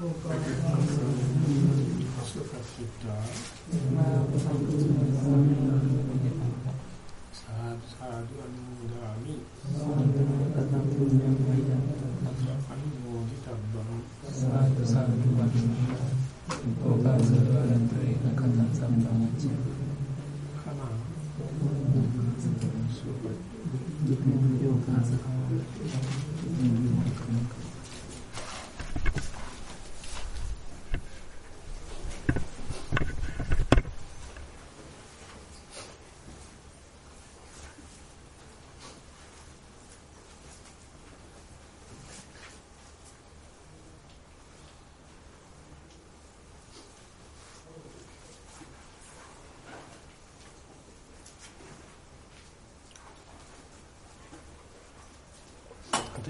Thank you.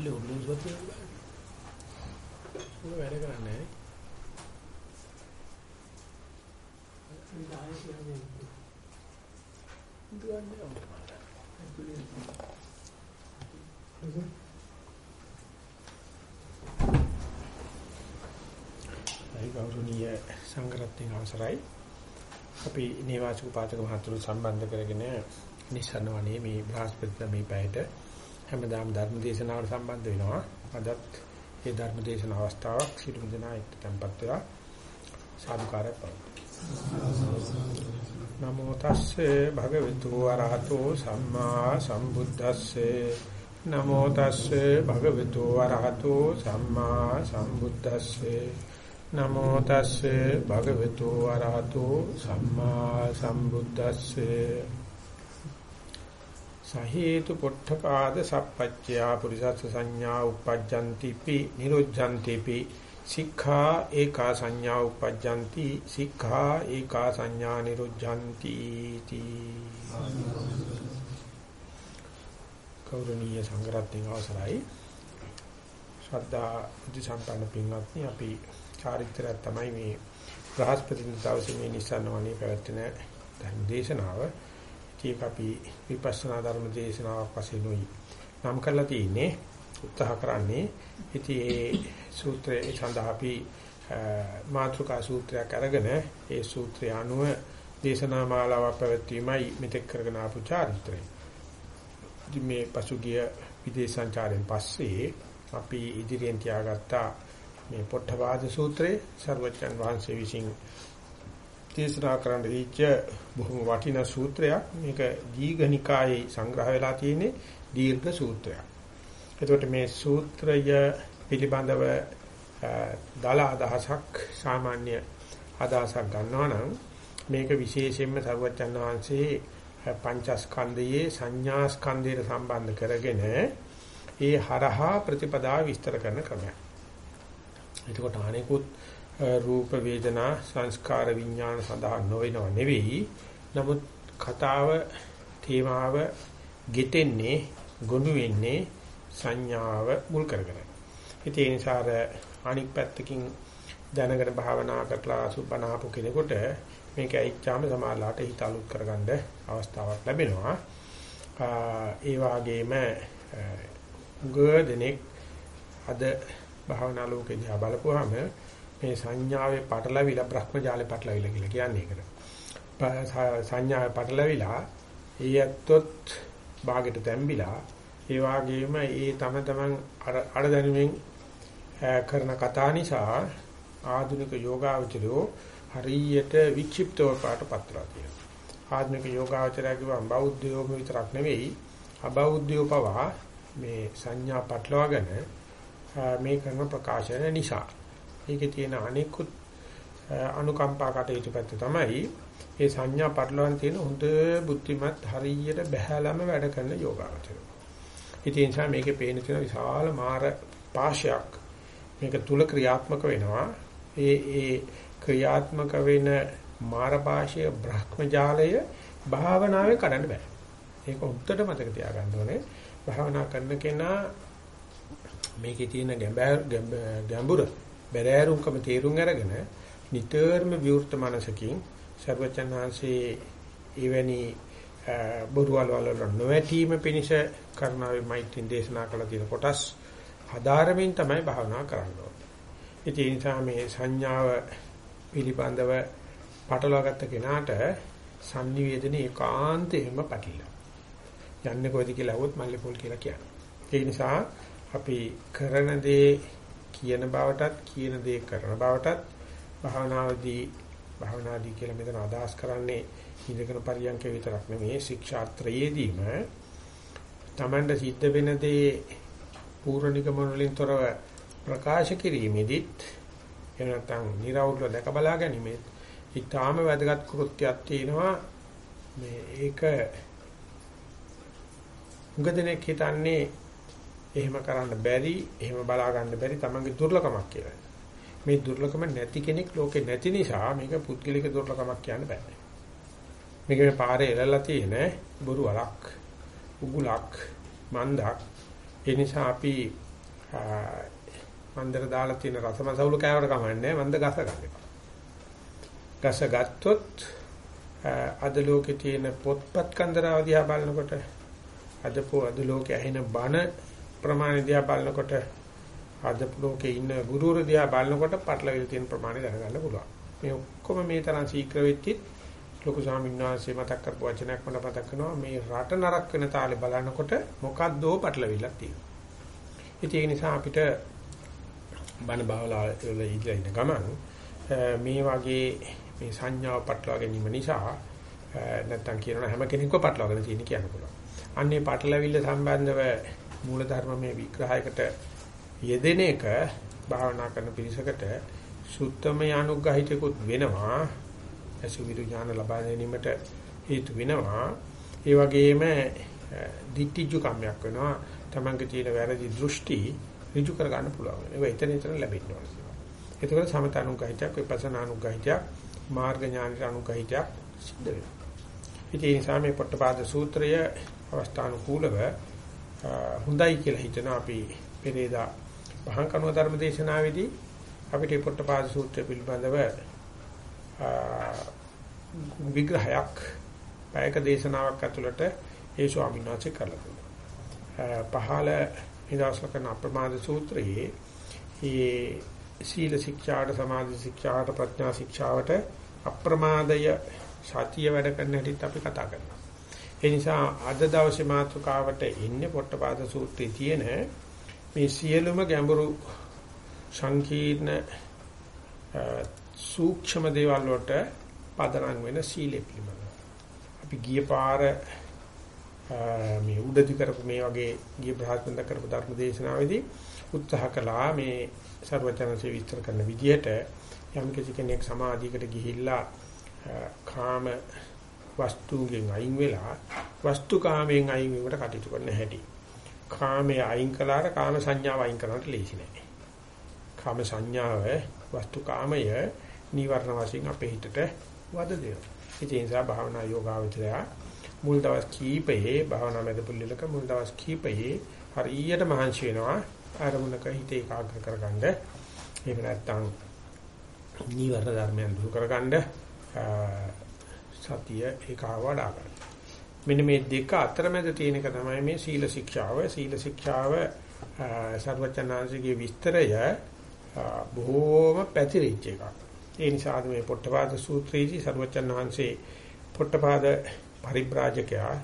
අතලේ ඔළුව සොත් ඔය වැඩ කරන්නේ ඒ ගෞරවනීය සංග්‍රහයෙන් අවසරයි. අපි නේවාසික පාතක මහතුරු සම්බන්ධ කරගෙන නිසනවනේ මේ බ්‍රහස්පති මේ පැයට හැමදාම ධර්ම දේශනාවට සම්බන්ධ වෙනවා. අදත් ඒ ධර්ම දේශන අවස්ථාවක් සිටු දෙනා එක්ක tempත් වෙලා සාදුකාරය පවතුන. නමෝ තස්සේ භගවතු වරහතෝ සම්මා සම්බුද්දස්සේ නමෝ තස්සේ භගවතු වරහතෝ සම්මා සම්බුද්දස්සේ නමෝ තස්සේ භගවතු වරහතෝ සම්මා සම්බුද්දස්සේ සහේතු පොට්ඨපාද සප්පච්චයා පුරිසස්ස සංඥා uppajjanti pi niruddhanti pi සික්ඛා ඒකා සංඥා uppajjanti සික්ඛා ඒකා සංඥා නිරුද්ධಂತಿ තී කෞරණීය සංග්‍රහයෙන් අවසරයි ශ්‍රද්ධා බුද්ධ සම්පන්න පින්වත්නි අපි චාරිත්‍රාක් තමයි මේ බ්‍රහස්පති දවසේ මේ නිසන්වනේ පැවැත්වෙන ධර්ම දේශනාව. ඒක අපි විපස්සනා ධර්ම දේශනාවක් වශයෙන් උයි නම් කරලා තියෙන්නේ උත්සාහ කරන්නේ ඉතින් ඒ සූත්‍රයේ සඳහා අපි මාතෘකා සූත්‍රයක් අරගෙන ඒ සූත්‍රය අනුව දේශනා මාලාවක් පැවැත්වීමයි මෙතෙක් කරගෙන ආපු චාරිත්‍රය. ඉතින් මේ පසුගිය විදේශ සංචාරයෙන් පස්සේ අපි ඉදිරියෙන් තියාගත්ත මේ පොට්ටපාද සූත්‍රයේ ਸਰවඥන් වහන්සේ විසින් දේශනා කරන්න දීච්ච බොහොම වටිනා සූත්‍රයක්. මේක දීඝනිකායේ සංග්‍රහ වෙලා තියෙන්නේ දීර්ඝ සූත්‍රයක්. එතකොට මේ සූත්‍රය පිළිබඳව දල අදහසක් සාමාන්‍ය අදහසක් ගන්නවා නම් මේක විශේෂයෙන්ම සරුවචන් වහන්සේ පංචස්කන්ධයේ සංඥා ස්කන්ධයට සම්බන්ධ කරගෙන ඒ හරහා ප්‍රතිපදා විස්තර කරන ක්‍රමයක්. එතකොට අනෙකුත් රූප වේදනා සංස්කාර විඥාන සඳහා නොවෙනව නෙවෙයි. නමුත් කතාව තේමාව ගෙතෙන්නේ ගොනු වෙන්නේ සංඥාව මුල් කරගෙන. ඒ නිසා අනික් පැත්තකින් දැනගෙන භාවනා කරලා සුබනාපු කෙනෙකුට මේක ඇයිච්චාම සමාලාට හිත අලුත් කරගන්න අවස්ථාවක් ලැබෙනවා. ඒ වගේම ගොඩනෙක් අද භාවනා ලෝකෙදී බලපුවාම මේ සංඥාවේ පටලවිලා භ්‍රමජාලේ පටලවිලා කියලා කියන්නේ ඒකට. සංඥාවේ පටලවිලා ඒ ඇත්තොත් භාගයට තැම්බිලා ඒ වගේම ඒ තම තමන් අර දැනුමින් කරන කතා නිසා ආධුනික යෝගාවචරයෝ හරියට වික්ෂිප්තව පාටපත් වෙලා තියෙනවා. ආධුනික යෝගාවචරය කියවම් බෞද්ධයෝම විතරක් නෙවෙයි අබෞද්ධයෝ පවා මේ සංඥා පටලවාගෙන මේ කරන ප්‍රකාශන නිසා ඒකේ තියෙන අනිකුත් අනුකම්පා කටයුතු පැත්ත තමයි ඒ සංඥා පටලවන් තියෙන හොඳ බුද්ධිමත් හරියට බහැලම වැඩ කරන යෝගාවචරය. ඉතින් ඒ නිසා මේකේ පේන තියෙන විශාල මාර පාශයක් මේක තුල ක්‍රියාත්මක වෙනවා. ඒ ඒ ක්‍රියාත්මක වෙන මාර පාශය බ්‍රහ්මජාලය භාවනාවේ කඩන්න බෑ. ඒක උත්තර මතක තියාගන්න ඕනේ. භාවනා කරන කෙනා මේකේ තියෙන ගැඹුර බැරෑරුම්කම තේරුම් අරගෙන නිතරම විවෘත මනසකින් ਸਰවචන් වහන්සේ එවැනි බොරුවල් වල නොවැටීම පිණිස කරුණාවේ මෛත්‍රින් දේශනා කළ තියෙන කොටස් හදාරමින් තමයි භාවනා කරන්න ඕනේ. ඒ නිසා මේ සංඥාව පිළිබඳව පටලවාගත්ත කෙනාට sannivedana ඒකාන්තයෙන්ම පැටලිලා. යන්නේ කොයිද කියලා අහුවොත් මල්ලේපොල් කියලා කියනවා. ඒ නිසා අපි කරන දේ කියන බවටත් කියන දේ කරන බවටත් භාවනාවේදී භාවනාදී කියලා මෙතන අදහස් කරන්නේ ඉඳගෙන පරියන්ක විතරක් නෙමෙයි ශික්ෂාත්‍රයේදීම. Tamanda සිද්ධ වෙන දේ පූර්ණිකමන වලින් තොරව ප්‍රකාශ කිරීමෙදිත් එහෙම නැත්නම් නිර්වෘල්ව දැක බලා ගැනීමෙත් ඊටාම වැදගත් කෘත්‍යයක් තියෙනවා. මේ ඒක උගදෙනෙක් හිතන්නේ එහෙම කරන්න බැරි එහෙම බලා ගන්න බැරි තමන්ගේ දුර්ලකමක් කියලා. මේ දුර්ලකම නැති කෙනෙක් ලෝකේ නැති නිසා මේක පුද්ගලික දුර්ලකමක් කියන්න බෑ. මේක මේ පාරේ එළලා තියෙන බොරු වලක් උගුලක් මන්දක් ඒ නිසා අපි මන්දර දාලා තියෙන රසමසවුල කෑවට කමන්නේ මන්ද ගස ගන්න. ගස ගත්තොත් අද ලෝකේ තියෙන පොත්පත් කන්දරාව දිහා බලනකොට අද පො අද ලෝකේ ඇහෙන බණ ප්‍රමාණය දිහා බලනකොට අද ලෝකේ ඉන්න ගුරුවරු දිහා බලනකොට පටලවිල තියෙන ප්‍රමාණය දැනගන්න පුළුවන්. මේ ඔක්කොම මේ තරම් ශීක්‍ර වෙච්චි ලොකු ස්වාමීන් වහන්සේ මතක් කරපු වචනයක් මට මතක් කරනවා මේ රට නරක වෙන තාලේ බලනකොට මොකද්දෝ පටලවිල්ලක් තියෙනවා. ඒ නිසා අපිට බණ බවලා වල ඉඳලා ගමන් මේ වගේ මේ සංඥාව පටලවා ගැනීම නිසා නැත්තම් කියනවා හැම කෙනෙක්ව පටලවාගෙන තියෙන කියන්න පුළුවන්. අන්නේ පටලවිල්ල සම්බන්ධව මූලධර්මයේ විග්‍රහයකට යෙදෙන එක භාවනා කරන පිරිසකට සුත්තම යනුග්‍රහිතකුත් වෙනවා. අසුවිරු ඥාන ලබා ගැනීමට හේතු වෙනවා. ඒ වගේම දිට්ඨිජු කම්යක් වෙනවා. තමන්ගේ තියෙන වැරදි දෘෂ්ටි ඍජු කර ගන්න පුළුවන්. ඒක එතන එතන ලැබෙන්න ඕනේ. එතකොට සමතනුග්‍රහිතයක් විපස්සනානුග්‍රහිතයක් මාර්ග ඥානට අනුග්‍රහිතයක් සිද්ධ වෙනවා. ඒ නිසා මේ පොට්ටපාද සූත්‍රය අවස්ථානුකූලව හොඳයි කියලා හිතනවා අපි පෙරේදා පහන් කනුව ධර්ම දේශනාවේදී අපිට පොට්ටපාද සූත්‍රය පිළිබඳව විග්‍රහයක් පැයක දේශනාවක් ඇතුළත ඒ ස්වාමීන් වහන්සේ කරලා තිබුණා. පහළ ඉදවස්ල කරන අප්‍රමාද සූත්‍රයේ මේ සීල ශික්ෂාට සමාධි ශික්ෂාට ප්‍රඥා ශික්ෂාවට අප්‍රමාදය සතිය වැඩ කරන හැටිත් අපි කතා කරනවා. ඒ නිසා අද දවසේ මාතෘකාවට ඉන්නේ පොට්ටපාද සූත්‍රයේ තියෙන මේ සියලුම ගැඹුරු සංකීර්ණ සූක්ෂම දේවල් වලට පදනම් වෙන සීලෙ පිළිබඳව. අපි ගිය පාර මේ උඩදි කරපු මේ වගේ ගිය බ්‍රහස්පන්ද කරපු ධර්ම දේශනාවේදී උත්සාහ කළා මේ ਸਰවචනසේ විස්තර කරන විදිහට යම් කෙනෙක් සමාධියකට ගිහිල්ලා කාම වස්තුගෙන් අයින් වෙලා වස්තු කාමයෙන් අයින් වීමට කටයුතු කරන්න හැටි. කාමයේ අයින් කළාට කාම සංඥාව අයින් කරන්නට ලේසි නෑ. කාම සංඥාව වස්තු කාමය නීවරණ වශයෙන් අපේ හිතට වද දෙනවා. ඒ නිසා භාවනා යෝගාවචරය මුල් දවස් කීපයේ භාවනා මැදපුල්ලක මුල් දවස් කීපයේ හරියට මහන්සි වෙනවා ආරමුණක හිත ඒකාග්‍ර කරගන්න. ඒක නැත්තම් නීවරණ ධර්මයන් දුරු කරගන්න සතිය ඒකාව වඩා ගන්න. මෙන්න මේ දෙක අතරමැද තියෙන එක තමයි මේ සීල ශික්ෂාව. සීල ශික්ෂාව සර්වචනාංශිකේ විස්තරය බොහෝම පැතිරිච්ච එකක්. ඒ නිසා මේ පොට්ටපාද සූත්‍රයේදී සර්වචන් වහන්සේ පොට්ටපාද පරිබ්‍රාජකයා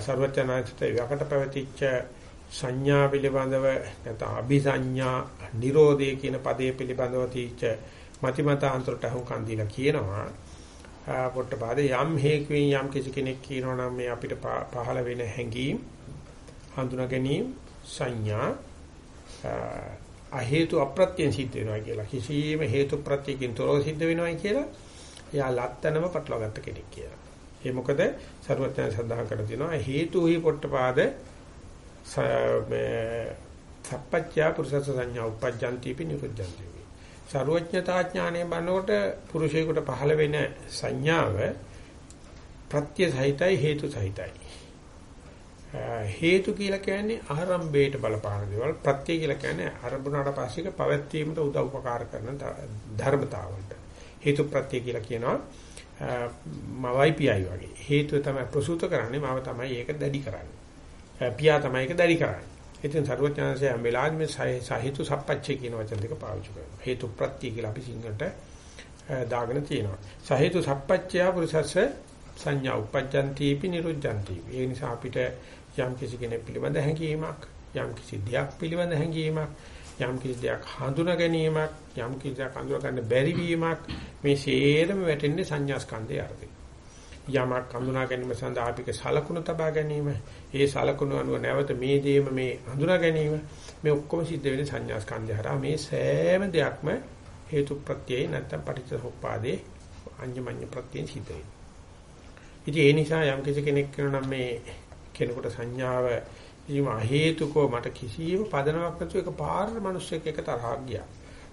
සර්වචනාංශිත යකට පැවතිච්ච සංඥා පිළිබඳව නැත්නම් අபிසඤ්ඤා නිරෝධය කියන පදයේ පිළිබඳව තීච්ච මතිමතාන්තරට අහුම්කන් දීලා කියනවා පොට්ටපාද යම් හේකුවෙන් යම් කිසි කෙනෙක් කියනවා නම් මේ අපිට පහළ වෙන හැඟීම් හඳුනා ගැනීම සංඥා අ හේතු අප්‍රත්‍යයෙන් සිද්ධ වෙනවා කියලා. කිසියම් හේතු ප්‍රත්‍යකින් තොරව සිද්ධ වෙනවා කියලා එයා ලත්තනම පටලවාගත්ත කෙනෙක් කියලා. ඒ මොකද සර්වඥයන් සඳහන් කර තියෙනවා හේතුහි පොට්ටපාද සප්පච්චා පුරුෂස සංඥා උපජ්ජන්ති පි නිරුද්ධන්ති. ਸਰුවඥතා ඥානය බලනකොට පුරුෂයෙකුට පහළ වෙන සංඥාව ප්‍රත්‍ය සහිතයි හේතු සහිතයි. හේතු කියලා කියන්නේ ආරම්භයට බලපාන දේවල් ප්‍රත්‍ය කියලා කියන්නේ ආරම්භුණාට පස්සේ පවත්වීමට උදව් උපකාර කරන ධර්මතාවලට. හේතු ප්‍රත්‍ය කියලා කියනවා මවයි පියයි වගේ. හේතුව තමයි ප්‍රසූත කරන්නේ මව තමයි ඒක දැඩි කරන්නේ. පියා තමයි ඒක දැඩි කරන්නේ. ඉතින් සරුවචනanse හැම වෙලාවෙම සාහිතු සප්පච්චේ කියන වචන දෙක පාවිච්චි කරනවා. හේතු ප්‍රත්‍ය කියලා අපි සිංහලට දාගෙන තියෙනවා. සහේතු සප්පච්චය පුරුෂස්ස සංඥා උපජ්ජන්තිපි නිරුද්ධಂತಿ. ඒ නිසා අපිට යම් කිසි කෙනෙක් පිළිබඳ හැඟීමක්, යම් කිසි දෙයක් පිළිබඳ හැඟීමක්, යම් කිසි දෙයක් හඳුනා ගැනීමක්, යම් කිසි දෙයක් හඳුනා ගන්න බැරි වීමක් මේ සේරම වැටෙන්නේ සංඥා ස්කන්ධයේ අර්ථය. යමක් හඳුනා ගැනීම සඳහා අපික සලකුණු තබා ගැනීම, ඒ සලකුණු අනුව නැවත මේ දේම මේ හඳුනා ගැනීම මේ ඔක්කොම සිද්ධ වෙන්නේ සංඥා ස්කන්ධය හරහා මේ සෑම දෙයක්ම හේතු ප්‍රත්‍යය නැත්තම් පටිච්චසමුප්පාදේ අඤ්ඤමඤ්ඤ ප්‍රත්‍යයෙන් සිද්ධ වෙනවා. ඉතින් ඒ නිසා යම් කෙනෙක් කියනවා නම් මේ කෙනෙකුට සංඥාව කිසිම හේතුකෝ මට කිසිම පදනමක් නැතුව එක පාරට මිනිස්සෙක් එක තරහක් ගියා.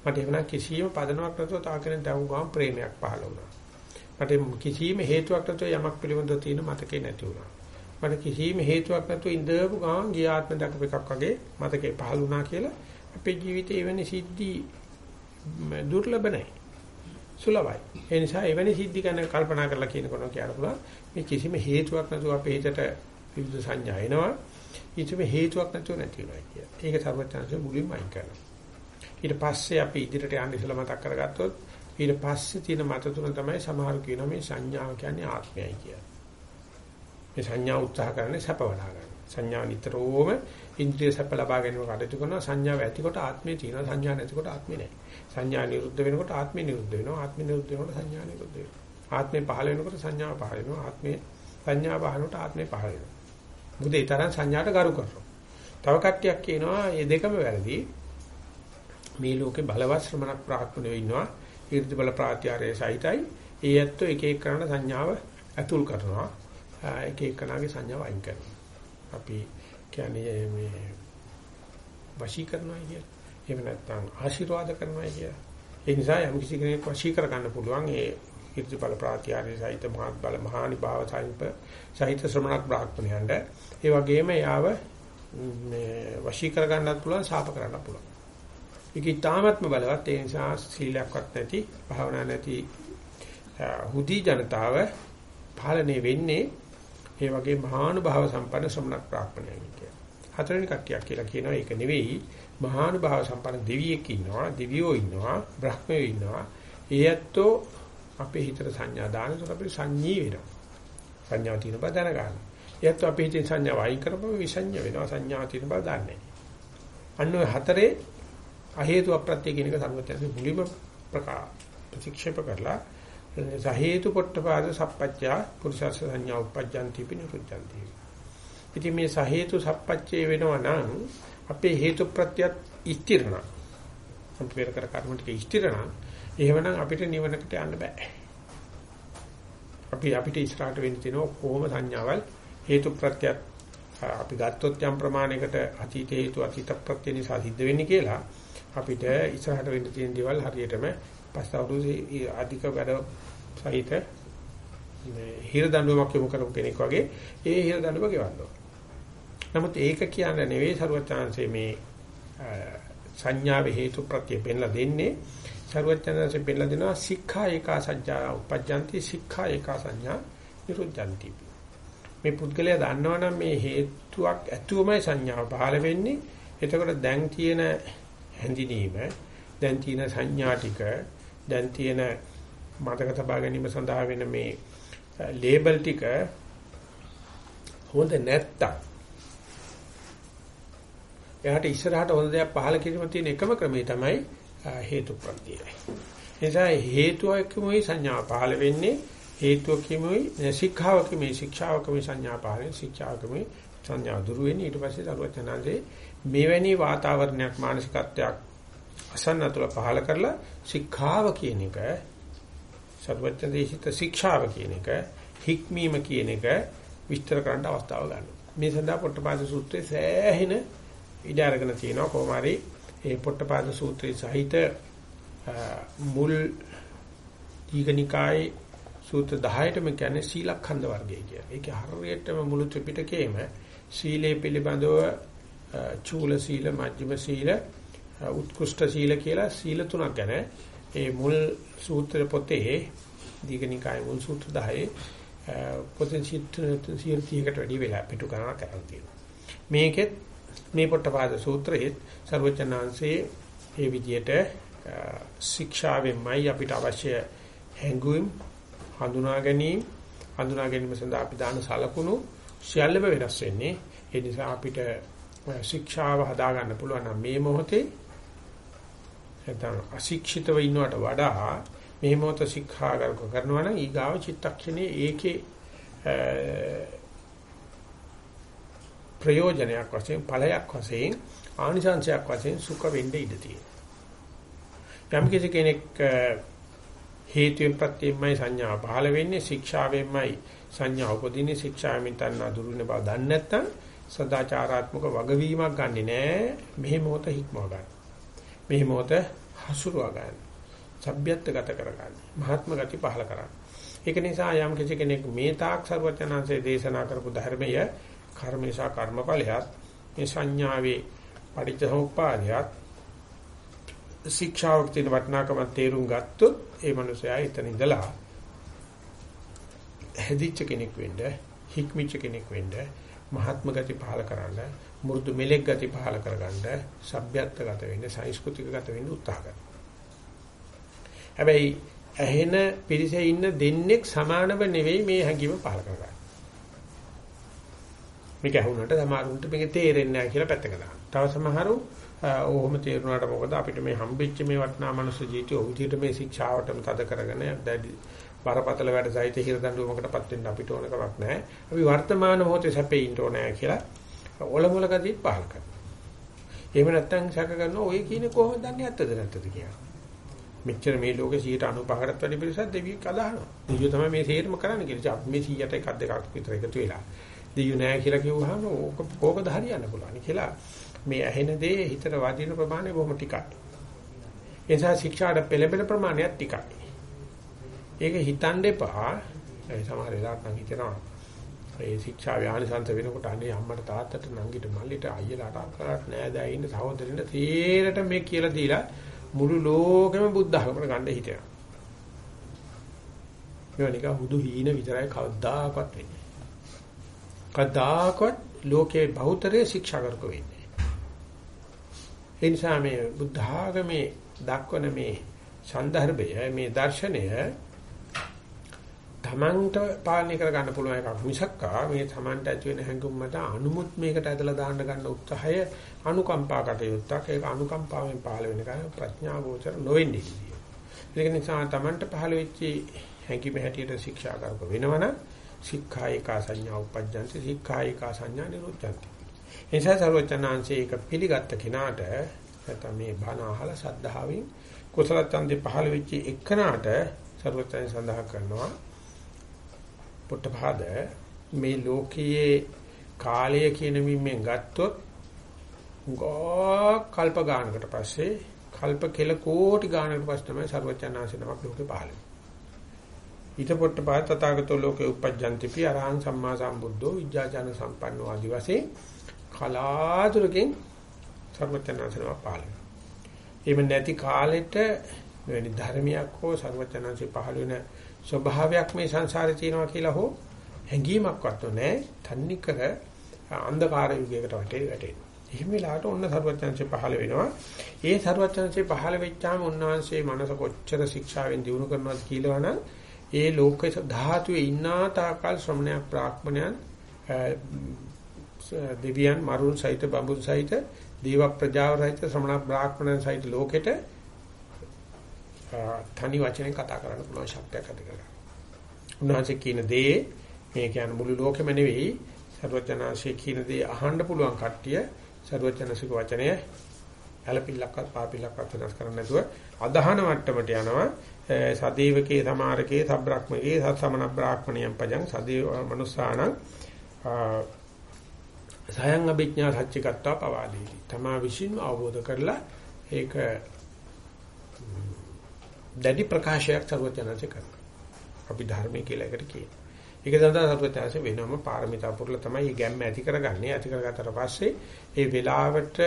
මට එහෙම කිසිම පදනමක් නැතුව තා කෙනෙක් දැවුම් ගාම් ප්‍රේමයක් පහළ වුණා. මට කිසිම හේතුවක් නැතුව යමක් පිළිබඳව තියෙන මතකේ නැති වුණා. මට කිසිම හේතුවක් නැතුව ඉඳපු ගාම් ගිය ආත්ම දක්ව එකක් වගේ මතකේ පහළ වුණා කියලා අපේ ජීවිතේ එවැනි සිද්ධි දුර්ලභ නැහැ. සුලභයි. ඒ නිසා එවැනි සිද්ධි ගැන කල්පනා කරලා කියනකොට කියන්න පුළුවන් මේ කිසිම හේතුවක් නැතුව අපේ හිතට විවිධ සංඥා එනවා. කිසිම හේතුවක් නැතුව නැති වෙනවා කියන. ඒක සර්වඥාන්සේ මුලින්ම අයින් කරනවා. ඊට පස්සේ අපි ඉදිරියට යන්න ඉස්සලා මතක් කරගත්තොත් ඊට පස්සේ තියෙන මත තුන තමයි සමහර කියනවා මේ සංඥාව කියන්නේ ආත්මයයි කියලා. මේ සංඥා උත්සාහ කරන්නේ සැප වඩා ගන්න. සංඥා නිතරම ඉන්ද්‍රිය සැප ලබා ගැනීම කටයුතු කරනවා සංඥාව ඇතිකොට ආත්මය තියෙනවා සංඥා නැතිකොට ආත්මය නැහැ. සංඥා නිරුද්ධ වෙනකොට ආත්මය නිරුද්ධ වෙනවා ආත්මය නිරුද්ධ වෙනකොට සංඥා නිරුද්ධ වෙනවා. ආත්මය පහළ වෙනකොට සංඥාව පහළ වෙනවා ආත්මය සංඥා පහළ වෙනකොට ආත්මය පහළ වෙනවා. මොකද ඒ තරම් සංඥාට ගරු කරනවා. තව කට්ටියක් කියනවා මේ දෙකම වැරදි. මේ ලෝකේ බලවත් ශ්‍රමණක් ප්‍රාඥයෝ ඉන්නවා. ඊර්ති බල ප්‍රාත්‍යාරයේ සහිතයි. ඒ ඇත්තෝ එක එක කරන සංඥාව ඇතුල් කරනවා. එක එක කනාගේ සංඥාව අයින් කරනවා. අපි කියන්නේ මේ වශී කරනවා කිය. එහෙම නැත්නම් ආශිර්වාද කරනවා කිය. ඒ නිසා යම් කිසි කෙනෙක් වශී කර ගන්න පුළුවන් ඒ ඊර්ති බල ප්‍රාත්‍යාරයේ සහිත මහත් බල මහානි භාව සහිත සහිත ශ්‍රමණක් බ්‍රාහ්මණයන්ට ඒ වගේම යාව මේ වශී කර ගන්නත් පුළුවන් ශාප කරන්නත් පුළුවන්. ඒක ඊටාත්ම බලවත් ඒ නිසා සීලයක්වත් නැති භාවනා නැති හුදි ජනතාව පාලනය වෙන්නේ ඒ වගේ මහානුභාව සම්පන්න ශ්‍රමණක් ප්‍රාප්තණයයි කියලා. හතරවෙනි කට්ටියක් කියලා කියනවා ඒක නෙවෙයි මහානුභාව සම්පන්න දෙවියෙක් ඉන්නවා, දිව්‍යෝ ඉන්නවා, බ්‍රහ්මයෝ ඉන්නවා. ඒ ඇත්තෝ අපේ හිතට සංඥා දානකොට අපිට සංඤී වෙනවා. සංඥාව තියෙන බව දැනගන්න. ඒත් අපේ හිතේ සංඥාව අයින් කරපුවම විසඤ්ඤ වෙනවා. සංඥාව තියෙන බව දන්නේ අන්න ඔය හතරේ අහේතු අප්‍රත්‍ය කියන එක සම්මතයෙන් මුලින්ම ප්‍රකා ප්‍රතික්ෂේප කරලා සහේතු පොට්ටපාද සප්පච්චා පුරුෂස්ස සංඥා උපජ්ජන්ති පිනිරුද්ධන්ති. ඉතින් මේ සහේතු සප්පච්චේ වෙනවා නම් අපේ හේතු ප්‍රත්‍යත් ඉස්තිරණ. අපි පෙර කර කර්ම ටික ඉස්තිරණ. එහෙමනම් අපිට නිවනකට යන්න බෑ. අපි අපිට ඉස්සරහට වෙන්න තියෙන කොහොම සංඥාවල් හේතු ප්‍රත්‍යත් අපි ගත්තොත් යම් ප්‍රමාණයකට අතීත හේතු අතීත ප්‍රත්‍ය නිසා සිද්ධ වෙන්නේ කියලා අපිට ඉස්සරහට වෙන්න තියෙන දේවල් හරියටම පස් අවුරුදු අධික වැඩ සහිත මේ හිර දඬුවමක් යොමු කරපු කෙනෙක් වගේ ඒ හිර දඬුවම ගෙවන්න නමුත් ඒක කියන්නේ නෙවෙයි සරුවචාන්සේ මේ සංඥාවේ හේතු ප්‍රත්‍ය පෙන්ලා දෙන්නේ. සරුවචාන්සේ පෙන්ලා දෙනවා සික්ඛා ඒකා සත්‍යා උපජ්ජಂತಿ සික්ඛා ඒකා සංඥා නිරුද්ධಂತಿ. මේ පුද්ගලයා දන්නවනම් මේ හේතුවක් ඇතුවමයි සංඥාව පහළ වෙන්නේ. එතකොට දැන් තියෙන හැඳිනීම දැන් තියෙන සංඥා ටික දැන් තියෙන මතක තබා ගැනීම සඳහා වෙන මේ ලේබල් ටික හොඳ නැත්තම් එයාට ඉස්සරහට හොඳ දෙයක් පහල කිරීම තියෙන එකම ක්‍රමය තමයි හේතු ප්‍රත්‍යයයි. එනිසා හේතුවකමයි සංඥා පහල වෙන්නේ හේතුවකමයි ශික්ෂාවකමයි ශික්ෂාවකමයි සංඥා පහල වෙන්නේ ශික්ෂාවකමයි සංඥා දුරු වෙන්නේ ඊට පස්සේ සරුවචනාංශේ මෙවැනි වාතාවරණයක් මානසිකත්වයක් අසන්නතුල පහල කරලා ශික්ෂාව කියන එක සර්වඥ දේශිත ශික්ෂාව කියන එක හික්මීම කියන එක විස්තර කරන්න අවස්ථාව ගන්නවා. මේ සඳහා පොට්ටපාද සූත්‍රයේ සෑහෙන ඉඩ අරගෙන තියෙනවා කොහොම හරි ඒ පොට්ටපාද සූත්‍රයේ සහිත මුල් දීඝනිකායේ සූත්‍ර 10ටම කියන්නේ සීලඛණ්ඩ වර්ගය කියලා. ඒක හරියටම මුළු ත්‍රිපිටකයේම සීලේ පිළිබඳව චූල සීල, මජ්ක්‍ධිම සීල, උත්කෘෂ්ඨ සීල කියලා සීල තුනක් ගැන ඒ මුල් සූත්‍ර පොතේ දීඝනිකායේ මුල් සූත්‍ර 10 පොතෙන් සීල 30කට වැඩි වෙලා පිටු ගණනක් කරන් තියෙනවා. මේකෙත් මේ පොට්ටපාද සූත්‍රයේ ਸਰවචනාංශයේ ඒ විදිහට ශික්ෂාවෙන්මයි අපිට අවශ්‍ය හැඟුම් හඳුනා ගැනීම හඳුනා ගැනීම සඳහා අපි දාන සලකුණු සියල්ලම වෙනස් වෙන්නේ. ඒ නිසා අපිට ශික්ෂාව හදා ගන්න පුළුවන් නම් මේ මොහොතේ නැත්නම් අශික්ෂිතව ඉන්නවට වඩා මේ මොහොත ශික්ෂාගත කරනවා නම් ඊගාව චිත්තක්ෂණේ ඒකේ ප්‍රයෝජනයක් වශයෙන් ඵලයක් වශයෙන් ආනිසංශයක් වශයෙන් සුඛ වෙන්න ඉඩ තියෙනවා. යම් කෙනෙක් හේතුයෙන් ප්‍රත්‍යයෙන්මයි සංඥා පහළ වෙන්නේ ශික්ෂාවෙන්මයි සංඥා උපදින්නේ ශික්ෂාවෙන් තන්නා දුරුන බව දන්නේ නැත්නම් සදාචාරාත්මක වගවීමක් ගන්නෙ නෑ. මෙහි මොහොත හික්මව ගන්න. මෙහි මොහොත හසුරුව ගන්න. සભ્યත්වගත කර ගන්න. මහාත්ම ගති පහල කරන්න. ඒක නිසා යම් කිසි කෙනෙක් මේ තාක් ਸਰවඥාන්සේ දේශනා කරපු ධර්මය කර්මේශා කර්මඵලයත් මේ සංඥාවේ පටිච්චසමුප්පාදයත් ශික්ෂාවක් තියෙන වටිනාකම තේරුම් ගත්තොත් ඒ මනුස්සයා එතන ඉඳලා හැදිච්ච කෙනෙක් වෙන්න හික්මිච්ච කෙනෙක් වෙන්න මහත්ම ගති පහල කරන්න, මෘදු මෙලෙක් ගති පහල කරගන්න, සભ્યත්වගත වෙන්න, සංස්කෘතිකගත වෙන්න උත්සාහ කරනවා. හැබැයි ඇහෙන පිරිසේ ඉන්න දෙන්නෙක් සමානව නෙවෙයි මේ හැඟීම පහල කරගන්නේ. මේක ඇහුනට සමහරුන්ට මේක තේරෙන්නේ නැහැ කියලා පැත්තක දානවා. තව සමහරු ඕහොම තේරුණාට මොකද අපිට මේ හම්බෙච්ච මේ වටිනා මනුස්ස ජීවිතය ඔය විදිහට මේ ශික්ෂාවටම තද කරගෙන දැඩි බරපතල වැඩ සහිත හිර දඬුවමකටපත් වෙන්න අපිට ඕන කමක් නැහැ. අපි වර්තමාන මොහොතේ සැපේ ඉන්න ඕනෑ කියලා ඔලමුල ගතිය පහල කරනවා. එහෙම නැත්නම් සැක කරනවා ඔය කියන්නේ කොහොමද දන්නේ ඇත්තද නැත්තද කියලා. මෙච්චර මේ ලෝකේ 95කටත් වැඩි පිරිසක් දෙවියෙක් අදහනවා. දෙවියෝ තමයි මේ සේරම කරන්න කියලා. අපි මේ 100ට එකක් දෙකක් විතර එකතු වෙලා. දෙවියෝ නෑ කියලා කිව්වහම ඕක කෝකද හරියන්න පුළුවන් කියලා. මේ ඇහෙන දේ හිතට වදින ප්‍රමාණය බොහොම ටිකයි. ඒ නිසා ශික්ෂාට පෙළඹෙන ප්‍රමාණයත් ටිකයි. ඒක හිතන්න එපා. ඒ සමහර වෙලාවට නම් හිතෙනවා. ඒ ශික්ෂා ව්‍යානිසංස වෙනකොට අනේ අම්මට තාත්තට නංගිට මල්ලිට අයියලාට අක්කලාට නෑදෑයින්න සහෝදරින්ට තීරට මේ කියලා දීලා මුළු ලෝකෙම බුද්ධ ධර්මකට ගන්න හිතෙනවා. මේවනික හුදු හීන විතරයි කවදාකවත් වෙන්නේ. කවදාකවත් ලෝකේ බහුතරයේ ශික්ෂා කරක වෙන්නේ. ඒ නිසා මේ බුද්ධ ආගමේ දක්වන මේ සන්දර්භය මේ දර්ශනය තමන්ට පාලනය කර ගන්න පුළුවන් එකක් මිසක්කා මේ තමන්ට ඇති වෙන හැඟුම් මත අනුමුත් මේකට ඇදලා දාන්න ගන්න උත්සාහය අනුකම්පා කටයුත්තක් ඒක අනුකම්පාවෙන් පහළ වෙන කම ප්‍රඥා ගෝචර නොවෙන්නේ කිසිය. ඒක නිසා තමන්ට පහළ වෙච්ච හැඟීම හැටියට ශික්ෂා කරක වෙනවනම් සික්ඛායිකා සංඥා උපජ්ජන්ති සික්ඛායිකා සංඥා නිරුද්ධಂತಿ. එනිසා සර්වචනාංශේ ඒක පිළිගත්ත කෙනාට නැත්නම් මේ බණ අහලා සද්ධාවෙන් කුසල ඡන්දේ පහළ වෙච්ච එකනාට සර්වචන සඳහන් කරනවා පොට්ටපාද මේ ලෝකයේ කාලය කියන මිම්මෙන් ගත්තොත් ගෝ කල්ප ගානකට පස්සේ කල්ප කෙල කෝටි ගානකට පස්සේ තමයි සර්වචනාංශේ නමක් ලෝකේ පහළ වෙන්නේ. ඊට පොට්ටපාද තථාගතෝ ලෝකේ උපජ්ජන්ති පි අරහං සම්මා සම්බුද්ධෝ විද්‍යාචාන සම්පන්නෝ ආදි වශයෙන් කලාතුරකින් සර්වචනanseව පහළ වෙනවා. එහෙම නැති කාලෙට මෙවැනි ධර්මයක් හෝ සර්වචනanse පහළ වෙන ස්වභාවයක් මේ සංසාරේ තියෙනවා කියලා හෝ හැඟීමක්වත් නැහැ. තන්නේ කර අන්ධකාර යුගයකට වටේ වැටෙනවා. එහෙම වෙලාවට ඔන්න සර්වචනanse පහළ වෙනවා. ඒ සර්වචනanse පහළ වෙච්චාම උන්වහන්සේ මනස කොච්චර ශික්ෂාවෙන් දිනු කරනවද කියලානම් ඒ ලෝකේ ධාතුවේ ඉන්නා තාකල් ශ්‍රමණයක් ප්‍රාඥයන් දෙවියන් මරුන් සහිත බඹුන් සහිත දේව ප්‍රජාව සහිත ශ්‍රමණ බ්‍රාහ්මණයන් සහිත ලෝකෙට තනි වචනෙන් කතා කරන්න පුළුවන් ශක්තියක් ඇති කරගන්න. උන්වහන්සේ කියන දේ මේ කියන්නේ මුළු ලෝකෙම නෙවෙයි සර්වඥාන්සේ කියන දේ අහන්න පුළුවන් කට්ටිය සර්වඥාන්සේක වචනය ඇලපිල්ලක්වත් පාපිල්ලක්වත් වෙනස් කරන්න නැතුව අදහන මට්ටමට යනවා සදේවකේ සමාරකේ සබ්‍රක්‍මකේ සත්සමන බ්‍රාහ්මණයන් පජං සදේව මනුස්සාණං සයන් අභිඥා සත්‍යකත්වා පවාදේති. තමා විසින්ම අවබෝධ කරලා ඒක දැඩි ප්‍රකාශයක් සර්වඥාන්සේ කරනවා. අපි ධර්මයේ කියලා එකට කියනවා. ඒක සඳහා සර්වඥාන්සේ වෙනම පාරමිතා පුරලා තමයි මේ ගැම්ම ඇති කරගන්නේ. ඇති කරගත්තට පස්සේ ඒ වෙලාවට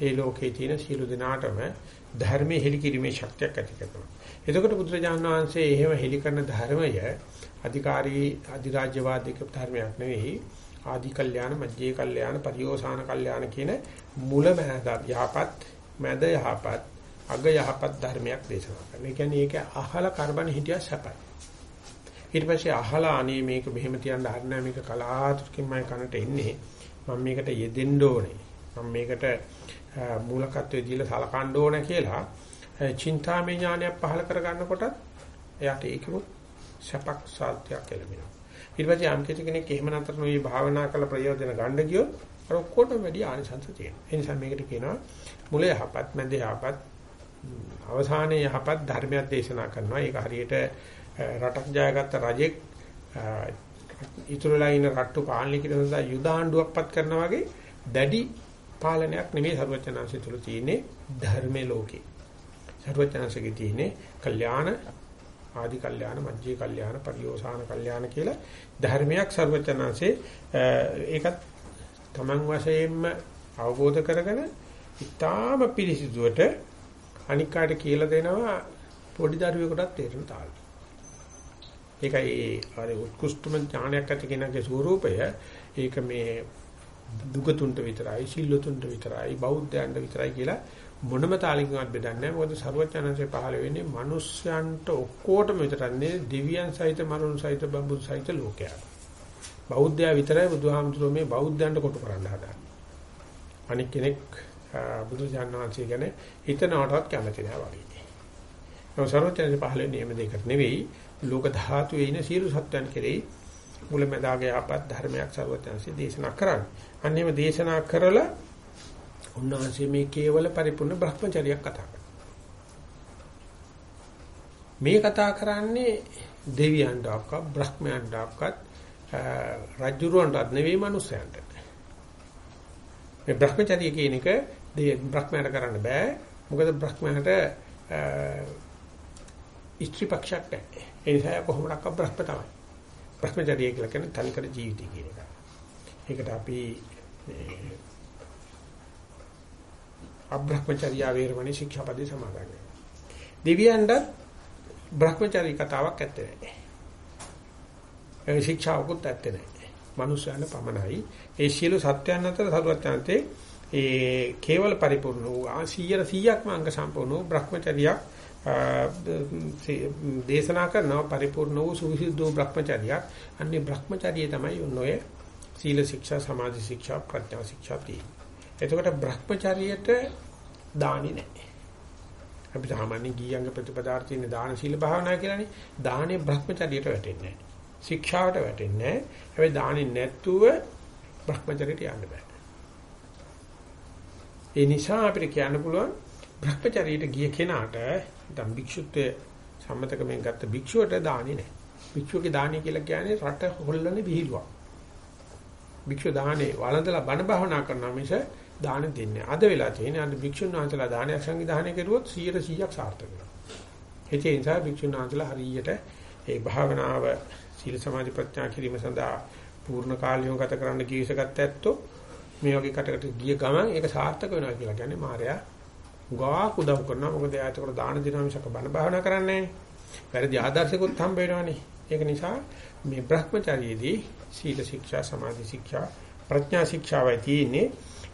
ඒ ලෝකේ තියෙන සියලු දෙනාටම ධර්මයේ හෙලිකිරීමේ ශක්තියක් ඇති කරනවා. එතකොට බුදුරජාණන් වහන්සේ එහෙම හෙලි කරන ධර්මය අධිකාරී අධිරාජ්‍යවාදික ධර්මයක් නෙවෙයි ආදි කල්යාණ මධ්‍යේ කල්යාණ පරිෝසాన කල්යාණ කියන මුල මහද යහපත් මැද යහපත් අග යහපත් ධර්මයක් දේශනා කරනවා. ඒ කියන්නේ ඒක අහලා කරබන හිටියා සැපයි. ඊට පස්සේ අහලා අනේ මේක මෙහෙම තියන්න හරිනෑ මේක කලාතුරකින් මම කනට එන්නේ. මම මේකට යෙදෙන්න ඕනේ. මම මේකට මූලකත්වයේ දීලා සලකන්න ඕනේ කියලා චින්තාමය ඥානයක් පහල කර ගන්නකොට එයාට ඒකම සැපක් සාත්‍යයක් ලැබෙනවා. ඊට පස්සේ යම් කෙනෙක් එහෙම නැතර නොවේ භාවනා කළ ප්‍රයෝජන ගන්න ගියොත් අර ඔක්කොටම වැඩි ආනිසංස තියෙනවා. ඒ නිසා මේකට කියනවා මුල යහපත්, මැද යහපත්, අවසානයේ යහපත් ධර්මයක් දේශනා කරනවා. ඒක හරියට රටක් ජයගත්ත රජෙක් ඉතුරුලා ඉන්න රට්ටු පාලනය කිරීම සඳහා යුද ආණ්ඩුවක්පත් කරනවා වගේ දැඩි පාලනයක් නෙමෙයි සර්වචනංශය තුල තියෙන්නේ ධර්මයේ ලෝකේ. සර්වචනංශයේ තියෙන්නේ කල්යාණ ආදි කල්යාණ මජ්ජේ කල්යාණ පරියෝසాన කල්යාණ කියලා ධර්මයක් සර්වචනංශේ ඒකත් තමන් වශයෙන්ම අවබෝධ කරගෙන ඉතාම පිළිසිදුවට අනික් කාට කියලා දෙනවා පොඩි දරුවෙකුටත් තේරෙන තාලෙ. ඒකයි ඒ අර උත්කෘෂ්ඨම ඥානයක් ඇති කෙනාගේ ස්වરૂපය. ඒක මේ දුගතුන්ට විතරයි, සිල්ලුතුන්ට විතරයි, බෞද්ධයන්ට විතරයි කියලා මොනම තාලකින්වත් බෙදන්නේ නැහැ. මොකද ਸਰවඥාන්සේ පහළ වෙන්නේ මිනිස්යන්ට ඔක්කොටම විතරන්නේ දිව්‍යයන් සහිත, මනුන් සහිත, බඹුන් සහිත ලෝකයක්. බෞද්ධයා විතරයි බුදුහාමුදුරුවෝ මේ බෞද්ධයන්ට කොටු කරන්න හදාන්නේ. අනික් කෙනෙක් බුදුජාණන් වහන්සේ ගැන හිතනවටත් කැමති නැහැ වගේ. ඒ සර්වඥයන් පහළ නියම දෙක නෙවෙයි ලෝක ධාතුවේ ඉන සියලු සත්‍යයන් කෙරෙහි මුලමදාගේ ආපත් ධර්මයක් සර්වඥයන්සේ දේශනා කරන්නේ. අන්නේම දේශනා කරලා උන්වහන්සේ මේ කේවල පරිපූර්ණ භ්‍රමචරියක් කතා මේ කතා කරන්නේ දෙවියන්ට අක්ක බ්‍රහ්මයන්ට අක්කත් රජුරවන්ටත් නෙවෙයි මනුස්සයන්ට. මේ භ්‍රමචර්ය කියන එක බ්‍රහ්මයට කරන්න බෑ. මොකද බ්‍රහ්මයට ඉස්ත්‍රි පක්ෂයක් නැහැ. ඒ නිසා කොහොමඩක් බ්‍රහ්ම තමයි. භ්‍රමචරිය කියලා කියන්නේ තනිකර ජීවිතය කියන එක. ඒකට අපි මේ අබ්‍රහ්මචර්යා වේරමණී ශික්ෂාපදේ සමාදන් වෙනවා. දිව්‍යයන්ට බ්‍රහ්මචර්ය කතාවක් ඇත්තේ නැහැ. ඒ ශික්ෂාවකුත් ඇත්තේ නැහැ. මනුෂ්‍යයන් පමණයි. ඒ සියලු සත්‍යයන් අතර සරුවත්‍යන්තේ ඒ කේවල පරිපූර්ණ වූ 100 100ක්ම අංග සම්පූර්ණ වූ බ්‍රහ්මචර්යයක් දේශනා කරනවා පරිපූර්ණ වූ සුවිසුද්ධ වූ බ්‍රහ්මචර්යයක්. අන්නේ බ්‍රහ්මචර්යය තමයි උන්නෝය සීල ශික්ෂා සමාධි ශික්ෂා ප්‍රඥා ශික්ෂා තියෙන්නේ. එතකොට Brahmචාරියට දානි නැහැ. අපි සාමාන්‍ය ගියංග ප්‍රතිපදාර්ථ තියෙන දාන සීල භාවනා කියලානේ. දානේ Brahmචාරියට වැටෙන්නේ නැහැ. ශික්ෂාවට වැටෙන්නේ නැහැ. හැබැයි දානි නැත්තුව Brahmචාරියට යන්න බෑ. ඒ නිසා අපිට කියන්න පුළුවන් Brahmචාරියට ගිය කෙනාට දැන් භික්ෂුත්වයේ සම්මතකමෙන් ගත්ත භික්ෂුවට දානි නැහැ. භික්ෂුවගේ දානි කියලා කියන්නේ රට හොල්ලන්නේ විහිළුවක්. භික්ෂු දානේ වළඳලා බණ භාවනා කරනවා මිස දාන දෙන්නේ. අද වෙලා තියෙන්නේ අද භික්ෂුන් වහන්සේලා දානයක් සංවිධානය කරුවොත් 100%ක් සාර්ථක වෙනවා. ඒ නිසා භික්ෂුන් වහන්සේලා හරියට ඒ භාවනාව සීල සමාධි ප්‍රඥා කිරීම සඳහා පූර්ණ කාලයම ගත කරන්න කීසගත් ඇත්තෝ මේ වගේ කටකට ගිය ගමන් ඒක සාර්ථක වෙනවා කියලා කියන්නේ මායя ගාක් උදව් කරනවා. මොකද එයාට උඩ දාන දෙනවා මිසක බණ භාවනා කරන්නේ නැහැ. වැරදි ආදර්ශකුත් හම්බ වෙනවනේ. ඒක නිසා මේ Brahmacharyaදී සීල ශික්ෂා සමාධි ශික්ෂා ප්‍රඥා ශික්ෂාවයි තියෙන්නේ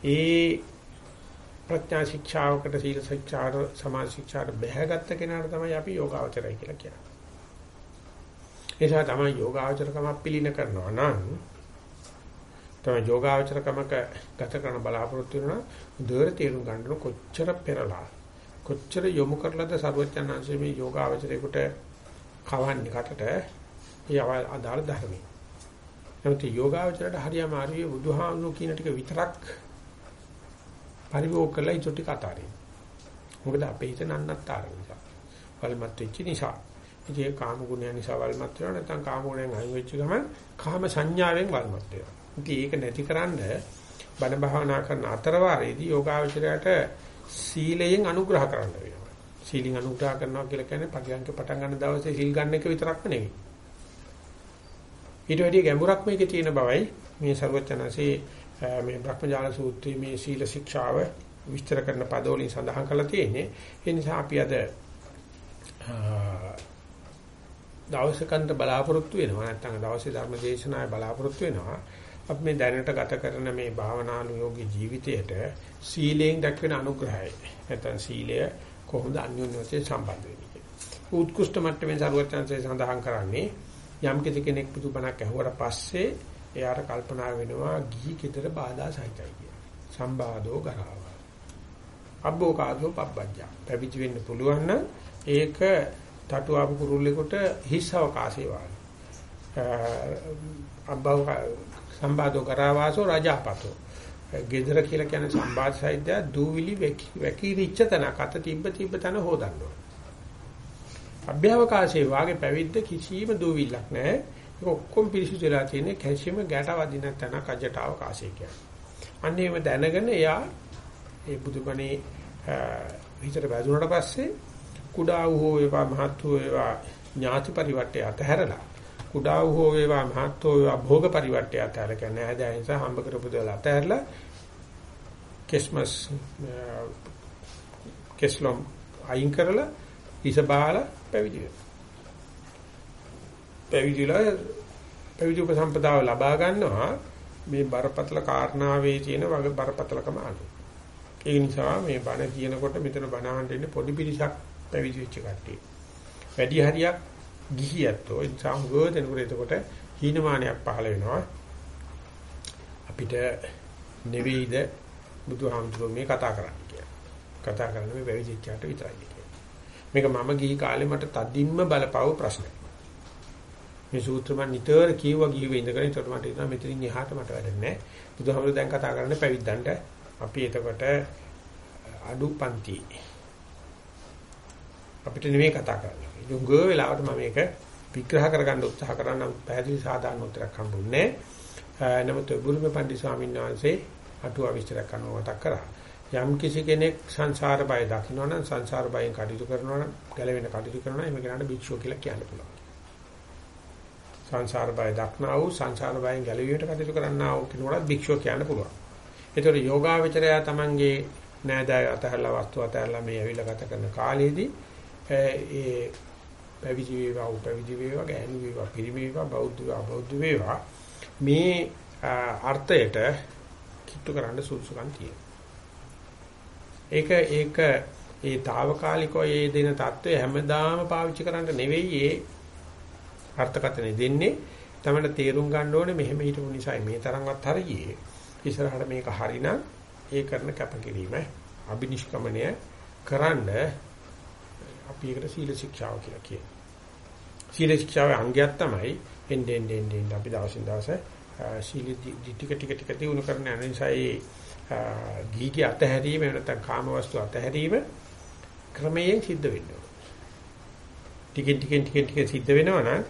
ඒ ප්‍රඥා ශික්ෂාවකට සීල ශික්ෂාවට සමාධි ශික්ෂාවට බැහැගත්ත කෙනාට තමයි අපි යෝගාවචරය කියලා කියන්නේ. ඒසා තමයි යෝගාවචරකම පිළින කරනවා නම් තමයි යෝගාවචරකමක ගත කරන බලාපොරොත්තු වෙනවා දොර තේරුම් ගන්න කොච්චර පෙරලා කොච්චර යොමු කරලාද සරුවචනාංශයේ මේ යෝගාවචරයකට කවන්නේ කටට ඒ අදාළ ධර්මයි. නමුත් යෝගාවචරයට හරියම ආරිය බුදුහාමුදුරු කියන ටික විතරක් පරිභෝග කරලා ඊට ටික අතාරින්න. මොකද අපේ හිත නන්නත්තර නිසා. වල්මත් වෙච්ච නිසා. ඉතින් කාම ගුණය නිසා වල්මත් වෙනවා නැත්නම් කාම ගුණයෙන් අයින් වෙච්ච ගමන් කාම සංඥාවෙන් වල්මත් වෙනවා. ඉතින් ඒක නැතිකරන්න බණ භාවනා කරන අතර වාරයේදී යෝගාවචරයට සීලයෙන් අනුග්‍රහ කරන්න වෙනවා. සීලින් අනුග්‍රහ කරනවා කියලා කියන්නේ පටියන්ක පටන් ගන්න දවසේ සීල් ගන්න එක විතරක්ම නෙවෙයි. ඊට වැඩිය ගැඹුරක් මේකේ තියෙන බවයි මේ ਸਰවචනසේ මේ බ්‍රහ්මජාල සූත්‍රයේ මේ සීල ශික්ෂාව විස්තර කරන පදවලින් සඳහන් කරලා තියෙන්නේ. ඒ නිසා අපි අද දවසකන්ට බලාපොරොත්තු වෙනවා නැත්නම් දවසේ ධර්ම දේශනාවේ බලාපොරොත්තු වෙනවා. අපි මේ දැනට ගත කරන මේ භාවනානුයෝගී ජීවිතයට සීලයෙන් දක්වන අනුග්‍රහය නැත්නම් සීලය කොහොමද අන්‍යෝන්‍ය වශයෙන් සම්බන්ධ වෙන්නේ කියලා. උත්කෘෂ්ඨ මට්ටමේ සරුවචනසේ සඳහන් කරන්නේ යම් කෙනෙක් බුදුබණක් ඇහුවට පස්සේ එයාට කල්පනා වෙනවා ගිහි කිතර බාධා සහිතයි කියලා. සම්බාධෝ ගරාව. අබ්බෝකාදෝ පබ්බජ්ජා. පැවිදි වෙන්න පුළුවන් නම් ඒක තටු ආපු කුරුල්ලෙකුට හිස් අවකාශය වාගේ. අබ්බව සම්බාධෝ කරාවාසෝ රජාපතෝ. ගෙදර කියලා කියන්නේ සම්බාධ සාහිත්‍ය දූවිලි වැකිරිච්ච තැනක අත තිබ්බ තිබ්බ තැන හොදන්න ඕන. අභ්‍යවකාශයේ වාගේ පැවිද්ද කිසිම දූවිල්ලක් නැහැ. ඒක ඔක්කොම පිරිසිදු වෙලා තියෙන්නේ කැල්සියම් ගැට වදින තැනක අජට අවකාශය කියන්නේ. අන්න එහෙම දැනගෙන එයා ඒ බුදුබණේ හිතට වැදුනට පස්සේ කුඩා වූ වේවා මහත් වූ වේවා ඥාති පරිවර්තය අතහැරලා කුඩා වූ වේවා මහත් වූ වේවා භෝග පරිවර්තය අතහැරලා කියන්නේ ආදාය නිසා හම්බ කරපු දේවල් අතහැරලා කිස්මස් කෙස්ලොම් uh, අයින් කරලා ඉස බාලා පැවිදි වෙනවා. පැවිදිලා පැවිදි උපසම්පදාව ලබා ගන්නවා මේ බරපතල කාරණාවේ තියෙන වගේ බරපතලකම අනුව. ඒ නිසා මේ බණ කියනකොට මෙතන බණ අහන්න ඉන්නේ පොඩි පිරිසක් පැවිදි වෙච්ච කට්ටිය. වැඩි හරියක් ගිහියත්ෝ ඒ නිසා හොදෙනකොට එතකොට හීනමානයක් පහළ වෙනවා. අපිට නෙවෙයිද බුදුහාමුදුරුවෝ මේ කතා කරන්නේ කියලා. කතා කරන්නේ මේ පැවිදිච්චාට විතරයි කියලා. මේක මම ගිහි කාලේ මට තදින්ම බලපව ප්‍රශ්නයක්. මේ සූත්‍ර මම නිතර කියුවා ගිහුවේ ඉඳගෙන ඒකට මට හිතෙනවා මෙතනින් එහාට මට වැඩක් නැහැ. බුදුහාමුදුරුවෝ දැන් කතා කරන්නේ පැවිද්දන්ට. අපි එතකොට අඩු පන්ති අපිට නෙමෙයි කතා කරන්නේ. යුංග වෙලාවට මම මේක විග්‍රහ කරගන්න උත්සාහ කරා නම් පැහැදිලි සාධාරණ උත්තරයක් හම්බුන්නේ නැහැ. නමුත් බුදුම පන්දි ස්වාමීන් වහන්සේ අටුවා විස්තර කරනවා මතක් කරා. යම් කිසි කෙනෙක් සංසාර බය දකිනවා නම් සංසාර බයෙන් කටයුතු කරනවා නම් ගැලවෙන කටයුතු කරනවා නම් මේකට භික්ෂුව කියලා කියන්න පුළුවන්. සංසාර බය දක්නා වූ සංසාර බයෙන් ගැලවීමට කටයුතු කරන්නා වූ කෙනෙකුට භික්ෂුව කියන්න පුළුවන්. ඒතකොට යෝගාවචරය තමන්ගේ නෑදෑය අතහැරලා වස්තු අතහැරලා මේ ඇවිල්ලා ගත කරන කාලයේදී ඒ පැවිදි වේවා උපවිදි වේවා ගෑනු වේවා පිරිමි වේවා බෞද්ධ වේවා අබෞද්ධ වේවා මේ අර්ථයට කිට්ටු කරන්න සුදුසුකම් තියෙනවා. ඒක ඒක ඒ తాවකාලිකව ඒ දෙන தত্ত্বය හැමදාම පාවිච්චි කරන්න නෙවෙයි ඒ අර්ථකතනෙ දෙන්නේ. තමන්න තේරුම් ගන්න ඕනේ මෙහෙම හිටපු නිසා මේ තරම්වත් හරියේ. ඉස්සරහට මේක හරිනම් ඒ කරන කැපකිරීම අබිනිෂ්ක්‍මණය කරන්න අපි ඒකට සීල ශික්ෂාව කියලා කියනවා. සීල ශික්ෂාවේ අංගයක් තමයි එන්නේ එන්නේ එන්නේ අපි දවසින් දවස සීල ටික ටික ටික දිනු කරන නිසා ඒ ගීගේ අතහැරීම නැත්නම් කාම වස්තු අතහැරීම ක්‍රමයෙන් සිද්ධ වෙනවා. ටිකෙන් ටිකෙන් ටිකෙන් ටික සිද්ධ වෙනවා නම්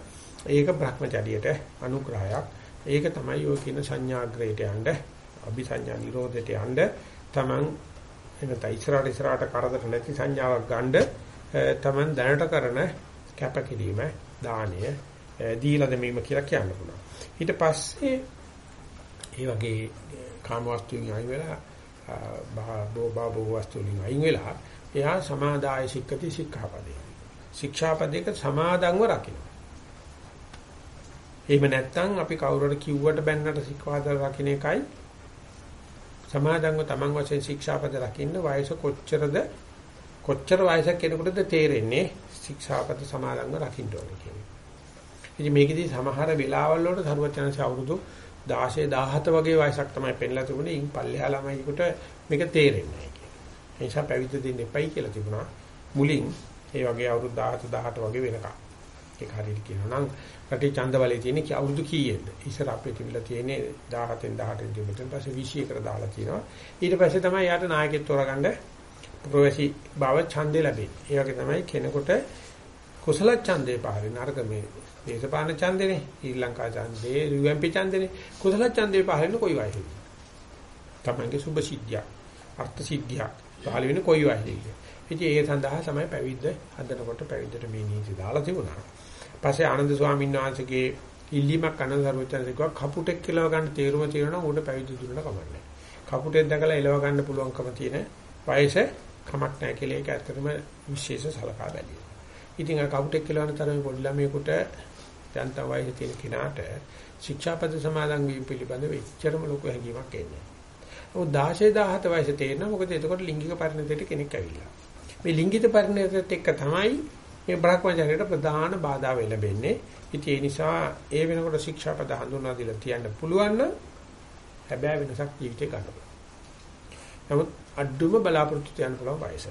ඒක භ්‍රමචරියට අනුග්‍රහයක්. ඒක තමයි ඔය කියන සංඥාග්‍රේට යන්න, අபிසඤ්ඤා නිරෝධයට යන්න තමන් එනත ඉස්සරහට ඉස්සරහට කරදර නැති සංඥාවක් ගන්න තමන් දැනට කරන කැපකිරීම දානය දීලා දෙමීම කියලා කියන්න පුළුවන්. ඊට පස්සේ ඒ වගේ කාම වස්තුන් අයින් වෙලා බා බෝ වස්තුන් අයින් වෙලා එයා සමාදාය සික්කති සික්ඛාපදේ. ශික්ෂාපදයක සමාදන්ව රකින්න. එහෙම නැත්නම් අපි කවුරුහට කිව්වට බැන්නට සික්ඛාපද රකින්න එකයි සමාදන්ව තමන් වශයෙන් ශික්ෂාපද රකින්න වයස කොච්චරද කොච්චර වයසක කෙනෙකුටද තේරෙන්නේ ශික්ෂාපද සමාදන්ව රකින්න ඕනේ කියන්නේ. ඉතින් මේකෙදී සමහර වෙලාවල් වලට සරුවචනසේ අවුරුදු 16 17 වගේ වයසක් තමයි පෙන්ලා තිබුණේ. ඉන් පල්ලෙහා ළමයිකට මේක තේරෙන්නේ නැහැ කියන්නේ. ඒ නිසා පැවිදි දෙන්න එපයි කියලා තිබුණා. මුලින් ඒ වගේ අවුරුදු 17 18 වගේ වෙනකම්. ඒක හරියට කියනවා නම් රටේ ඡන්දවලේ තියෙන කී අවුරුදු කීයේද? ඉස්සර අපේ තිබිලා තියෙන්නේ 17න් 18න් තිබුණා. ඊට පස්සේ 21කට දාලා තියෙනවා. ඊට පස්සේ තමයි යාට නායකයෙක් තෝරගන්න ප්‍රවේශී භව ඡන්දේ ලැබෙන්නේ. ඒ වගේ තමයි කෙනෙකුට කුසල ඡන්දේ පහරින් නරක මේ දේශපාලන ඡන්දේනේ ශ්‍රී ලංකා ඡන්දේ UMP ඡන්දේනේ කුසල ඡන්දේ පහරින් කොයි වයිද? තමන්ගේ සුභ සිද්ධිය අර්ථ සිද්ධිය පහළ වෙන කොයි වයිද? ඉතින් ඒ සඳහා තමයි පැවිද්ද හදනකොට පැවිද්දට මේ නීති දාලා තිබුණා. පස්සේ ආනන්ද ස්වාමීන් වහන්සේගේ ඉල්ලීමක් අනන්ත සර්වචන්සේ කිව්වා කපුටෙක් කියලා ගන්න තේරුම තියෙනවා උඩ පැවිදි දුන්නට කමන්නේ. කපුටෙක් දැකලා එලව ගන්න පුළුවන්කම තියෙන වයස කමක් නැහැ කියලා ඒක ඇත්තටම විශේෂ සලකා බැලුවා. ඉතින් අර කවුටෙක් කියලා යන තරමේ පොඩි ළමයෙකුට යන්තම් වයසේ තියෙන කෙනාට ශික්ෂාපද සමාදන් වීම පිළිබඳව එච්චරම ලොකු හැඟීමක් එන්නේ නැහැ. ඔව් 16 17 වයසේ තේරෙනවා මොකද එතකොට ලිංගික පරිණතයට කෙනෙක් ඇවිල්ලා. මේ ලිංගිත පරිණතයත් එක්ක තමයි මේ බ්‍රහ්මචර්යයට ප්‍රධාන බාධා වෙලෙන්නේ. ඉතින් ඒ නිසා ඒ වෙනකොට ශික්ෂාපද හඳුනා දීලා තියන්න පුළුවන් නම් හැබැයි වෙනසක් ජීවිතේ ගන්න නමුත් අඩුම බලාපොරොත්තු තියන්න පුළුවන් වයස.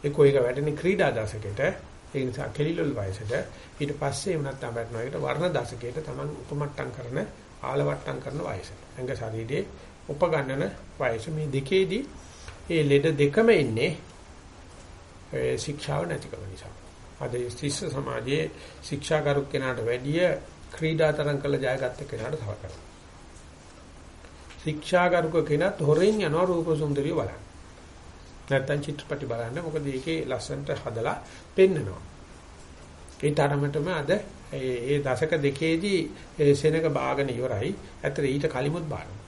ඒ කොයික වැඩෙන ක්‍රීඩා දශකයට ඒ නිසා කෙලිලොල් වයසට ඊට පස්සේ එමුණත් තමයි වර්ණ දශකයට Taman උපමට්ටම් කරන ආලවට්ටම් කරන වයස. අංග ශරීරයේ උපගන්නන වයස මේ දෙකේදී මේ ලෙඩ දෙකම ඉන්නේ ශික්ෂාව නැතිකම නිසා. අද ශිෂ්‍ය සමාජයේ ශික්ෂාගරුක කෙනාට වැඩිය ක්‍රීඩා තරම් කළ ජයගත්ත කෙනාට සලකනවා. ශික්ෂාගරුක කෙනත් හොරෙන් යනවා රූප සුන්දරිය බලන්න. නැත්තම් චිත්‍රපටි බලන්න. මොකද ඒකේ ලස්සනට හදලා පෙන්නනවා. ඒ තරමටම අද ඒ දශක දෙකේදී සෙනක බාගෙන ඉවරයි. ඇතර ඊට කලිමුත් බානවා.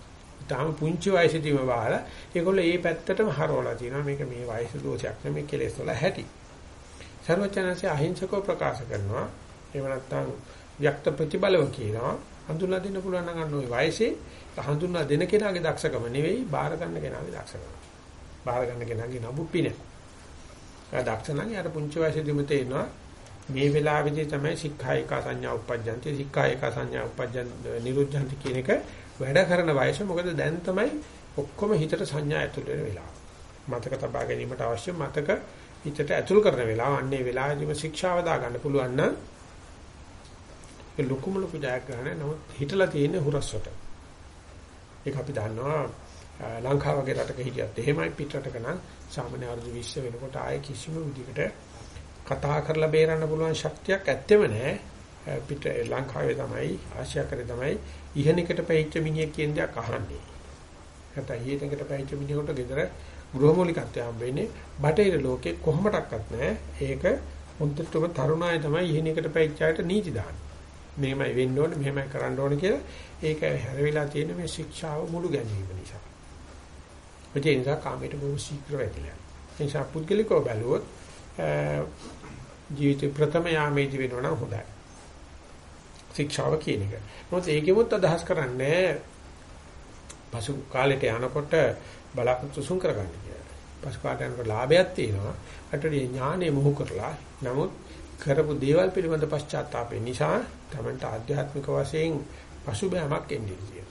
තාම පුංචි වයසේදීම බාලා ඒගොල්ලෝ ඒ පැත්තටම හරවලා තිනවා. මේක මේ වයස දෝෂයක් නෙමෙයි කෙලෙස් වල හැටි. සර්වචනanse අහිංසකව ප්‍රකාශ කරනවා. එහෙම නැත්නම් වික්ත ප්‍රතිබලව කියනවා. හඳුනලා දෙන්න පුළුවන් නම් අන්න ওই වයසේ හඳුනා දෙන කෙනාගේ දක්ෂකම නෙවෙයි බාර ගන්න කෙනාගේ දක්ෂකම. බාර ගන්න කෙනාගේ නබුප්පින. ඒ දක්ෂ නම් යාර පුංචි වයසේදීම තේනවා මේ වෙලාවේදී තමයි සික්ඛායික සංඥා උපජ්ජන්ති සික්ඛායික සංඥා උපජ්ජන් නිරුද්ධන්ති කියන එක වැඩ කරන වයස මොකද දැන් තමයි ඔක්කොම හිතට සංඥා ඇතුල් වෙන වෙලාව. මතක තබා ගැනීමට අවශ්‍ය මතක හිතට ඇතුල් කරන වෙලාව. අන්නේ වෙලාවේදීම ශික්ෂාව දා ගන්න පුළුවන් නම් ඒ ලොකුම ලොකු ජයග්‍රහණය නමුත් හිතලා තියෙන හුරස්වට. ඒක අපි දන්නවා ලංකාව වගේ රටක හිටියත් එහෙමයි පිටරටක නම් සාමාන්‍ය අවුරුදු 20 වෙනකොට ආයේ කිසිම විදිහකට කතා කරලා බේරන්න පුළුවන් ශක්තියක් ඇත්තෙම නැහැ. පිට ලංකාවේ තමයි ආසියාකරේ තමයි ඉහණකට පැහිච්ච මිනිහෙක් කියන දයක් අහන්නේ. නැත්නම් ඊටකට පැහිච්ච මිනිහෙකුට ගෙදර ගෘහමූලිකත්වය හම්බෙන්නේ බටහිර ලෝකේ කොහොමඩක්වත් නැහැ. ඒක හොන්දටම තරුණාය තමයි ඉහණකට පැහිච්ච අයට නීති දාන්නේ. මෙහෙමයි වෙන්න ඕනේ මෙහෙමයි කරන්න ඕනේ කියලා ඒක හැරවිලා තියෙන මේ ශික්ෂාව මුළු ගැනීම නිසා. ඒ නිසා කාමයට බොහෝ ශීඝ්‍ර වැටිලා. ඒ නිසා පුද්ගලිකව බැලුවොත් ජීවිතේ ප්‍රථම යාමේදී වෙනවා නම් හොඳයි. ශික්ෂාව කියන එක. මොකද ඒකෙමුත් අදහස් කරන්නේ පසු කාලෙට යනකොට බලාපොරොත්තු සුන් කරගන්න කියලා. පසු කාලයට යනකොට ලාභයක් තියෙනවා. අටදී ඥානෙ මොහු කරලා නමුත් කරපු දේවල් පිළිබඳ පශ්චාත්තාපය නිසා තමන්ට ආධ්‍යාත්මික වශයෙන් පසුබෑමක් එන්නේ කියලා.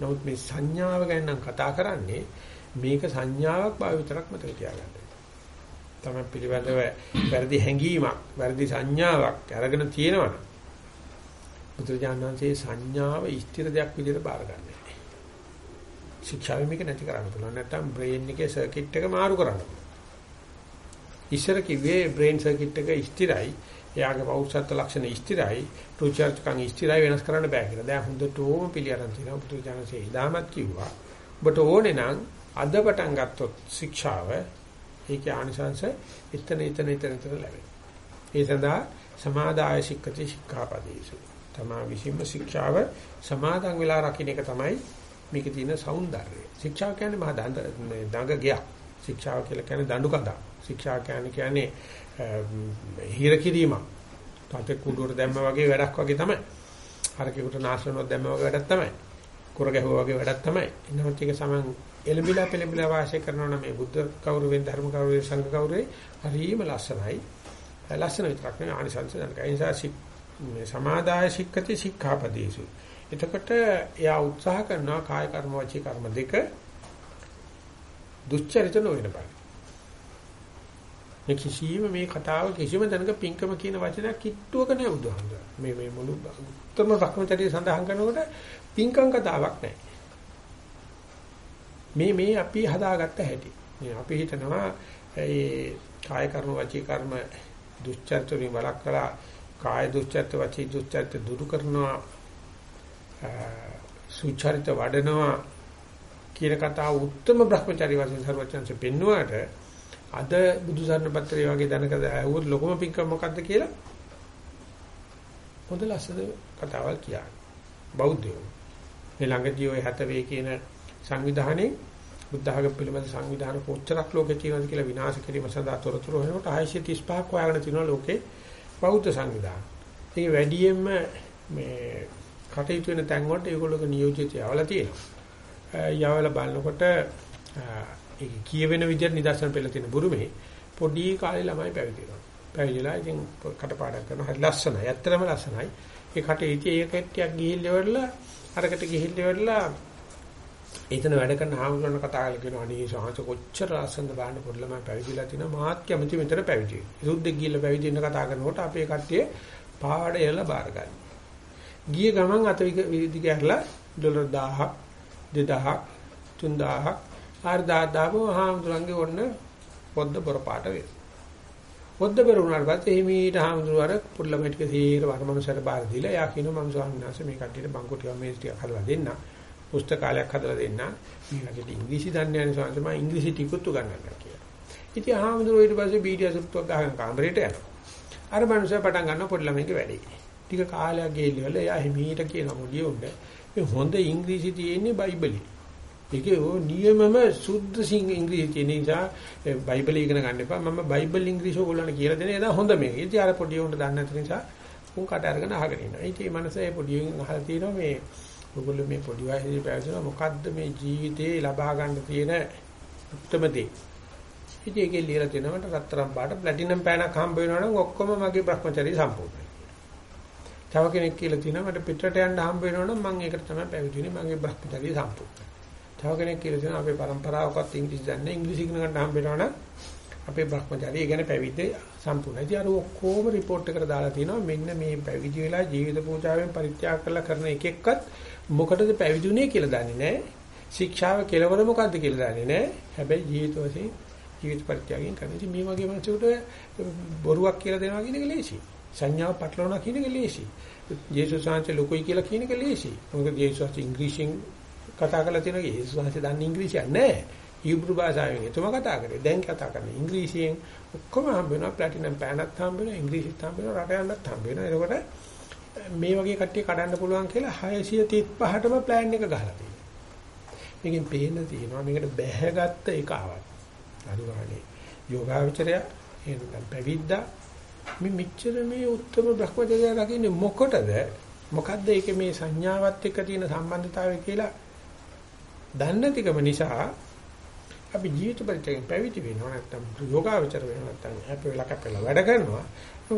නමුත් මේ සංඥාව ගැන නම් කතා කරන්නේ මේක සංඥාවක් බව විතරක් මතක තියාගන්න. තමයි පිළිබඳව වැරදි හැඟීමක්, වැරදි සංඥාවක් අරගෙන තියෙනවනේ. බුදුජානනාංශයේ සංඥාව ස්ථිර දෙයක් විදිහට බාර ගන්න. ශික්ෂාවෙ මේක නැති කරන්න පුළුවන්. නැත්නම් බ්‍රේන් එකේ සර්කිට් එක මාරු කරන්න පුළුවන්. ඉස්සර කිව්වේ බ්‍රේන් සර්කිට් එක ස්ථිරයි. එයාගේ පෞෂත්ව ලක්ෂණ ස්ථිරයි. රුචර්ජකම් ස්ථිරයි වෙනස් කරන්න බෑ කියලා. දැන් හොඳටම පිළිඅරන් තියෙනවා. බුදුජානනාංශයේ ඉදාමත් කිව්වා. ඔබට ඕනේ නම් අද පටන් ගත්තොත් ශික්ෂාව ඒකේ ආනිසංශ එතන එතන එතන එතන ලැබෙනවා. ඒ සඳහා සමාදාය සික්කති ශික්ෂාපදේසු. තමා විසින්ම ශික්ෂාව සමාදන් වෙලා රකින්න එක තමයි මේකේ තියෙන సౌందර්යය. ශික්ෂාව කියන්නේ මහා දඬ දඟ ගියක්. ශික්ෂාව කියලා කියන්නේ දඬු කඳා. ශික්ෂා කියන්නේ කියන්නේ හිර කිරීමක්. තාතේ කුඩුවට දැම්ම වගේ වැඩක් වගේ තමයි. හරකෙකුට නාශනවත් දැම්ම වගේ වැඩක් තමයි. කුර ගැහුවා වගේ වැඩක් තමයි. එනවත් ඒක සමන් එලඹිලා පෙලඹිලා වාසය කරනවා නම් මේ බුද්ධ කෞරවෙන් ධර්ම කෞරවෙන් සංඝ කෞරවේ හරිම ලස්සනයි. ලස්සන විතරක් නෙවෙයි ආනිසංස දැනගයි. ඒ නිසා මේ සමාදාය සික්කති සික්ඛාපදේසු. එතකොට එයා උත්සාහ කරනවා කාය කර්ම වචී කර්ම දෙක දුස්චරිත නොවන බව. මේ කිසියම් මේ කතාව කිසිම තැනක පිංකම කියන වචනයක් කිට්ටුවක නෑ බුදුහාමුදුරුවෝ. මේ මේ මුළු උත්තම භක්මචර්ය සඳහන් කරනකොට පිංකම් කතාවක් නෑ. මේ මේ අපි හදාගත්ත හැටි. මේ අපි හිතනවා ඒ කාය කර්ම වචී කර්ම දුස්චරිත වලින් වළක්වලා කාය දුස්චරිත වචී දුස්චරිත දුරු කරනවා සුචරිත වඩනවා කියන කතාව උත්තම භ්‍රමචාරී වශයෙන් සර්වචන්සේ පෙන්වුවාට අද බුදුසරණ පත්‍රය වගේ දැනක ඇහුවොත් ලොකම පිංකම මොකද්ද කියලා හොඳ ලස්සන කතාවල් කියන්නේ බෞද්ධයෝ මේ ළඟදී ওই හතවේ කියන සංවිධානයේ බුද්ධ ධර්ම පිළිබඳ සංවිධාන කොච්චරක් ලෝකේ තියෙනවද කියලා විනාශ කිරීම සඳහා තොරතුරු වෙනකොට 635ක් හොයාගෙන තියෙනවා ලෝකේ බෞද්ධ සංවිධාන. ඒක වැඩියෙන්ම මේ කටයුතු වෙන තැන් වලට ඒගොල්ලෝගේ නියෝජිතය යවලා තියෙනවා. යවලා බලනකොට ඒක කියවෙන විදිහට නිදර්ශන පෙළ තියෙන බුරුමේ පොඩි කාලේ ළමයි පැවිදි වෙනවා. පැවිදිලා ඉතින් කටපාඩම් කරනවා. හරි ලස්සනයි. ඇත්තටම ලස්සනයි. ඒ කට ඉති ඒ කට්ටියක් ගිහිල්ලා ඉවරලා අරකට ගිහිල්ලා ඉවරලා එතන වැඩ කරන හාමුදුරන කතා කරලා කියනවා අනේ සාහස කොච්චර ලස්සනද බලන්න පොඩි ළමයි පැවිදිලා තිනවා මාත් කැමති මෙතන පැවිදි වෙන්න. සුද්දෙක් ගිහිල්ලා පැවිදි වෙන්න කතා කරනකොට අපේ කට්ටිය පාඩ එලා බාර ගන්න. ගිය ගමන් අත විදි ගැරලා ඩොලර් 1000ක් 2000ක් 3000ක් 4000 දාපුව හාමුදුරන්ගේ ඔන්න පොද්ද බොර පාට වේ. පොද්ද බර වුණාට පස්සේ එහිමීට හාමුදුරුවෝ අර පොඩි ළමයි ටික සීර වරමනසට බාර දීලා යා කියනවා මම ස්වාමීන් වහන්සේ මේ කට්ටියට බංකො ටික මේ ටික හදලා දෙන්න. පුස්තකාලයක් හදලා දෙන්න. මේ වගේ ඉංග්‍රීසි දන්නේ නැහැ ස්වාමීන් වහන්සේ මම ඉංග්‍රීසි ටිකුත් උගන්වන්නම් කියලා. ඉතින් හාමුදුරුවෝ ඊට පස්සේ බීඩිය සුට්ටුවක් ගහගෙන කාමරේට යනවා. අර මනුස්සයා පටන් ගන්නවා පොඩි ළමයිගේ වැඩේ. ටික කාලයක් ගෙයිලිවල එයා හිමීට කියන මොඩිය උන්න මේ හොඳ ඉංග්‍රීසි තියෙන්නේ බයිබලේ. ඒකේ ඕ නියමම සුද්ධ සිංහ ඉංග්‍රීසි තියෙන නිසා බයිබල ඉගෙන ගන්න එපා. මම බයිබල් ඉංග්‍රීසි ඕගොල්ලන්ට කියලා දෙන එදා හොඳ මේක. ඉතින් අර පොඩි උන්ට දන්නේ නැති නිසා උන් කට අරගෙන අහගෙන ඉන්නවා. ඉතින් මේ මනස ඒ පොඩි උන් අහලා තියෙනවා මේ ඔයගොල්ලෝ මේ පොඩි වයසේ පැවිදෙනවා මොකද්ද මේ ජීවිතේ ලබා ගන්න තියෙන උත්තරම දේ. ඉතින් ඒකේ ලියලා තියෙනවා මට රත්තරන් පාට ප්ලැටිනම් පෑනක් හම්බ වෙනවා නම් ඔක්කොම මගේ Brahmacharya සම්පූර්ණයි. තව කෙනෙක් කියලා තියෙනවා මට පිටරට යන්න හම්බ වෙනවා නම් මම ඒකට තමයි පැවිදි වෙන්නේ මගේ Brahmacharya සම්පූර්ණයි. තව කෙනෙක් කියලා තියෙනවා අපේ પરම්පරාවකත් ඉංග්‍රීසි දන්නේ ඉංග්‍රීසි ඉගෙන ගන්න හම්බ වෙනවා නම් අපේ Brahmacharya ගැන පැවිද්ද සම්පූර්ණයි. ඉතින් අර ඔක්කොම report එකට දාලා තියෙනවා මෙන්න මේ පැවිදි වෙලා ජීවිත පූජාවෙන් පරිත්‍යාග කරලා කරන එක එක්කත් මොකටද පැවිදුනේ කියලා දන්නේ නැහැ. ශික්ෂාව කෙලවර මොකද්ද කියලා දන්නේ නැහැ. හැබැයි ජීවිත වශයෙන් ජීවිත පරිත්‍යාගයෙන් කරන ඉතින් මේ වගේ මිනිසෙකුට බොරුවක් කියලා දෙනවා කියන එක ලේසි. සංඥාව පටලවනවා කියන එක ලේසි. ජේසුස් වහන්සේ ලොකුයි කියලා කියන එක ලේසි. මොකද ජේසුස් වහන්සේ ඉංග්‍රීසියෙන් කතා කරලා තියෙනවා ජේසුස් වහන්සේ දන්නේ ඉංග්‍රීසියක් නැහැ. හීබ්‍රු භාෂාවෙන් එතුම කතා කරේ. දැන් කතා කරන්නේ ඉංග්‍රීසියෙන් ඔක්කොම හම්බ වෙනවා. ප්ලැටිනම් පෑනක් හම්බ වෙනවා. ඉංග්‍රීසිත් හම්බ වෙනවා. රට යන්නත් හම්බ වෙනවා. එතකොට මේ වගේ කට්ටිය කඩන්න පුළුවන් කියලා 635ටම ප්ලෑන් එක ගහලා තියෙනවා. මේකෙන් පේන්න තියෙනවා මේකට බැහැගත්ත එක ආවත්. අනිවාර්යයි. යෝගාවචරය එහෙනම් පැවිද්දා මේ මෙච්චර මේ උත්තර බ්‍රහ්මචර්යය රකින්නේ මොකටද? මොකද්ද ඒකේ මේ සංඥාවත් එක්ක තියෙන සම්බන්ධතාවය කියලා දන්නේ නැතිකම නිසා අපි ජීවිත පරිත්‍යාගයෙන් පැවිදි වෙනවා නැත්නම් යෝගාවචර වෙනවා නැත්නම් හැප වෙලා කැපෙලා වැඩ කරනවා.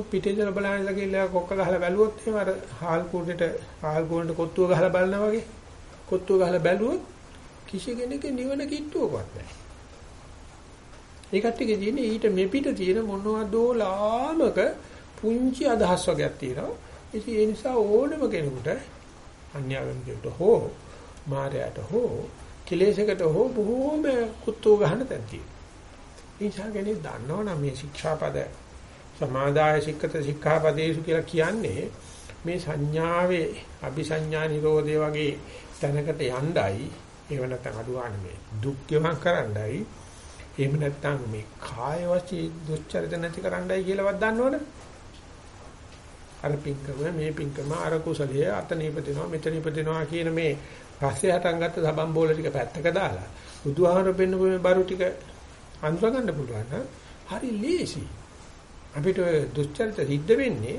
පිටේදල බලන්න ගිහලා කොක්ක ගහලා බැලුවොත් එහෙම අර හාල් කුඩේට හාල් කුඩේට කොත්තුව ගහලා බලනවා වගේ කොත්තුව ගහලා බැලුවොත් කිසි කෙනෙක් නිවන කිට්ටුවක්වත් නැහැ. ඒ කට්ටියගේ තියෙන ඊට මෙපිට තියෙන මොනවදෝ ලාමක පුංචි අදහස් වර්ගයක් තියෙනවා. ඉතින් ඒ නිසා ඕනම කෙනෙකුට අන්‍යවන්කට හෝ මායයට හෝ කෙලෙසකට හෝ බොහෝම කුත්තු ගන්න තැන් තියෙනවා. ඒ නිසා කෙනෙක් දන්නවනම් මේ ශික්ෂාපද සමාදාය සික්කත සික්ඛාපදේසු කියලා කියන්නේ මේ සංඥාවේ අபிසඤ්ඤා නිරෝධය වගේ තැනකට යණ්ඩයි ඒව නැත්නම් අඩුවානේ මේ දුක් ගෙවන් කරන්නයි එහෙම නැත්නම් මේ කාය වචී දුච්චරිත නැති කරන්නයි කියලාවත් දන්නවනේ. අර පිංකම මේ පිංකම අර කුසලයේ අතන ඉපදිනවා මෙතන ඉපදිනවා කියන මේ පස්සේ හටන් ගත්ත සබම් බෝල ටික පැත්තක දාලා බුදුහාමර පෙන්න මේ බරු ටික අඳුර ගන්න පුළුවන් නම් හරි ලේසි. අපිට දුච්චරිත සිද්ධ වෙන්නේ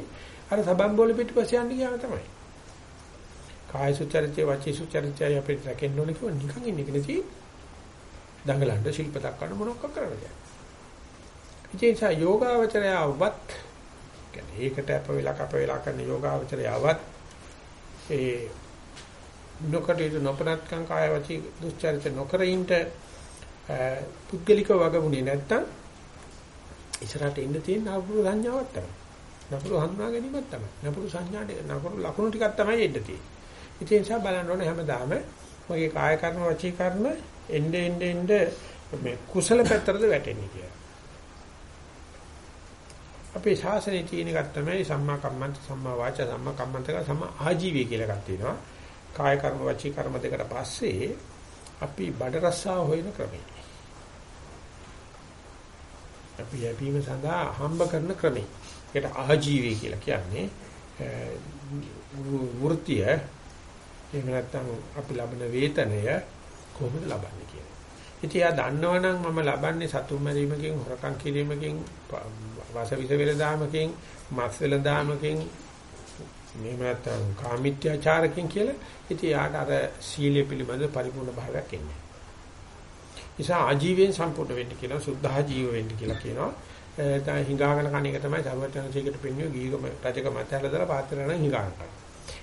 අර සබම් බෝල පිටිපස්සේ යන්න ගියාම තමයි. කාය සුචරිතය වචී සුචරිතය අපිට රැකෙන්න ඕනේ කිව්ව නිකන් ඉන්නේ නෙකී දඟලන්න ශිල්ප දක්වන්න මොනවක් කරන්නද? ඒ නිසා යෝගාවචරයවත් කියන්නේ ඒකට අප වෙලා කප වෙලා කරන යෝගාවචරයවත් ඒ නොකටයුතු නොපනත්කම් කාය වචී දුස්චරිත නොකරින්ට පුද්ගලික වගමුණේ නැත්තම් ඉස්සරහට එන්න තියෙන නපුරු සංඥාවක් තමයි. නපුරු හඳුනා ගැනීමක් තමයි. නපුරු සංඥාට නපුරු ලකුණු ටිකක් තමයි එන්න තියෙන්නේ. ඒ නිසා බලන්න ඕනේ හැමදාම මගේ කාය කර්ම වචී කර්ම එnde ende ende මේ කුසල පැත්තටද වැටෙන්නේ කියලා. අපේ ශාසනයේ තියෙන එකක් තමයි සම්මා කම්මන්ත සම්මා වාචා සම්මා කම්මන්තක සම්මා ආජීවය කියලා එකක් තියෙනවා. කාය කර්ම වචී කර්ම දෙකට පස්සේ අපි බඩ රස්සා හොයන ක්‍රමය. අපි යැපීම සඳහා හම්බ කරන ක්‍රමය. ඒකට ආජීවය කියලා කියන්නේ වෘත්තිය එහෙම නැත්නම් අපි ලබන වේතනය කොහොමද ලබන්නේ කියලා. ඉතින් එයා දන්නවනම් මම ලබන්නේ සතුම් මරීමකින්, හොරකම් කිරීමකින්, වාසවිස වෙලදාමකින්, මස් වෙලදාමකින්, මේ නැත්තම් කාමිත්‍යාචාරකින් කියලා. ඉතින් යාට අර සීලය පිළිබඳ පරිපූර්ණ භාවයක් එන්නේ. නිසා ආජීවයෙන් සම්පූර්ණ වෙන්න කියනවා සුද්ධා ජීව වෙන්න කියලා කියනවා. දැන් හිඟාගෙන කණ එක තමයි සර්වඥාන්සේකට පෙන්වන්නේ ගීගම රජක මත හැලදලා පාත්‍රය නම් හිඟාන කරනවා.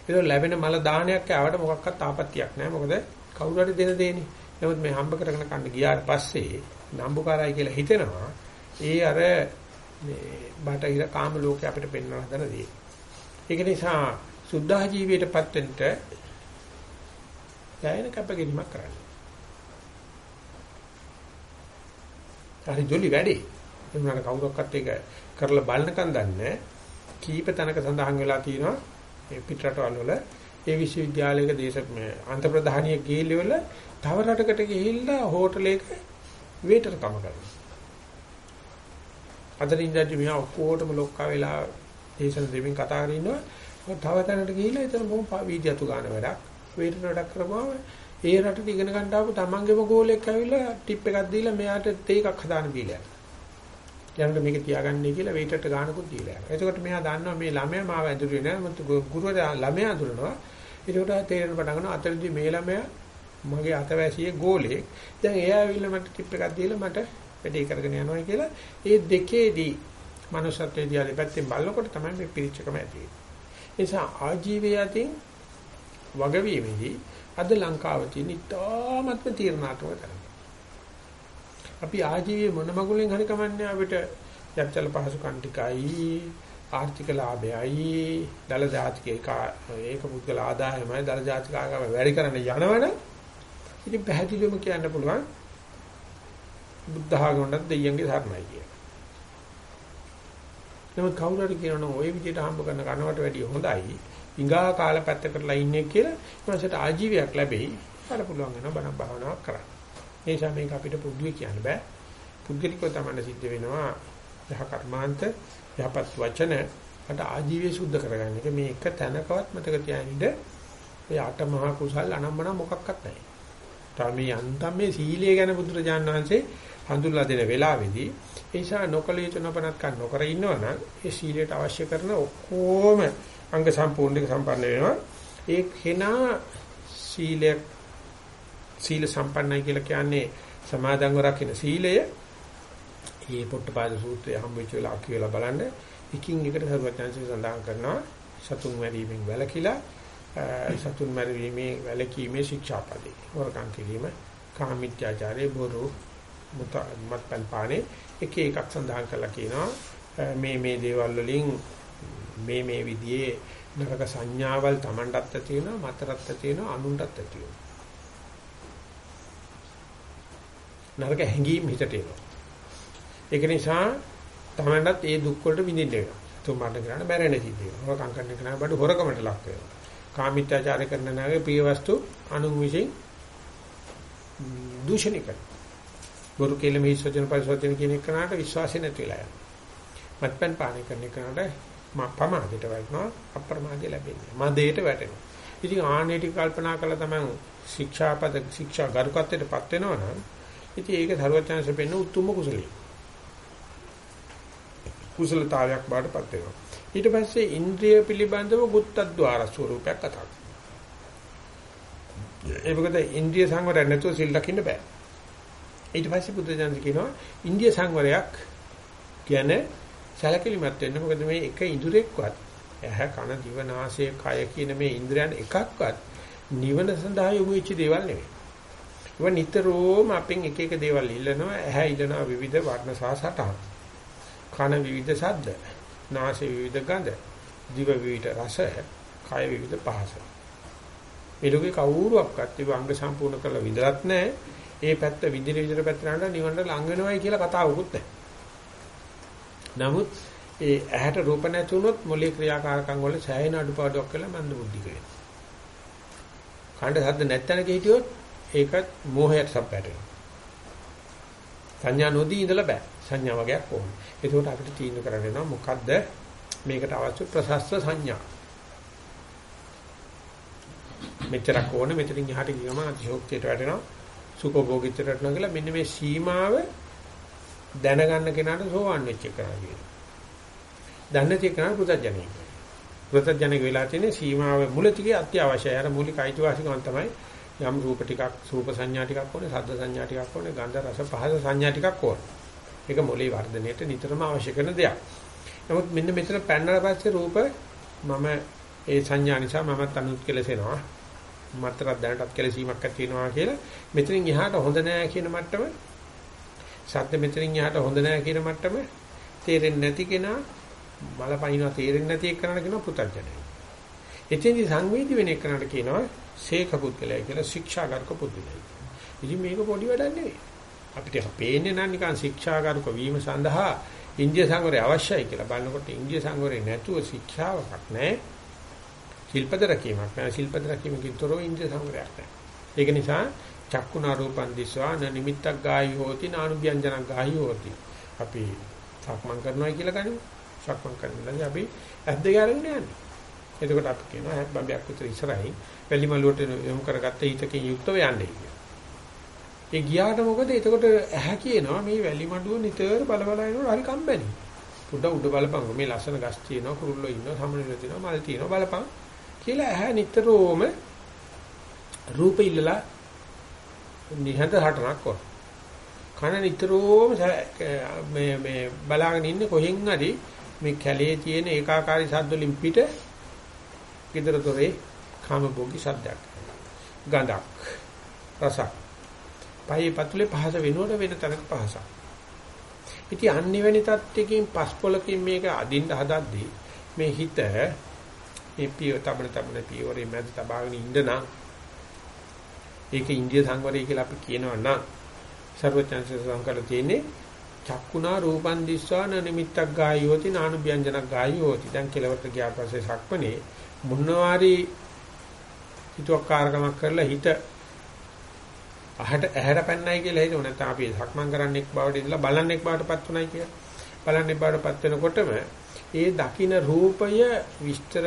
ඒක ලැබෙන මල දානයක් ආවට මොකක්වත් ආපත්‍යක් නැහැ. මොකද කවුරු හරි දෙන දෙන්නේ. නමුත් මේ හම්බ කරගෙන කන්න ගියාට පස්සේ නම්බුකාරයි කියලා හිතෙනවා. ඒ අර මේ බටහිර කාම ලෝකේ අපිට පෙන්වන හදන දේ. ඒක නිසා සුද්ධා ජීවිතයටපත් වෙන්න දැයින කැපකිරීමක් කරන්න. හරි ජොලි වැඩි. ඒ වුණාට කවුරක්වත් ඒක කරලා බලනකම් දන්නේ කීප තැනක සඳහන් වෙලා තියෙනවා ඒ පිටරටවල වල ඒ විශ්වවිද්‍යාලයක දේශ අන්ත ප්‍රධානීය ගිහිල්ලා තව රටකට ගිහිල්ලා හෝටලයක වේටර් කම කරනවා. අතරින් දැජි මියා ඔක්කොටම ලොක්කා වෙලා දේශන දෙමින් කතා කරගෙන ඉන්නවා. තව තැනකට ගිහිල්ලා එතන බොහොම වීදියතු ගන්න වැඩක්. වේටර් වැඩක් කරපුවාම ඒ රටට ඉගෙන ගන්න ආපු තමන්ගේම ගෝලයක් ඇවිල්ලා ටිප් එකක් දීලා මෙයාට තේ එකක් හදාන්න දීලා යනවා. යනකොට මේක තියාගන්නයි කියලා වේටර්ට ගානකුත් දීලා යනවා. එතකොට මෙයා දන්නවා මේ ළමයා මාව ඇඳුරුවේ නෑ. මත ගුරුවරයා ළමයා ඇඳුරනවා. ඒකට තේරෙන පටන් ගන්නවා අතරදී මේ ළමයා මගේ අතවැසියේ ගෝලෙක්. දැන් එයා ඇවිල්ලා මට ටිප් එකක් දීලා මට වැඩේ කරගෙන යනවා කියලා ඒ දෙකේදී මනුෂ්‍යත්වයේ දිහා පැත්තෙන් බලනකොට තමයි මේ පිරිච්චකම ඇති වෙන්නේ. ඒ නිසා ආජීවය යටින් වගවීමේදී අද ලංකාව තියෙන ඉතාමත්ම තීරණාත්මක තරම. අපි ආජීවයේ මොන මගුලෙන් හරි කමන්නේ අපිට යත්තල පහසුකම් ටිකයි ආර්ථික ලාභයයි දල ජාතික එක ඒක පුද්ගල ආදායමයි දල ජාතික ආගම වැඩි කරන්න යනවනම් ඉතින් පැහැදිලිවම කියන්න පුළුවන් බුද්ධ ආගමකට දෙයියන්ගේ ධර්මයි කිය. නමුත් කවුරු හරි කියනවා ওই විදිහට හම්බ කරන කනවට වැඩිය හොඳයි. ඊගා කාල පැත්ත කරලා ඉන්නේ කියලා ඊපස්සට ආජීවයක් ලැබෙයි. අර පුළුවන් වෙනවා බණ භාවනාවක් කරන්න. ඒ නිසා මේක අපිට පුදුවේ කියන්න බෑ. පුද්ගලිකව තමයි සිද්ධ වෙනවා. යහ කර්මාන්ත යහපත් වචන අට ආජීවය සුද්ධ කරගන්න එක මේ එක තැනකවත් මතක තියාගන්න ඒ අට මහා කුසල් අනම්මන මොකක්වත් නැහැ. තව මේ අන්තම් මේ සීලය ගැන බුදුරජාණන් වහන්සේ හඳුල්ලා දෙන වෙලාවේදී ඒ නිසා නොකල යුතු නොපනත්කම් නොකර ඉන්නවනම් ඒ සීලයට අවශ්‍ය කරන ඔක්කොම අංග සම්පූර්ණක සම්පන්න වෙනවා. ඒ කෙනා සීලයක් සීල සම්පන්නයි කියලා කියන්නේ සමාදන්ව රකින්න සීලය. මේ පොට්ටපාද සූත්‍රය හම්බෙච්ච වෙලාව කියලා බලන්න එකින් එකට සරුවචාන්සේ සඳහන් කරනවා සතුන් මැරීමෙන් වැළකීලා සතුන් මැරීමේ වැළකීමේ ශික්ෂාපදේ. වරකම් කිරීම, කාමීත්‍යාචාරේ, බොරු, මුත මත්පන් පානේ එක එකක් සඳහන් කරලා කියනවා. මේ මේ දේවල් වලින් මේ මේ විදිහේ නරක සංඥාවල් Tamanටත් ඇති වෙනවා මතරත් ඇති වෙනවා අනුන්ටත් ඇති වෙනවා. නරක හැඟීම් හිතට එනවා. ඒක නිසා Tamanටත් ඒ දුක් වලට විඳින්න වෙනවා. තුමාට කරන්න බැරෙන සිද්ධ වෙනවා. හොරකම් කරන කෙනා බඩු හොරකමට ලක් වෙනවා. කාමීත්‍යාචාර කරන නාගේ ප්‍රිය වස්තු අනුන් විසින් දූෂණය කරනවා බොරු කියලා මේ සත්‍යන පරිසත්‍යන කියන එකනට විශ්වාසය නැති වෙලා යනවා මත්පැන් පානය කරන එකනට පමාදයට වැටෙනවා අප්‍රමාදය ලැබෙන්නේ. මදයට වැටෙනවා. ඉතින් ආනේ ටික කල්පනා කරලා තමයි ශික්ෂාපද ශික්ෂා ගරුකත්වයටපත් වෙනවා නම් ඉතින් ඒක ධර්මචාන්සේ පෙන්න උතුම්ම කුසලයි. කුසලතාවයක් බාටපත් වෙනවා. ඊට පස්සේ ඉන්ද්‍රිය පිළිබඳව ගුත්තද්්වාර ස්වරූපයක් කතා කරනවා. ඒ මොකද ඉන්ද්‍රිය සංවරය නැතුව සිල් ලකින්න බෑ. ඊට පස්සේ බුද්ධ ජානක කියනවා ඉන්ද්‍රිය සංවරයක් කියන්නේ සැලකිලිමත් වෙන්න මොකද මේ එක ඉඳුරෙක්වත් ඇහ කන දිව නාසය කය කියන මේ ඉන්ද්‍රයන් එකක්වත් නිවන සඳහා යොමු වෙච්ච දේවල් නෙවෙයි. ඒවා නිතරම අපෙන් එක එක දේවල් ඉල්ලනවා ඇහැ ඉල්ලනවා විවිධ වර්ණ සහ සටහන්. කන විවිධ ශබ්ද, නාසය විවිධ ගඳ, දිව විවිධ රස, කය විවිධ පහස. මේ ලෝකේ කවුරුවක්වත් ඒ අංග සම්පූර්ණ කරලා විඳලත් නැහැ. ඒ පැත්ත විඳින විදිහට පැත්තට නිවනට ලං වෙනවයි කියලා කතාවකුත් නැහැ. නමුත් ඒ ඇහැට රූප නැති වුණොත් මොලේ ක්‍රියාකාරකම් වල සෑහෙන අඩුපාඩුවක් කියලා මන්ද බුද්ධික වෙනවා. කණ්ඩ සද්ද නැත්තනක හිටියොත් ඒකත් මෝහයට සප්පැටෙනවා. සංඥා නොදී ඉඳලා බෑ. සංඥා වගේක් ඕනේ. ඒකෝට අපිට තීන්දුව කරන්න වෙනවා මොකද්ද මේකට අවශ්‍ය ප්‍රසස්ත සංඥා. මෙච්චරක් ඕනේ මෙතනින් එහාට ගියම අතිශෝක්තියට වැටෙනවා. සුඛෝභෝගීත්වයට වැටෙනවා කියලා මෙන්න මේ සීමාව දැනගන්න කෙනාට සෝවන් වෙච්ච කෙනා කියනවා. දන්නේ තියෙ කෙනා පුතඥයෙක්. පුතඥයෙක් වෙලා තියෙන්නේ සීමාව මුලතිගේ අත්‍යවශ්‍යයි. අර මූලික අයිතිවාසිකම් තමයි යම් රූප ටිකක් රූප සංඥා ටිකක් ඕනේ, ශබ්ද සංඥා ටිකක් ඕනේ, ගන්ධ රස පහස සංඥා ටිකක් ඕනේ. ඒක මොලේ වර්ධනයට නිතරම අවශ්‍ය කරන දෙයක්. නමුත් මෙන්න මෙතන පැනනලා පස්සේ රූප මම ඒ සංඥා නිසා මමත් අනුත් කෙලසෙනවා. මතරක් දැනටත් කෙලසීමක් ඇති වෙනවා කියලා මෙතනින් එහාට හොඳ නෑ කියන මට්ටම සත්‍ය මෙතනින් එහාට හොඳ නෑ කියන මට්ටම තේරෙන්නේ නැති කෙනා බලපයින්නවා තේරෙන්නේ නැති එකනට කියනවා පුතඥය. එතෙන්දි සංවේදී වෙන එකනට කියනවා සීක පුද්ගලයා කියලා ශික්ෂාගාරක පුද්ගලයා. ඉතින් මේක පොඩි වැඩක් නෙවෙයි. අපිට පේන්නේ නම් නිකන් ශික්ෂාගාරක වීම සඳහා ඉන්දිය සංවරය අවශ්‍යයි කියලා බලනකොට ඉන්දිය සංවරය නැතුව ශික්ෂාවක් නැහැ. ශිල්පද රැකීමක් නැහැ. ශිල්පද රැකීමකින් තොරව ඉන්දිය සංවරයක් නැහැ. ඒක නිසා චක්කුණා රූපං දිස්වා න නිමිත්තක් ගායි හෝති නානුභ්‍යංජනක් ගායි හෝති. අපි සක්මන් කරනවා කියලා ගනිමු. සක්මන් කරනකොට අපි ඇද්ද ගැරගෙන යන්නේ. එතකොට අපි කියනවා හැබ්බම්බයක් විතර ඉස්සරහින් වැලි මලුවට යොමු කරගත්ත හිතකින් යුක්තව යන්නේ කියලා. ඒ ගියාට මොකද එතකොට ඇහැ කියනවා මේ වැලි මඩුව නිතර බල බල යනකොට හරි කම්බැනි. උඩ උඩ බලපං මේ ලස්සන ගස් තියෙනවා කුරුල්ලෝ ඉන්නවා සමනල තියෙනවා මල් තියෙනවා බලපං කියලා ඇහැ නිතරම රූප ඉල්ලලා නිහඬ හටනක් කර. කන නිතරම මේ මේ බලාගෙන ඉන්නේ කොහෙන් හරි මේ කැලේ තියෙන ඒකාකාරී ශබ්ද වලින් පිට gedara dore කාම භෝගී ශබ්දයක්. ගඳක් රසක්. පහේ පතුලේ පහස වෙනකොට වෙන තැනක පහසක්. ඉතින් අනිවෙනි තත්ත්වකින් පස්පොලකින් මේක අදින්න හදද්දී මේ හිත මේ පිය තබන තබන පියවරේ මැද තබාගෙන ඉන්න නම් ඒක ඉන්දිය සංවරය කියලා අපි කියනවා නම් සර්වඥාන්සේ සංකල්ප තියෙන්නේ චක්කුණා රූපන් දිස්වාන නිමිත්තක් ගායෝති නානු ව්‍යංජනක් ගායෝති දැන් කෙලවට ගියා පස්සේ සක්මනේ මොනවාරි හිතුවක්කාරකමක් කරලා හිත අහට ඇහැර පැන්නයි කියලා හිතුව නැත්නම් අපි සක්මන් කරන්නෙක් බවට ඉඳලා බලන්නෙක් බවට පත් උනායි කියලා බලන්නෙක් බවට පත් වෙනකොටම ඒ දකින්න රූපය විස්තර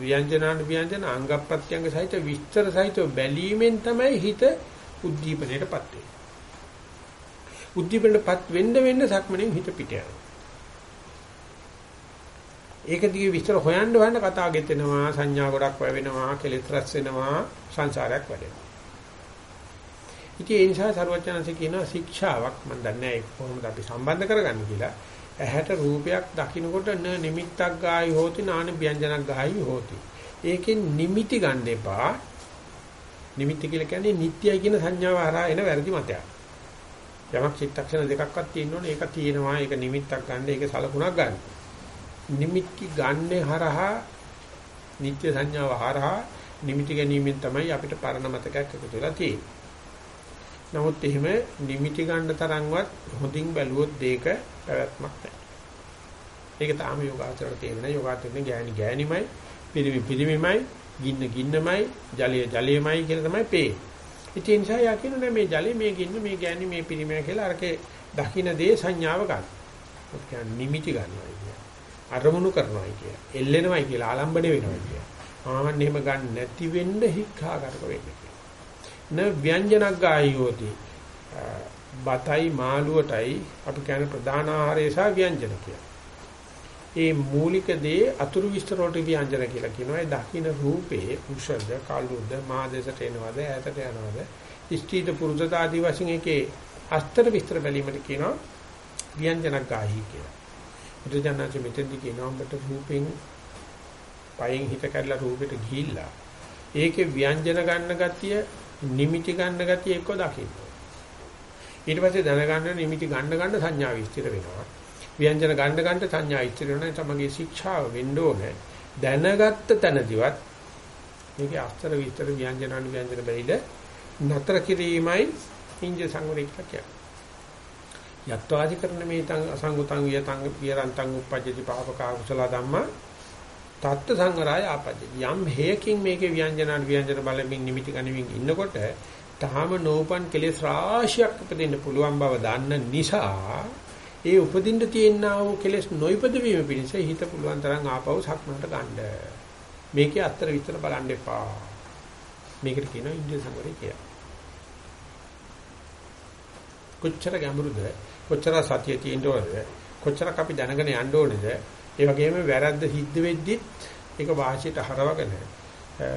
ව්‍යංජනාන ව්‍යංජන අංග ප්‍රත්‍යංග සහිත විස්තර සහිත බැලීමෙන් තමයි හිත උද්දීපනයටපත් වෙන්නේ. උද්දීපනයටපත් වෙන්න වෙන්න සක්මණෙන් හිත පිට යනවා. ඒක දිගේ විස්තර හොයන්න හොයන්න කතා ගෙතෙනවා සංඥා ගොඩක් වැවෙනවා කෙලෙස් රැස් වෙනවා සංසාරයක් වැඩෙනවා. ඉතින් ඒ නිසා සරුවචනන්සේ කියනවා ශික්ෂාවක් මම දන්නේ නැහැ කොහොමද අපි සම්බන්ධ කරගන්නේ කියලා. ඇහැට රූපයක් දකින්නකොට න නිමිත්තක් ගායි හෝති නාන ව්‍යංජනක් ගායි හෝති. ඒකෙන් නිමිති ගන්න එපා. නිමිති කියලා කියන්නේ නිට්ටයයි කියන සංඥාව හරහා එන වැරදි මතයක්. යමක් චිත්තක්ෂණ දෙකක්වත් තියෙනවනේ ඒක තියෙනවා ඒක නිමිත්තක් ගන්න ඒක සලකුණක් ගන්න. නිමිති ගන්නේ හරහා නිත්‍ය සංඥාව හරහා නිමිති ගැනීමෙන් තමයි අපිට පරණ මතකයක් එකතු වෙලා තියෙන්නේ. නමුත් එහෙම නිමිති ගන්න තරම්වත් හොඳින් බැලුවොත් දෙක පැවැත්මක් නැහැ. ඒක තාම යෝගාචරයට තේරෙන යෝගාචරයෙන් ගෑණි ගෑණිමයි, පිරිමි පිරිමිමයි, ගින්න ගින්නමයි, ජලය ජලයමයි කියලා තමයි පේන්නේ. ඉතින් ඒ නිසා යා කියනවා මේ ජලය මේ ගින්න මේ ගෑණි මේ පිරිමිය කියලා අරකේ දකින්න දේ සංඥාව ගන්න. ඒක කියන්නේ නිමිති ගන්නවා කියන්නේ. අරමුණු කරනවා කියන්නේ. එල්ලෙනවයි කියලා ආලම්බණය වෙනවා කියන්නේ. ආමන්න එහෙම ගන්න නැති වෙන්න හික්ඛාගරක වෙන්නේ. න ව්‍යංජනක් ගායෝති බතයි මාළුවටයි අපි කියන ප්‍රධාන ආහාරය සහ ව්‍යංජන කියලා. ඒ මූලික දේ අතුරු විස්තර වලට ව්‍යංජන කියලා කියනවා. ඒ දකින්න රූපේ කුෂල්ද කාලුද්ද මාදේශට එනවද ඈතට යනවද ඉෂ්ඨීත පුරුෂත ආදී වශයෙන් එකේ අස්තර විස්තර බැලීමට කියනවා ව්‍යංජනක් ගාහි කියලා. බුදුජානක මෙතෙන්දි කියනවා ඔබට රූපෙන් පයෙන් හිත කැඩලා රූපෙට ගිහිල්ලා ඒකේ ව්‍යංජන ගන්න ගතිය නිමිති ගන්න ගතිය එක්ක දකින්න. ඊට පස්සේ දැනගන්න නිමිති ගන්න ගන්න සංඥා විස්තර වෙනවා. ව්‍යංජන ගන්න ගන්න සංඥා විස්තර වෙනවා. තමගේ ශික්ෂාව වෙන්න ඕනේ. දැනගත්ත තැනදිවත් මේකේ අස්තර විස්තර ව්‍යංජන අනුව්‍යංජන බැරිද නතර කිරීමයි ඉන්ද්‍ර සංවරය කියලා කියන්නේ. යත්වාදි කරන මේ තං අසංගතං වියතං විරන්තං උපජ්ජති පාපක කුසල ධම්මා තත්ත්ව සංවරය ආපදි. යම් හේයකින් මේකේ ව්‍යංජනාන ව්‍යංජන බලමින් නිමිති ගනිමින් ඉන්නකොට තාම නෝපන් කෙලෙස් රාශියක් උපදින්න පුළුවන් බව දන්න නිසා ඒ උපදින්න තියෙනා වූ කෙලෙස් නොයිපද වීම පිණිස හිත පුළුවන් තරම් ආපහු සක්මනට ගන්න. මේකේ අත්තර විතර බලන්න එපා. මේකට කියනවා ඉන්ද්‍රිය සංවරය කියලා. කොච්චර ගැඹුරුද? කොච්චර සතිය තියෙන්න ඕනද? කොච්චරක් අපි දැනගෙන යන්න ඕනේද? ඒ වගේම වැරද්ද සිද්ධ වෙද්දිත් ඒක වාසියට හරවගෙන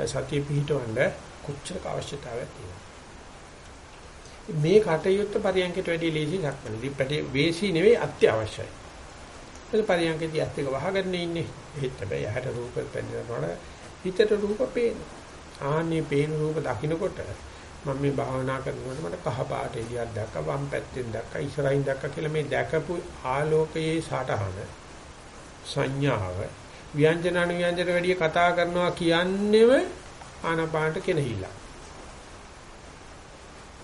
සතිය පිහිටවන්න කොච්චරක අවශ්‍යතාවයක් තියෙනවද? මේ කටයුත්ත පරියන්කයට වැඩි ලේසි සක්මණේදී පැටි වේසි නෙවෙයි අත්‍යවශ්‍යයි. ඒක පරියන්කේදී ඇත්ත එක වහගෙන ඉන්නේ. ඒත් හැබැයි ඇහැට රූප පෙන්නනකොට හිතට රූප පේනවා. ආන්නේ පේන රූප දකින්නකොට මම මේ භාවනා කරනකොට මට කහ පාට එළියක් දැක්ක වම් පැත්තෙන් දැක්ක ඉස්සරහින් දැක්ක කියලා මේ දැකපු ආලෝකයේ සාටහන සංඥාව ව්‍යංජන අනුව්‍යංජන වැඩි කතා කරනවා කියන්නේම ආනපානට කෙනහිලා.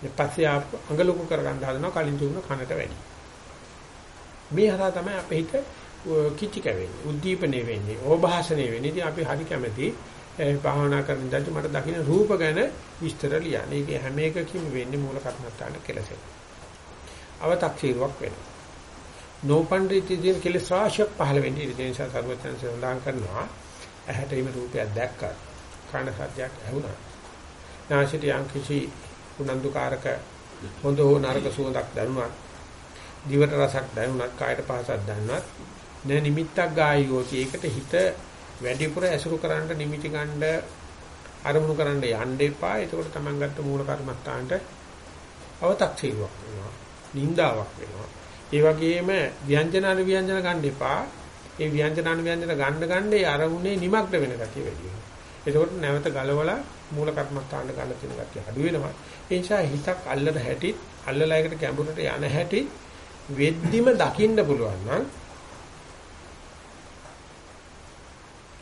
ඊපස්සේ අඟලුකු කරගන්න හදනවා කලින් තිබුණ කනට වැඩි. මේ හරහා තමයි අපේ හිත කිචි කැවෙන්නේ, උද්දීපනේ වෙන්නේ, ඕභාසනේ වෙන්නේ. ඉතින් අපි හරි කැමති භාවනා කරන ඉඳන් මට දකින්න රූප ගැන විස්තර ලියන්න. ඒක හැම එකකින්ම වෙන්නේ මූල කර්මත්තාන කෙලසෙ. අව탁සීරුවක් වෙනවා. නෝපන්දිතී කෙලස් රාශියක් පහළ වෙන්නේ ඉතින් ඒ නිසා සර්වඥයන් සඳහන් කරනවා ඇහැට එimhe රූපයක් දැක්කා. කන සත්‍යයක් ඇහුණා. නාසයට යම් කිසි උනන්දුකාරක හොඳ හෝ නරක සුවඳක් දැනුණා. දිවට රසක් දැනුණත් කායට පහසක් දැනුණත් න නිමිත්තක් ගායෝති ඒකට හිත වැඩිපුර ඇසුරු කරන්න නිමිති ගන්න අරමුණු කරන්න යන්න එපා එතකොට තමන් ගත්ත මූල කර්මස්ථානට අව탁සීරුවක් වෙනවා නින්දාවක් වෙනවා ඒ වගේම ව්‍යංජන අනු ව්‍යංජන ගන්න එපා ඒ ව්‍යංජන අනු ව්‍යංජන ගන්න ගන්න ඒ අරමුණේ නිමග්න වෙන ගතිය වැඩි වෙනවා එතකොට නැවත ගලවලා මූල කර්මස්ථානට ගන්න තියෙන ගතිය අඩු වෙනවා ඒ නිසා හිතක් අල්ලන හැටි අල්ලලා එකට ගැඹුරට යන හැටි වෙද්දිම දකින්න පුළුවන් නම්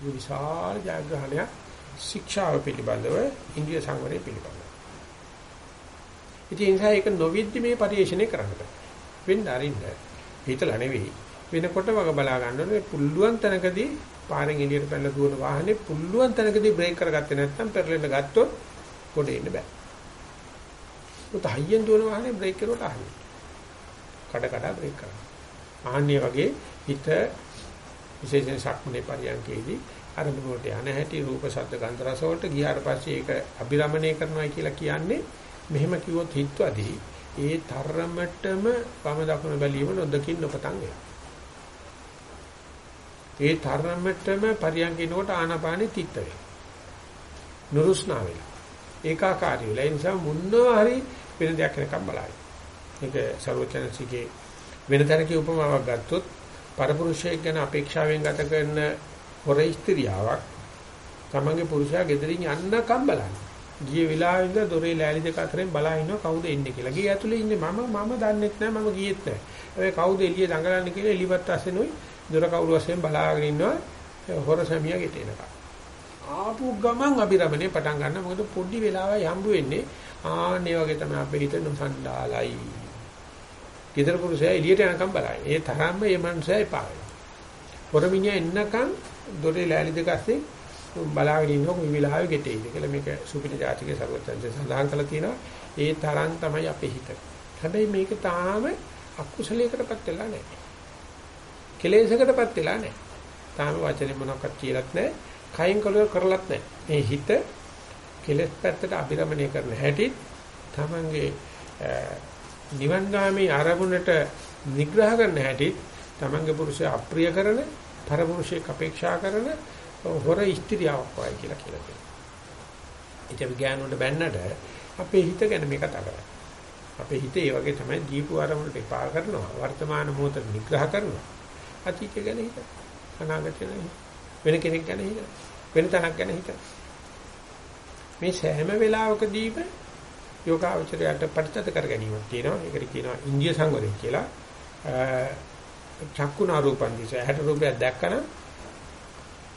විශාල ජයග්‍රහණයක් ශික්ෂාව පිළිබඳව ඉන්දිය සංවරය පිළිබඳව. ඉතින් ඒ නිසා ඒක නොවිද්දි මේ පරිශ්‍රණය කරන්න බෑ. වෙන්න අරින්න හිතලා නෙවෙයි වෙනකොට වග බලා ගන්න ඕනේ පුල්ලුවන් තැනකදී පාරෙන් එළියට පැනලා දුවන වාහනේ පුල්ලුවන් තැනකදී බ්‍රේක් කරගත්තේ නැත්නම් පෙරලෙන්න ගත්තොත් කොට එන්න බෑ. උත හයියෙන් දුවන වාහනේ බ්‍රේක් කරුවට අහන්නේ. කඩ කඩ බ්‍රේක් කරනවා. ආන්නේ වගේ හිත විශේෂයෙන් සක්මනේ පරියන්කේදී අරමුණට යන හැටි රූප ශබ්ද ගන්ධ රස වලට ගියාට පස්සේ ඒක අභිරමණය කරනවා කියලා කියන්නේ මෙහෙම කිව්වොත් හිතවදී ඒ තරමටම වම දකුණ බැලීම නොදකින් නොපතන් ඒ තරමටම පරියන්කිනකොට ආනාපානෙ තිත්ත වෙනවා. නුරුස්නා වෙලා. ඒකාකාරී වෙලා. ඒ නිසා මුන්නවා හරි වෙන දෙයක් වෙනකම් බලයි. මේක ਸਰවචනසිකේ වෙන තරකේ උපමාවක් ගත්තොත් පරපුරුෂයෙක් ගැන අපේක්ෂාවෙන් ගත කරන හොර ස්ත්‍රියාවක් තමන්ගේ පුරුෂයා ගෙදරින් යන්නකම් බලන්නේ. ගිය වෙලාවෙ ඉඳලා දොරේ ලෑලි දෙක අතරින් බලා ඉන්නවා කවුද එන්නේ කියලා. ගිය ඇතුලේ ඉන්නේ මම මම දන්නෙත් නැහැ මම ගියෙත් නැහැ. හැබැයි කවුද එළිය දඟලන්නේ කියලා එළිපත් අස්සෙනුයි දොර කවුරු වශයෙන් බලාගෙන ඉන්නවා හොර සැමියා ගෙට එනකම්. ආපු ගමන් අබිරමණය පටන් ගන්න මොකද පොඩි වෙලාවයි හම්බ වෙන්නේ ආන්නේ වගේ තමයි අපේ හිත නොසන්ඩාලයි ගෙදර පුරුෂයා එළියට යනකම් බලයි. ඒ තරම්ම මේ මනුස්සයා එපා වෙනවා. පොරමිනියා එන්නකම් දොරේ ලෑලි දෙක අස්සේ බලාගෙන ඉන්නකො මේ වෙලාවෙ ගෙටෙයිද කියලා මේක සුපිරි ජාතිකේ සර්වත්‍ංශ සඳහන් කරලා තියෙනවා. ඒ තරම් තමයි අපේ හිත. හැබැයි මේක තාම අකුසලයකටපත් වෙලා නැහැ. කෙලෙසකටපත් වෙලා නැහැ. තාම වචනේ මොනවක්වත් කියලත් නැහැ. කයින් කරලත් නැහැ. මේ හිත කෙලෙස් පැත්තට අභිරමණය කරන හැටි තමන්ගේ නිවන්ගාමී ආරමුණට නිග්‍රහ කරන හැටි තමන්ගේ පුරුෂය අප්‍රිය කරන පරපුරුෂයෙක් අපේක්ෂා කරන හොර ස්ත්‍රියාවක් වයි කියලා කියලා කියනවා. ඒක විඥාන වලට බැන්නට අපේ හිත ගැන මේ කතා කරන්නේ. අපේ හිත ඒ වගේ තමයි දීපු ආරමුණට එපා කරනවා. වර්තමාන මොහොත නිග්‍රහ කරනවා. අතීතය ගැන හිත. අනාගතය ගැන වෙන කෙනෙක් ගැන හිත. වෙන තැනක් ගැන හිත. මේ සෑම වෙලාවකදීම යෝගාවචරයට පරිත්‍ත කර ගැනීමක් තියෙනවා. ඒකට කියනවා ඉන්දිය සංවරය කියලා. චක්කුණා රූපන් දිස ඇහැට රූපයක් දැක්කම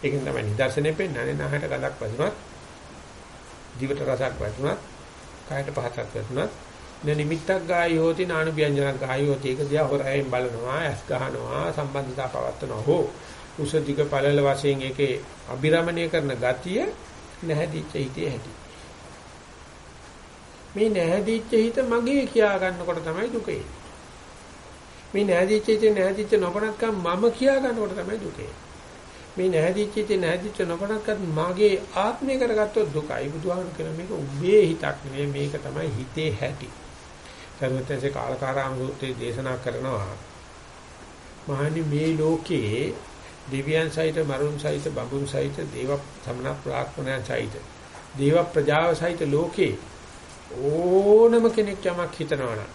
ඒකෙන් තමයි නිදර්ශනේ පෙන්වන්නේ නැහැට ගඳක් වතුනත් දිවට රසක් වතුනත් කායට පහසක් වතුනත් න නිමිත්තක් ගායෝති නානු ව්‍යංජනක් ගායෝති ඒක දිහා හොරයෙන් බලනවා ඇස් ගහනවා සම්බන්ධතා පවත්වනවා. හෝ උසදික පළල වශයෙන් ඒකේ අබිරමණය කරන ගතිය නැහැදිච්ච හිතේ හැටි මේ නැහැදිච්ච හිත මගේ කියා ගන්නකොට තමයි දුක. මේ නැහැදිච්ච හිත නැහැදිච්ච නොපනත්කම් මම කියා ගන්නකොට තමයි දුක. මේ නැහැදිච්ච හිත නැහැදිච්ච නොපනත්කම් මගේ ආත්මය කරගත්තොත් දුකයි. බුදුහාමුදුරු කියන මේක උඹේ හිතක් නෙවෙයි. මේක තමයි හිතේ හැටි. සර්වත්‍ංශේ කාලකාරාම සූත්‍රයේ දේශනා කරනවා. මහනි මේ ලෝකේ දෙවියන් සහිත මරුන් සහිත බඹුන් සහිත දේව සමන ප්‍රාඥයන් සහිත දේව ප්‍රජාව සහිත ලෝකේ ඕනම කෙනෙක් යමක් හිතනවනම්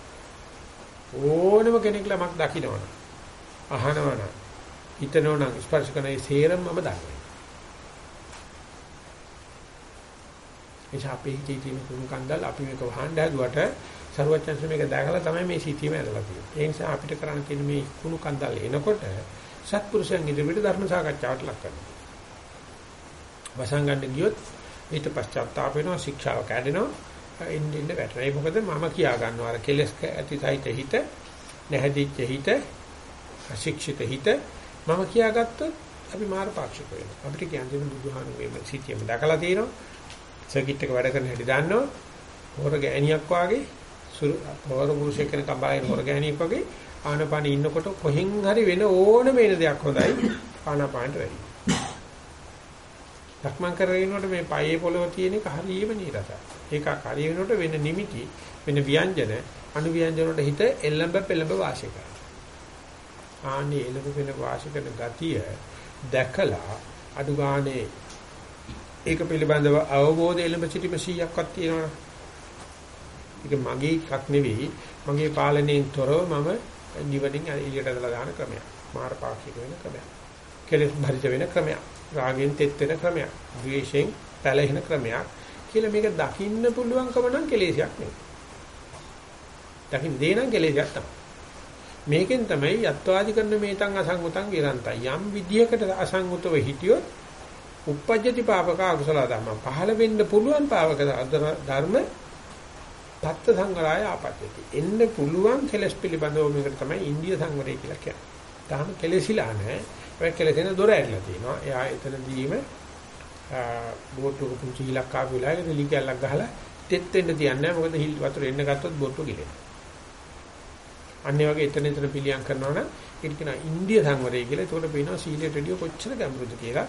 ඕනම කෙනෙක් ළමක් දකින්නවනම් අහනවනම් හිතනවනම් ස්පර්ශ කරන ඒ සේරම මම දන්නවා. එනිසා අපේ හිතේ තියෙන කුණු කන්දල් අපි මේක වහන්න හැදුවට ਸਰවඥංශ මේක දැකලා තමයි මේ සිටීම ඇදලා තියෙන්නේ. ඒ නිසා අපිට කරන්න තියෙන මේ කුණු කන්දල් එනකොට සත්පුරුෂයන් ඉදිරියට ධර්ම සාකච්ඡාවට ලක් කරනවා. වසංගන්න ගියොත් ඊට පශ්චාත්තාප වෙනවා ශික්ෂාව කැඩෙනවා ඉන්න ඉන්න වැටෙනවා. ඒ මොකද මම කියා ගන්නවා අර කෙලස් ඇති සහිත හිත නැහැදිච්ච හිත අශික්ෂිත හිත මම කියාගත්තොත් අපි මාර පාක්ෂික වෙනවා. අපිට කියන්නේ බුදුහාමුදුරේ සිටියම දැකලා තියෙනවා. සර්කිට් එක වැඩ කරන හැටි දන්නවා. හොර ගෑණියක් වාගේ හොර පුරුෂයෙක් කෙනෙක් අඹාගෙන හොර ගෑණියෙක් වගේ ආනපාන ඉන්නකොට කොහෙන් හරි වෙන ඕනම වෙන දෙයක් හොඳයි ආනපානට වැඩි. ලක්මන් කරගෙනනකොට මේ පයේ පොළව තියෙන එක හරියම නීරසයි. ඒක හරියනකොට වෙන නිමිටි වෙන ව්‍යංජන අනු ව්‍යංජන වලට හිත එල්ලඹ පෙළඹ වාසිය කරනවා. ආන්නේ එළඹ පෙළඹ වාසිය කරන ගතිය දැකලා අඩු ගානේ ඒක පිළිබඳව අවබෝධ එළඹ සිටීම 100ක්වත් තියෙනවනේ. ඒක මගේ එකක් නෙවෙයි. මගේ පාලනයෙන් තොරව මම නිවනින් එළියට ඇදලා දාන ක්‍රමයක්. මාර පාක්ෂික වෙන ක්‍රමයක්. කෙලෙස් භරිත වෙන ක්‍රමයක්. රාගෙන් තෙත් වෙන ක්‍රමයක්. ද්වේෂයෙන් පැලහෙන ක්‍රමයක්. කියලා මේක දකින්න පුළුවන්කම නම් කෙලෙසයක් නෙවෙයි. දකින්න දේ නම් කෙලෙසයක් තමයි. මේකෙන් තමයි යත්වාදි කරන මේතන් අසංගතං විරන්තයි. යම් විදියකට අසංගතව හිටියොත් uppajjati papaka akusala dhamma පහළ වෙන්න පුළුවන් පාවක ධර්ම තත්ත සංගරාය ආපත්‍යති එන්න පුළුවන් කෙලස් පිළිබඳව මේකට තමයි ඉන්දිය සංවරය කියලා කියන්නේ. තාම කෙලසිලා නැහැ. ඒ කෙලසෙන දොර ඇරලා තියෙනවා. එයා එතනදීම බෝට්ටුක පුංචි හිලක් ආපු වෙලාවේ රිලි කැල්ලක් ගහලා තෙත් වෙන්න තියන්නේ මොකද හිල් වතුර එන්න ගත්තොත් බෝට්ටු ගිලෙනවා. අන්නේ වගේ එතන එතන පිළියම් කරනවා නම් ඒක කියන ඉන්දිය සංවරය කියලා. ඒකට පේනවා සීලයට වැඩිය කොච්චර ගැඹුරුද කියලා.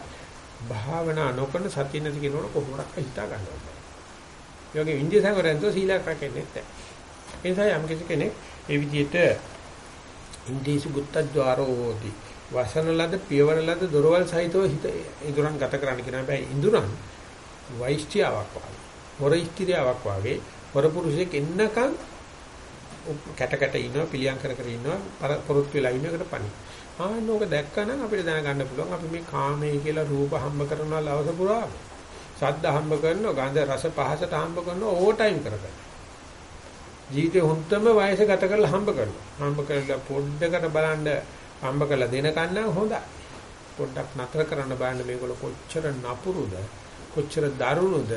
භාවනා නොකරන සතිය නැති කෙනෙකුට කොහොමද හිතා ගන්නවද? ඒ වගේ ඉන්දිය සංවරයෙන් තෝ සීලයක් රැකෙන්නේ නැහැ. ඒ නිසා යම් කෙනෙක් ඒ විදිහට ඉන්දීසු බුත්තද්්වාරෝ හෝති වසන ලද පියවන ලද දොරවල් සහිතව හිත ඉඳුරන් ගත කරන්න කියන හැබැයි ඉඳුරන් වෛශ්‍යාවක් වගේ හොර ස්ත්‍රියාවක් වගේ හොර පුරුෂයෙක් එන්නකම් කැට කැට ඉන්නවා පිළියම් කර කර ඉන්නවා පොරොත්තු වෙලා ඉන්න එකට පණි. ආනෝක දැක්කනම් අපිට දැනගන්න පුළුවන් අපි මේ කාමයේ කියලා රූප හම්බ කරනවා ලවස පුරා. ශබ්ද හම්බ කරනවා ගන්ධ රස පහසට හම්බ කරනවා ඕ ටයිම් කරගන්න. ජීවිතේ හොන්තම වයස ගත කරලා හම්බ කරනවා. හම්බ කරලා පොඩ්ඩකට බලන්න හම්බ කරලා දෙනකන් නම් හොඳයි. පොඩ්ඩක් නතර කරන්න බලන්න මේගොල්ලෝ කොච්චර නපුරුද කොච්චර දරුණුද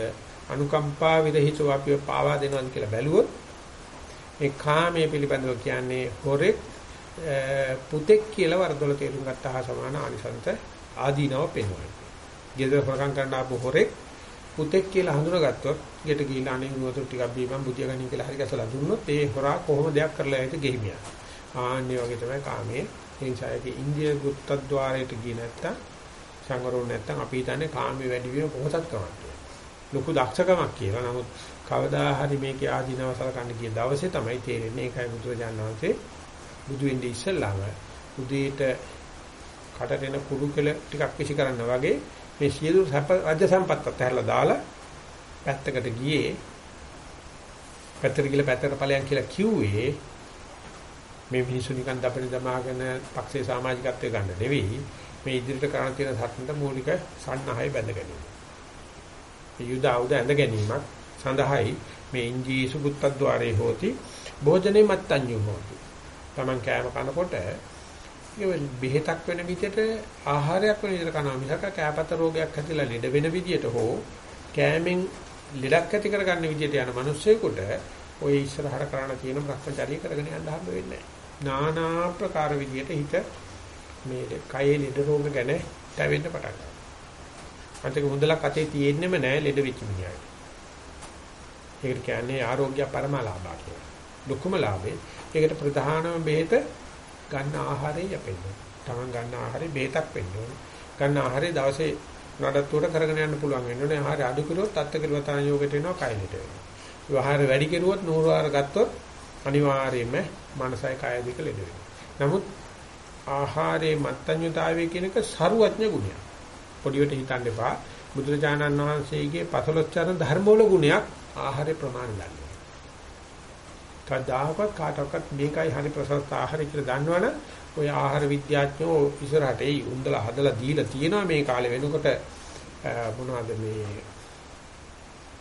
අනුකම්පා විරහිතව අපිව පාවා දෙනවද කියලා බැලුවොත් මේ කාමයේ පිළිබඳව කියන්නේ හොරෙක් පුතෙක් කියලා වරදොල තේරුම් ගත්තා හා සමාන ආනිසංස ආදීනව පෙන්වනවා. ගෙදර හොරකම් කරන්න ආපු හොරෙක් පුතෙක් කියලා හඳුනාගත්තොත් ගෙට ගිහිල්ලා අනේ වතුර ටිකක් බීපන් බුදිය ගන්න කියලා හරි ගැසලා දුන්නොත් ඒ හොරා කොහොම දෙයක් කරලා ඇයිද ගෙහිමියා. ආන්නේ වගේ තමයි කාමයේ ඒ නිසා ඒක ඉන්දිය ගුත්තද්්වාරයට ගියේ නැත්තම් සංවරෝ නැත්තම් අපි හිතන්නේ කාමයේ වැඩි වීම පොහසත්කමක් කියලා. ලොකු දක්ෂකමක් කියලා. නමුත් කවදා හරි මේකේ ආධිනව සලකන්න ගිය දවසේ තමයි තේරෙන්නේ ඒකයි බුදුරජාණන් වහන්සේ බුදු වෙන්නේ ඉස්සෙල්ලාම උදේට කටරෙන කුඩු කෙල ටිකක් විසි කරන්න වගේ මේ සියලු රාජ්‍ය සම්පත් අතහැරලා දාලා පැත්තකට ගියේ. පැත්තට ගිහලා පැත්තට ඵලයන් කියලා කිව්වේ මේ මිනිස්සු නිකන් දපරි දමාගෙන පක්ෂේ සමාජිකත්වයේ ගන්න නෙවෙයි. මේ ඉදිරියට කරණ තියෙන සත්‍යන්ට මූලික සන්නහය බැඳ ගැනීම. මේ යුද ආයුධ ඇඳ ගැනීමක්. සඳහායි මේ ඉන්ජීසු බුත්තද්්වාරේ හෝති භෝජනේ මත්තඤ්ඤු හෝති. Taman කෑම කනකොට ඒ බෙහෙතක් වෙන විදිහට ආහාරයක් වෙන විදිහට කනවා මිසක කෑපත රෝගයක් ඇතිලා ලෙඩ වෙන විදිහට හෝ කෑමෙන් ලෙඩක් ඇති කරගන්න විදිහට යන මිනිස්සෙකුට ওই ඉස්සරහට කරණ තියෙන භ්‍රමචාරී කරගෙන යන්න හම්බ වෙන්නේ නැහැ. নানা ප්‍රකාර විදිහට හිත මේ කයේ ලෙඩ රෝග ගැන තැවෙන්න පටන් ගන්නවා. අන්තික මුදලක් අතේ තියෙන්නෙම නැහැ ලෙඩ වෙච්ච මිනිහාට. ඒකට කියන්නේ ආරෝග්‍ය පරමාලාභා කියලා. ලොකුම ලාභේ. ඒකට ප්‍රධානම බෙහෙත ගන්න ආහාරය යපෙන්න. තමන් ගන්න ආහාරේ බෙහෙතක් වෙන්න ඕනේ. ගන්න ආහාරේ දවසේ නඩත්තුවට කරගෙන යන්න පුළුවන් වෙන්න ඕනේ. ආහාර අඩු කරුවොත් අත්කලවතන යෝගයට එනවා කයලට වෙනවා. ආහාර වැඩි කරුවොත් නూరుආර ගත්තොත් අනිවාර්යයෙන්ම මනසයි කය දෙක ලෙඩ වෙනවා. නමුත් ආහාරයේ මත්ඤ්‍යතාවය කියන එක ਸਰුවඥ ගුණයක්. පොඩියට හිතන්න එපා. බුදුරජාණන් වහන්සේගේ පතලොච්චාරණ ධර්මවල ගුණයක් ආහාරේ ප්‍රමාණ දන්නේ. කවදාකවත් කාටවත් මේකයි හරි ප්‍රසස්ත ආහාරය කියලා දන්නවනම් ඔය ආහාර විද්‍යාඥයෝ ඉස්සරහට එයි උන්දලා හදලා දීලා තියෙනවා මේ කාලේ වෙනකොට මොනවද මේ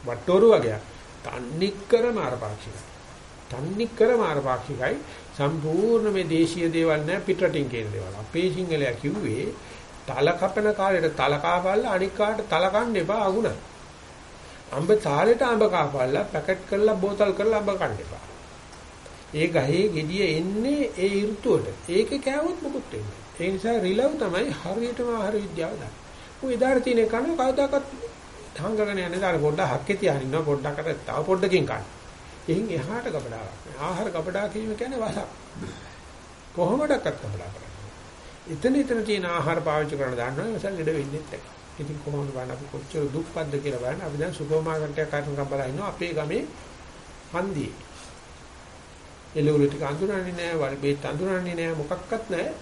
වට්ටෝරු වගේ තන්නිකර මාරපාක්ෂිකයි. තන්නිකර මාරපාක්ෂිකයි සම්පූර්ණ මේ දේශීය දේවල් නෑ පිටරටින් කියන දේවල්. අපේ සිංහලයා කිව්වේ තල කපන කාලේට තල කාපල්ලා අනික් කාට තල කන්න එපා අගුණයි. අඹ තාලෙට අඹ කාපල්ලා පැකට් කරලා බෝතල් කරලා අඹ කන්න එපා. ඒ ගහේ gediya එන්නේ ඒ ඍතුවට. ඒකේ කෑවොත් මොකුත් වෙන්නේ. ඒ නිසා රිලව් තමයි හරියටම ආහාර විද්‍යාව දන්නේ. ඔය ඉදාර තියෙන කන කවදාකවත් තාංගගෙන යන්නේ දාර පොඩ්ඩක් හක්කේ තියාගෙන ඉන්නවා පොඩ්ඩකට තව පොඩ්ඩකින් කන්න. එහින් එහාට කපඩාවක්. ආහාර කපඩා කිරීම කියන්නේ වසක්. කොහොමඩක්වත් කපඩා කරන්නේ. එතන එතන තියෙන ආහාර පාවිච්චි කරන දාන්නවා මසල් ලෙඩ වෙන්නේ නැහැ. ඉතින් කොහොමද බලන්න අපි කොච්චර දුක්පත්ද කියලා බලන්න අපි දැන් සුපර් මාකට් එකක් කරන කම්බලා ඉන්නවා අපේ ගමේ හන්දියේ. එළවලු ටික අඳුරන්නේ නැහැ, වල් බේත් අඳුරන්නේ නැහැ, මොකක්වත් නැහැ.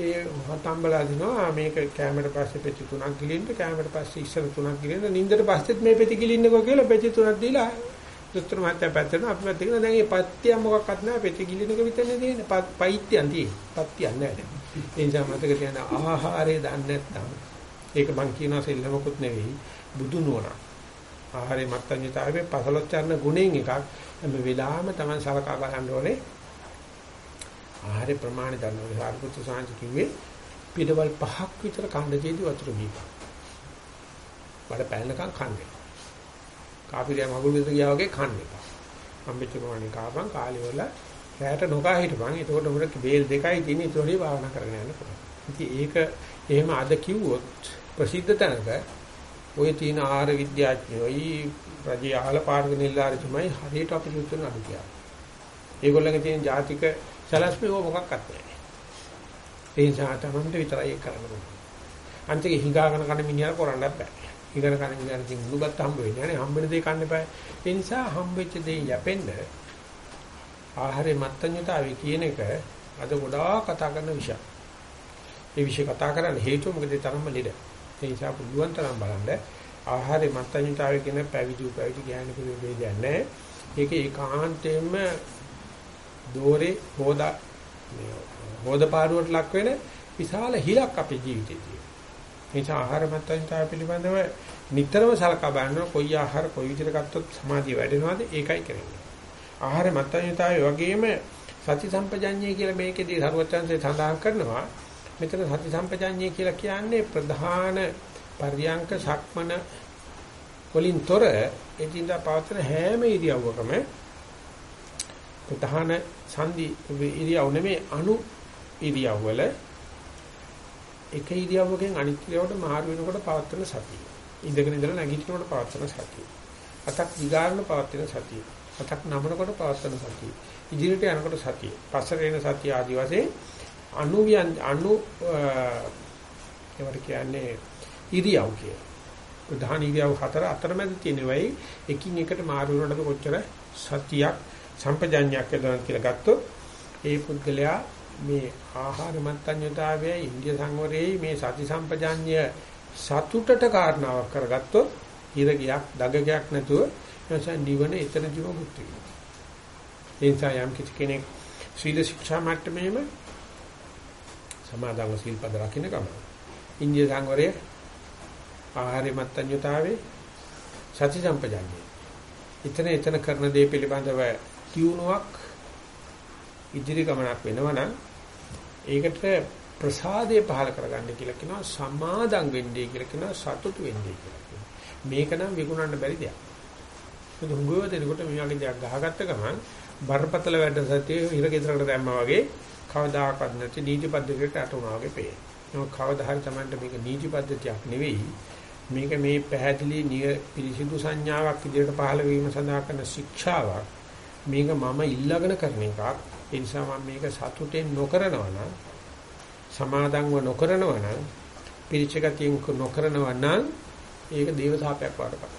ඒ හතම්බලා දිනවා මේක කැමරට පස්සේ පෙති තුනක් ගිලින්න, කැමරට පස්සේ ඉස්සර තුනක් ගිලින්න, නින්දට පස්සෙත් මේ පෙති ගිලින්නකෝ කියලා පෙති තුනක් දීලා දොස්තර මහත්තයා පැත්තට අපි පැත්තට දැන් මේ පත්තිය මොකක්වත් නැහැ, පෙති ගිලිනක විතරනේ තියෙන්නේ. පයිත්‍යයන් තියෙන්නේ. පත්තියක් නැහැ. ඒ නිසා මතක තියාගන්න ආහාරය දන්නේ නැත්නම් ඒක මං කියනවා සෙල්ලමකුත් නෙවෙයි බුදු නුවණ. ආහාරේ මත්ඤ්‍යතාවයේ පසලොච්චරණ ගුණෙන් එකක් හැම වෙලාවෙම Taman සලකා බලන්න ඕනේ. ආහාර ප්‍රමාණය දන්නවා. සාරිපුත්‍ර සාංශ කිව්වේ පිටවල් පහක් විතර කණ්ඩජේදී වතුර බීපන්. බඩ පැලනකම් කන්නේ. කාපිරිය මගුල් විතර ගියා වගේ කන්නේ. අම්බෙච්ච ප්‍රමාණය කාපන් කාලේ වල රැයට නොකා හිටපන්. එතකොට උඹට බේල් දෙකයි තියෙන ඉතෝරේ භාවනා කරගෙන යන්න පුළුවන්. ඉතින් ඒක එහෙම අද කිව්වොත් ප්‍රසිද්ධ තැනක ඔය තියෙන ආහාර විද්‍යාඥයෝයි රජයේ අහල පාර්ග නිලධාරීතුමයි හරියට අපි සුත්තන අඩු කියලා. ඒගොල්ලන්ගේ තියෙන ජාතික සැලැස්මේ ඕක මොකක්වත් නැහැ. ඒ නිසා තමයි විතරයි ඒක කරන්න ඕනේ. අන්තික හිඟාගෙන කන මිනිහා කරන්නත් බෑ. හිඟන කන මිනිහා ඉතින් උණුගත් හම්බ වෙන්නේ නැහැ. හම්බෙන දේ කන්න එපා. ඒ නිසා හම්බෙච්ච දේ යැපෙන්න ආහාරේ මත්ඤ්‍යතාවය කියන එක අද ගොඩාක් කතා කරන විෂය. ඒ විෂය කතා කරන්න හේතුව මොකද ඒ තරම්ම ලෙඩ. ඒ නිසා පුළුවන් තරම් බලන්න ආහාරේ මත්ඤ්‍යතාවය කියන පැවිදි උපවිදි ඥාන පිළිවෙල වේදයක් නැහැ. ඒක ඒකාන්තයෙන්ම දෝරේ හොදා හොදපාරුවට ලක් වෙන විශාල හිලක් අපේ ජීවිතේ තියෙනවා. ඒ නිසා ආහාර මත්ඤ්‍යතාවය පිළිබඳව නිතරම සලකා බලනවා කොයි ආහාර කොයි විදිහට ගත්තොත් සමාධිය වැඩෙනවද ඒකයි කරන්නේ. ආහාර මත්ඤ්‍යතාවය වගේම සති සම්පජඤ්ඤය කියලා මේකෙදී සරුවචන්සේ සඳහන් කරනවා. මෙතන සති සම්පජඤ්ඤය කියලා කියන්නේ ප්‍රධාන පර්යංක සක්මන වලින් තොර එදින්දා පවත්වන හැම ඉරියව්වකම ප්‍රධාන සංදි ඉරියව් නෙමේ අනු ඉරියව්වල එක ඉරියව්වකින් අනිත් ඉරියව්වට මාරු වෙනකොට පවත්වන සතිය. ඉඳගෙන ඉඳලා නැගිටිනකොට පවත්වන සතිය. අතක් දිගාරන පවත්වන සතිය. අතක් නමනකොට පවත්වන සතිය. ඉදිරියට යනකොට සතිය. පස්සට එන සතිය ආදි වශයෙන් අනු අනු ඒවට කියන්නේ ඉරියව් කිය. ප්‍රධාන ඉරියව් හතර අතරමැද තියෙන වෙයි එකින් එකට මාරු වෙනකොට කොච්චර සතියක් සම්පජඤ්ඤයක් වෙනවද කියලා ගත්තොත් ඒ පුද්ගලයා මේ ආහාර මත්ඤ්‍යතාවය ඉන්දිය සංවරයේ මේ සති සම්පජඤ්ඤය සතුටට කාරණාවක් කරගත්තොත් හිරගයක් දගගයක් නැතුව එනිසා නිවන එතනදිම මුක්ති වෙනවා. ඒ නිසා යම් කිසි කෙනෙක් සීල ශික්ෂා මට්ටමේම සමාදන්ව සීල්පද රකින්න ගම. ඉන්දිය සංවරයේ ආහාරය මත්ඤ්‍යතාවේ සති සම්පජාන්නේ. එතන එතන කරන දේ පිළිබඳව කියුණාවක් ඉදිරි ගමනක් වෙනවනම් ඒකට ප්‍රසාදය පහල කරගන්න කියලා කියනවා සමාදම් වෙන්නේ කියලා කියනවා සතුටු වෙන්නේ කියලා කියනවා. මේක නම් විගුණන්න බැරි දෙයක්. මොකද හුඟව දෙනකොට මේ වගේ දෙයක් ගහගත්ත ගමන් බරපතල වැඩ සතියේ හිර ගෙදරකට දැම්මා වගේ කවදාකවත් නැති නීති පද්ධතියකට අට වුණා වගේ පේන. ඒක කවදා හරි Tamanට මේක නීති පද්ධතියක් නෙවෙයි. මේක මේ පැහැදිලි පිරිසිදු සංඥාවක් විදිහට පහළ වීම සඳහා කරන ශික්ෂාවක්. මේක මම ඉල්ලගෙන කරන එකක්. ඒ නිසා මම මේක සතුටෙන් නොකරනවා නම් සමාදන්ව නොකරනවා නම් පිරිචගතියෙන් නොකරනවා නම් ඒක දේව සාපයක් වඩපත්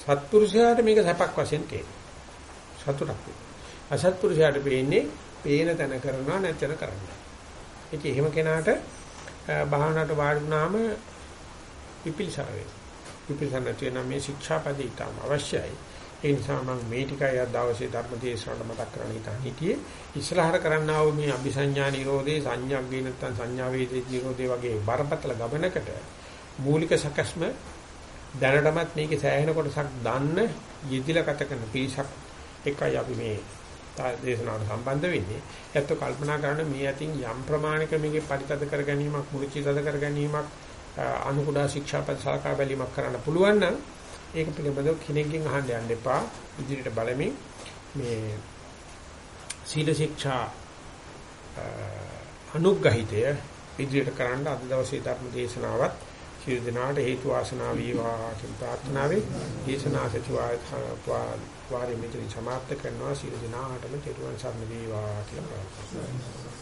සත්පුරුෂයාට මේක සැපක් වශයෙන් තේරෙනවා සතුටක් අසත්පුරුෂයාට පේන්නේ පේන තැන කරනවා නැත්නම් කරන්නේ. ඉතින් එහෙම කෙනාට භාවනාවට වාඩි වුණාම විපිලිසර වෙනවා. විපිලිසර නැති වෙන මේ ශික්ෂාපදේ ඊටම අවශ්‍යයි. ඒ නිසා මම මේ ටිකයි අද දවසේ ධර්ම දේශනාවට මතක් කරන්න හිතා හිටියේ. ඉස්සරහට කරන්නා වූ මේ අபிසඤ්ඤා නිරෝධේ සංඥාග්ගේ නැත්නම් සංඥා වේදේ නිරෝධේ වගේ බරපතල ගමනකට මූලික සකස්ම දැනටමත් මේකේ සෑහෙන කොටසක් දන්න යෙදිලා ගත කරන පිරිසක් එකයි අපි මේ දේශනාවට සම්බන්ධ වෙන්නේ. ඒත් කල්පනා කරන මේ අතින් යම් ප්‍රමාණික මේකේ පරිතද කර ගැනීමක් මුලිචිතද කර ගැනීමක් අනුකුඩා ශික්ෂාපද සලකා බැලීමක් කරන්න පුළුවන් නම් ඒක පිළිබඳව කෙනෙක්ගෙන් අහන්න යන්න එපා. ඉදිරියට බලමින් මේ සීල ශික්ෂා අනුග්‍රහිතය ඉදිරියට කරන්න අද දවසේ ධර්ම දේශනාවත් සියලු දෙනාට හේතු වාසනා වේවා කියන ප්‍රාර්ථනාවෙන් දේශනා සචිවා වාරි මෙතන සමාප්ත කරනවා. සියලු දෙනාටම තෙරුවන් සරණ වේවා කියලා ප්‍රාර්ථනා කරනවා.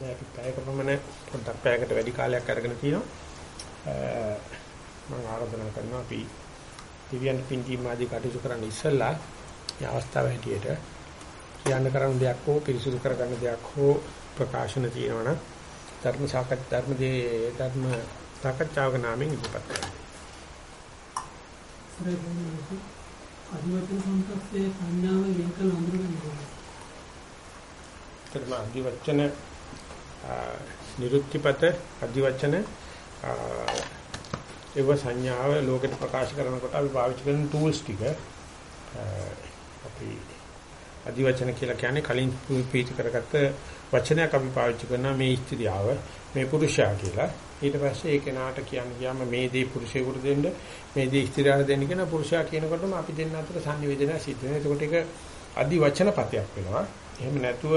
දැන් අපි පැයක පමණ පොඩ්ඩක් පැයකට වැඩි කාලයක් අරගෙන තියෙනවා මම ආරාධනා කරනවා අපි දිව්‍යන් පින්දීම ආදී කටයුතු කරන්න ඉස්සෙල්ලා මේ අවස්ථාව හැටියට කියන්න කරන දෙයක් හෝ පිරිසුදු කරගන්න දෙයක් හෝ ප්‍රකාශන තියෙනවනම් ධර්ම සාකච්ඡා ධර්ම දේ ධර්ම සාකච්ඡාවක නාමයෙන් ඉදිරිපත් කරන්න. අදිවචන සංකප්පයේ සංඥාව වෙන් කළ හඳුනගන්න. ධර්ම අදිවචන නිරුක්තිපත අදිවචන ඒව සංඥාව ලෝකෙට ප්‍රකාශ කරනකොට අපි පාවිච්චි කරන ටූල්ස් ටික අපි අදිවචන කියලා කියන්නේ කලින් පීති කරගත්ත වචනයක් අපි පාවිච්චි කරනවා මේ ස්ත්‍රියව මේ පුරුෂයා කියලා. ඊට පස්සේ ඒ කෙනාට කියන්න ගියාම මේ දේ පුරුෂයෙකුට දෙන්න මේ දේ ස්ත්‍රියට දෙන්න කියන පුරුෂයා කියනකොටම අපි දෙන්න අතර සංනිවේදනය සිද්ධ වෙනවා. එතකොට ඒක අදිවචන පතයක් වෙනවා. එහෙම නැතුව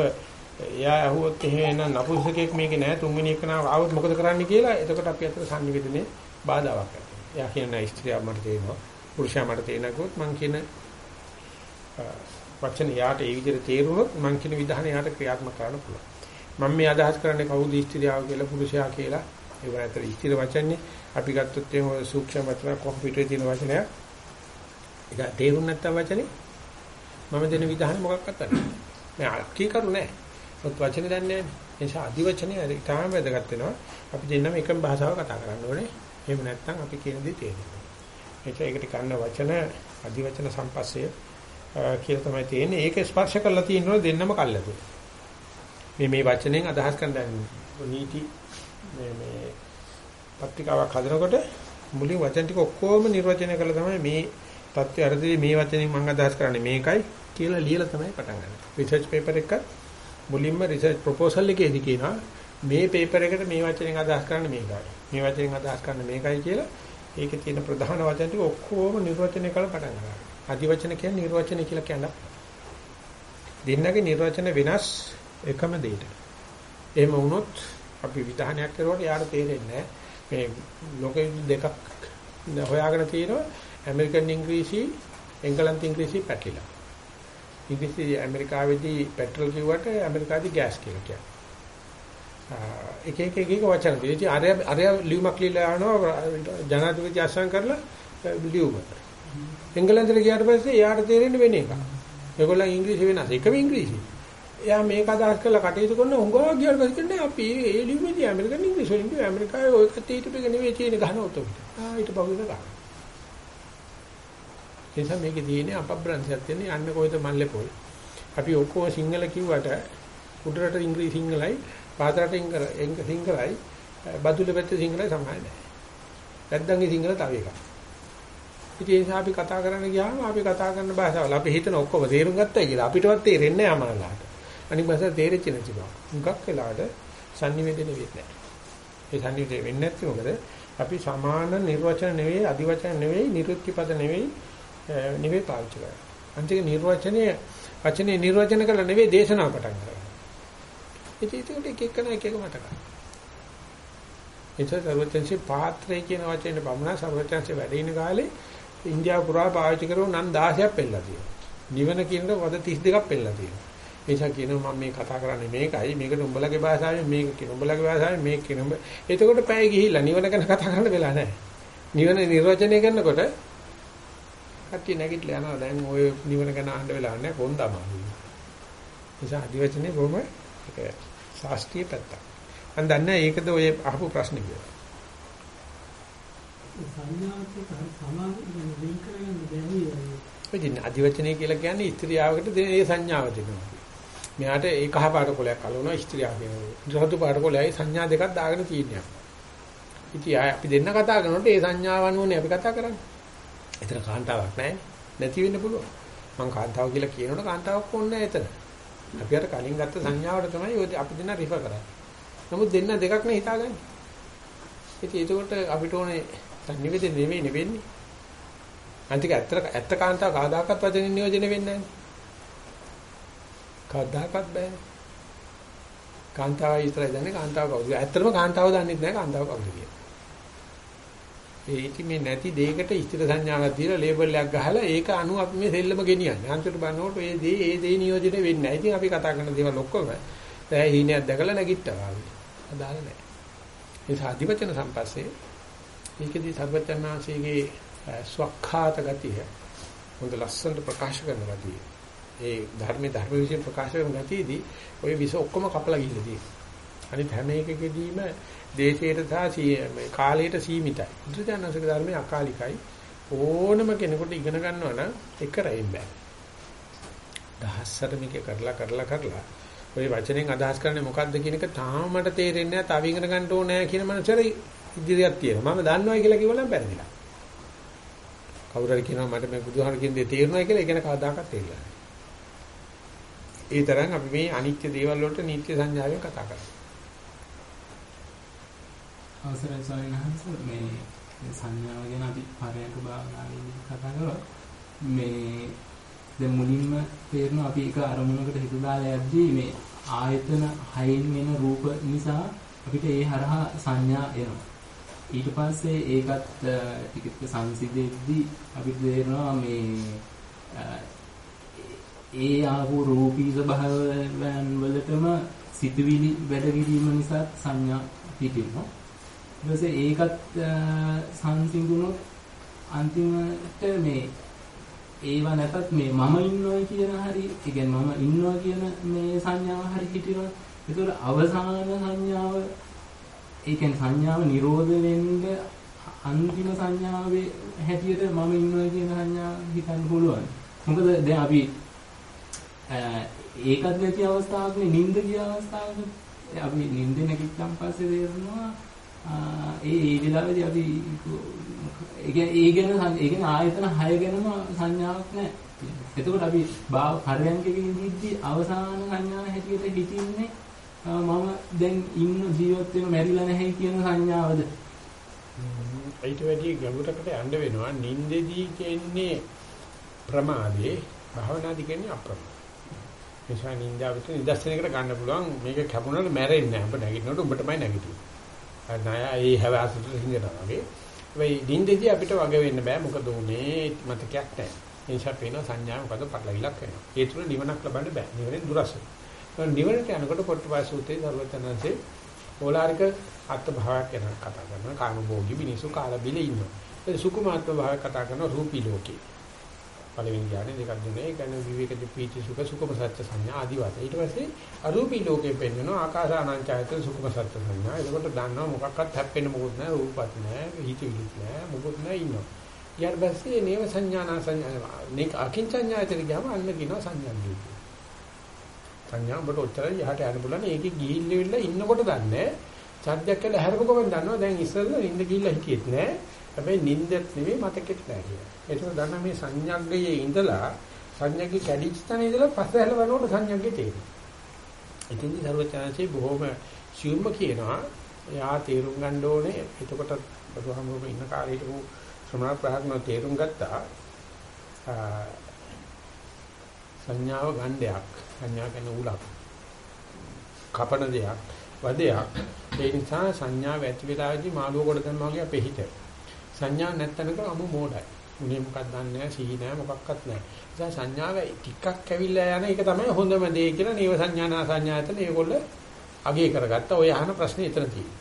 එයා ඇහුවොත් එහෙම නපුංසකෙක් මේකේ නැහැ තුන්වෙනි එක නාව ආවොත් මොකද කරන්න කියලා. එතකොට අපි අතර සංනිවේදනයේ බාධාවක් ඇති. එයා කියන ස්ත්‍රිය මට තේරෙනවා පුරුෂයා මට තේරෙනකොත් මං කියන වචන යාට ඒ විදිහට තේරුනොත් මං කියන විධානය යාට ක්‍රියාත්මක කරන්න පුළුවන්. මම මේ අදහස් කරන්නේ කවුද ස්ත්‍රියාව කියලා පුරුෂයා කියලා ඒව අතර ස්ත්‍රි වචනේ අපි ගත්තොත් එහෙම සූක්ෂම වචන කොම්පියුටරේ තියෙන වචනයක් ඒක තේරුම් නැත්නම් වචනේ මම දෙන විධානය මොකක්වත් නැහැ. මම අකී කරු නැහැ. ඔත් වචනේ දන්නේ නැහැ. ඒ නිසා අදි වචනේ ඉතාම වැදගත් වෙනවා. අපි දෙන්නම එකම භාෂාව කතා කරන්න ඕනේ. එහෙම නැත්නම් අපි කියන දේ තේරෙන්නේ. එතකොට ඒකට ගන්න වචන අදි වචන සම්පස්සේ කියලා තමයි තියෙන්නේ. ඒක ස්පර්ශ කරලා තියෙනවා දෙන්නම කල්ලාතු. මේ මේ වචනෙන් අදහස් කරන දැන් නීති මේ මේ පත්‍රිකාවක් හදනකොට මුලින් වචන ටික ඔක්කොම නිර්වචනය කරලා තමයි මේ தත්ත්වය අරදී මේ වචනෙන් මම අදහස් කරන්නේ මේකයි කියලා ලියලා තමයි පටන් ගන්න. රිසර්ච් පේපර් එකක් මුලින්ම රිසර්ච් ප්‍රොපෝසල් එකේදී කියනවා මේ පේපර් එකට මේ වචනෙන් අදහස් කරන්න මේකයි. මේ වචනෙන් අදහස් කරන්න මේකයි කියලා ඒකේ තියෙන ප්‍රධාන වචන ටික ඔක්කොම නිර්වචනය කරලා පටන් ගන්නවා. අදි වචන කියන්නේ නිර්වචනය කියලා කියන දෙන්නගේ නිර්වචන වෙනස් එකම දෙයට. එහෙම වුණොත් අපි විධානයක් කරුවට යාට තේරෙන්නේ මේ ලෝකෙ දෙකක් හොයාගෙන තියෙනවා ඇමරිකන් ඉංග්‍රීසි එංගලන්ත ඉංග්‍රීසි පැටලිලා. ඉංග්‍රීසි ඇමරිකාවේදී පෙට්‍රල් කිව්වට ඇමරිකාවේදී ගෑස් කියලා කියනවා. එක එක එක එක වචන දෙයි. ඉතින් අරය අරය ලියුමක් ලියලා යනවා ජනාධිපති අසං කරලා ලියුම. එංගලන්තෙට ගියාට පස්සේ එයාට තේරෙන්නේ වෙන එකක්. ඒගොල්ලෝ ඉංග්‍රීසි වෙනස්. එකම ඉංග්‍රීසි. එයා මේක අදහස් කරලා කටයුතු කරන හුඟා ගියාට පස්සේ කියන්නේ අපි ඒ ලියුමේදී ඇමරිකන් ඉංග්‍රීසි වලින් ඇමරිකාවේ ඔය කටේ හිටපෙක නෙවෙයි තියෙන ගහන උතොත්. ආ ඊට පහුවෙන ගහන. ඒ නිසා මේකේ තියෙන්නේ අපබ්‍රංශයක් තියෙන්නේ යන්නේ කොහෙද මල්ලේ පොල්. අපි ඔක්කොම සිංහල කිව්වට උඩරට ඉංග්‍රීසි සිංහලයි පාතරට ඉංග්‍රීසි සිංහලයි බදුල පැත්තේ සිංහලයි සමානයි නැහැ. නැද්දන්ගේ සිංහල තව එකක්. ඉතින් ඒ නිසා අපි කතා කරන්න ගියාම අපි කතා කරන භාෂාවල අපි හිතන ඔක්කොම තේරුම් ගත්තයි කියලා අපිටවත් තේරෙන්නේ නැහැ අමරලාට. අනිත් භාෂාව තේරෙච්ච නැති බව. මුගක් වෙලාට sannivedana වෙන්නේ නැහැ. ඒ sannivedana වෙන්නේ නැති මොකද? අපි සමාන නිර්වචන නෙවෙයි, අදිවචන නෙවෙයි, නිරුක්ති පද නෙවෙයි නෙවෙයි පාවිච්චි කරන්නේ. අන්තික නිර්වචනයේ වචනේ නිර්වචන කළා නෙවෙයි දේශනාව පටන් ගන්නවා. ඉතින් ඒකට එක එක එක එක මතක. ඒත් සර්වචන්සේ පාත්‍රය කියන වචනේ බමුණා සර්වචන්සේ වැඩ ඉන කාලේ ඉන්දියාව පුරා පාවිච්චි කරව නම් 16ක් පෙන්නලා තියෙනවා. නිවන කියන වද 32ක් පෙන්නලා තියෙනවා. නිසා කියනවා මම මේ කතා කරන්නේ මේකයි මේකට උඹලගේ භාෂාවෙන් මේක කියන උඹලගේ භාෂාවෙන් මේක කියන උඹ එතකොට පැය ගිහිල්ලා නිවන ගැන කතා කරන්න වෙලා නැහැ නිවන නිර්වචනය කරනකොට කට්ටිය නැගිටලා යනවා දැන් ඔය නිවන ගැන අහන්න වෙලා නැහැ කොන්දම නිසා අධිවචනේ බොහොම ඒක ශාස්ත්‍රීය පැත්තක් මම දන්නේ ඒකද ඔය අහපු ප්‍රශ්නේ කියලා සමාන කියන්නේ වෙන් කරගන්න බැහැ ඉතින් අධිවචනය කියලා කියන්නේ ස්ත්‍රියාවකට දෙන ඒ සංඥාව දෙනවා. මෙයාට ඒ කහ පාට කොලයක් අලවනවා ස්ත්‍රියා කියනවා. රතු පාට කොලයයි සංඥා දෙකක් දාගෙන තියෙනවා. ඉතින් අපි දෙන්න කතා කරනකොට ඒ සංඥාව අනුවනේ අපි කතා කරන්නේ. එතන කාන්තාවක් නැහැ. නැති වෙන්න පුළුවන්. මං කාන්තාව කියලා කියනකොට කාන්තාවක් ඕනේ නැහැ එතන. අපි අර කලින් ගත්ත සංඥාවට තමයි ඔය අපි දෙන්න රිෆර් කරන්නේ. නමුත් දෙන්න දෙකක් නේ හිතාගන්නේ. ඉතින් ඒකෝට අපිට ඕනේ සංනිවේදනය නෙවෙයි නෙවෙන්නේ. අන්තික ඇත්ත ඇත්ත කාන්තාව කවදාකවත් වචන නියෝජනය වෙන්නේ නැහැ. කවදාකවත් බෑ. කාන්තාව ඉතරයි දන්නේ කාන්තාව කවුද? ඇත්තටම කාන්තාව දන්නේ නැහැ කාන්තාව කවුද කියලා. ඒ ඉති මේ නැති දෙයකට ස්ථිර සංඥාවක් දීලා ලේබල් එකක් ගහලා ඒක අනු අපි මේ සෙල්ලම ගෙනියන්නේ. අන්තිමට බලනකොට ඒ දේ ඒ දේ නියෝජනය වෙන්නේ නැහැ. ඉතින් අපි කතා කරන දේවල් ඔක්කොම දැන් හීනයක් දැකලා නැගිට්ටා වගේ. අදාළ නැහැ. ඒ සාධිවචන සම්පස්සේ ඒකදී සර්වචන්නාංශයේ ස්වකහාත ගතිය හොඳ ලස්සනට ප්‍රකාශ කරන ගතිය. ඒ ධර්මයේ ධර්ම විශ්ේ ප්‍රකාශ කරන ගතියදී ওই විස ඔක්කොම කපලා ගිහිල්ලා තියෙනවා. අනිත් හැම එකකදීම දේශයට සහ මේ කාලයට සීමිතයි. බුදුජානක ධර්මයේ අකාලිකයි. ඕනම කෙනෙකුට ඉගෙන ගන්නවා නම් එක රැයින් බෑ. දහස්සර මේක කරලා කරලා කරලා ඔය වචනෙන් අදහස් කරන්නේ මොකද්ද කියන එක තාම මට තේරෙන්නේ නැහැ. තව ඉගෙන ගන්න ඕනේ කියන මනසට ඉදිරියක් තියෙනවා. මම දන්නවා කියලා කිව්වනම් බැරිදිලා. කවුරු හරි කියනවා මට මේ බුදුහාම කියන දේ තේරෙනවා කියලා ඒක කවදාකවත් තේරෙන්නේ නැහැ. ඒ තරම් අපි මේ අනිත්‍ය දේවල් වලට නිත්‍ය සංඥාවෙන් කතා කරනවා. අවසරයි ස්වාමීන් වහන්සේ මේ සංඥාව ගැන අපි පරයන්ක භාවනාවේදී කතා කරා. මේ දැන් මුලින්ම තේරෙනවා අපි එක අරමුණකට හිත දාලා යද්දී මේ ආයතන හයින් වෙන රූප නිසා අපිට ඒ හරහා සංඥා එනවා. ඊට පස්සේ ඒකත් ටිකක් සංසිඳෙද්දී අපිට තේරෙනවා මේ ඒ ආපු රූපී ස්වභාවයන් වලටම සිතුවිලි වැඩ කිරීම නිසා සංඥා හිතෙනවා ඊපස්සේ ඒකත් සංසිඳුනොත් අන්තිමට මේ ඒවා නැතත් මේ මම ඉන්නවා කියන හරි ඒ කියන්නේ මම ඉන්නවා කියන මේ සංඥාව හරි හිටිනවා. ඒතකොට අවසාන සංඥාව ඒ කියන්නේ සංඥාව නිරෝධ වෙන්න අන්තිම සංඥාවේ හැටියට මම ඉන්නවා කියන සංඥාව හිතන්න පුළුවන්. මොකද දැන් අපි ඒකත් නැති අවස්ථාවක නිින්ද ගිය අවස්ථාවක අපි නිින්ද නැගිට්ටන් පස්සේ තේරෙනවා ඒ ඒ වෙලාවේදී අපි ඒ කියන්නේ ඒ ගැන ඒ කියන්නේ ආයතන 6 ගැනම සංඥාවක් නැහැ. එතකොට අපි භාව පරයන්කකින් ඉඳිද්දී අවසාන සංඥාව හැටියට හිතින්නේ මම දැන් ඉන්න ජීවත් වෙන මැරිලා නැහැ කියන සංඥාවද? ඊට වැඩි ගැඹුරකට යන්න වෙනවා. නින්දෙදී කියන්නේ ප්‍රමාදේ, භාවනාදී කියන්නේ අප්‍රමාද. නිසා නින්දාවට නිදර්ශනයකට ගන්න පුළුවන් මේක කැපුණාට මැරෙන්නේ නැහැ. ඔබ නැගිටිනකොට ඔබටමයි නැගිටින්නේ. ණය ඒ හැවසට හින්දනවා වගේ. වෙයි දින්දෙදී අපිට වග වෙන්න බෑ මොකද උනේ මතකයක් නැහැ. ඒ නිසා පේන සංඥා මොකද පටලවිලක් වෙනවා. ඒ තුන නිවනක් ලබන්න බෑ. නිවනෙන් දුරස් වෙනවා. නිවනට යනකොට පොට්ටපාස සූත්‍රයේ සර්වඥාන්සේ ඕලාරික අත්භාවයක් ගැන කතා කරනවා. කාමභෝගී මිනිසු කාල බිල ඉන්නවා. ඒ සුකුමාත්ම භාවයක් කතා කරනවා රූපී ලෝකේ. පළවෙනි ඥානෙ දෙකක් දුන්නේ ඒ කියන්නේ විවේක පීති සුඛ සුඛම සත්‍ය සංඥා ආදි වාත. ඊට පස්සේ අරූපී ලෝකෙ පෙන්වනවා ආකාසානංචයත සුඛම සත්‍ය සංඥා. ඒකට දන්නවා මොකක්වත් හැප්පෙන්න මොකුත් නැහැ රූපත් නැහැ හිතවිලිත් නැහැ මොකුත් නැහැ ඉන්නවා. ඊට පස්සේ නේව සංඥානා සංඥා නෙක අකින්චඤ්ඤායතන ගියාම අන්න කියනවා සංඥා දීපේ. සංඥා ඔබට ඔච්චරයි යහට යන්න පුළුවන්. ඒකේ ගිහිල්ලා ඉන්නකොට දන්නේ සද්දයක් කියලා හැරපු ගමන් දන්නවා දැන් ඉස්සෙල්ලා ඉඳ ගිහිල්ලා හිටියෙත් නැහැ. හැබැයි නිින්දත් නෙවෙයි මතකෙත් නැහැ කියලා. ඒක දන්න මේ සංඥග්ගයේ ඉඳලා සංඥග්ගේ කැඩිච්ච තැන ඉඳලා පස්සේ හැල බලනකොට සංඥග්ගේ තේරෙනවා. ඉතින්දි සර්වචාන්සේ බොහොම සියුම්ම කියනවා එයා තේරුම් ගන්න ඕනේ එතකොට බුදුහාමුදුරුවෝ ඉන්න කාලේ හිටපු ශ්‍රමණ ප්‍රාඥා තේරුම් ගත්තා සංඥාව ගණ්ඩයක් සංඥා කියන්නේ උලක් කපන දෙයක් වදයක් ඒ නිසා සංඥාව ඇති වෙලාවේදී මාළුව කොට ගන්නවා වගේ අපේ හිත සංඥා නැත්තනක අමු මෝඩයි උනේ මොකක්ද දන්නේ නැහැ, සිහි නැහැ, මොකක්වත් නැහැ. ඒ නිසා සංඥාව ටිකක් ඇවිල්ලා යන එක තමයි හොඳම දේ කියලා නීව සංඥානා සංඥායතන ඒගොල්ල අගේ කරගත්ත ඔය අහන ප්‍රශ්නේ එතන තියෙන්නේ.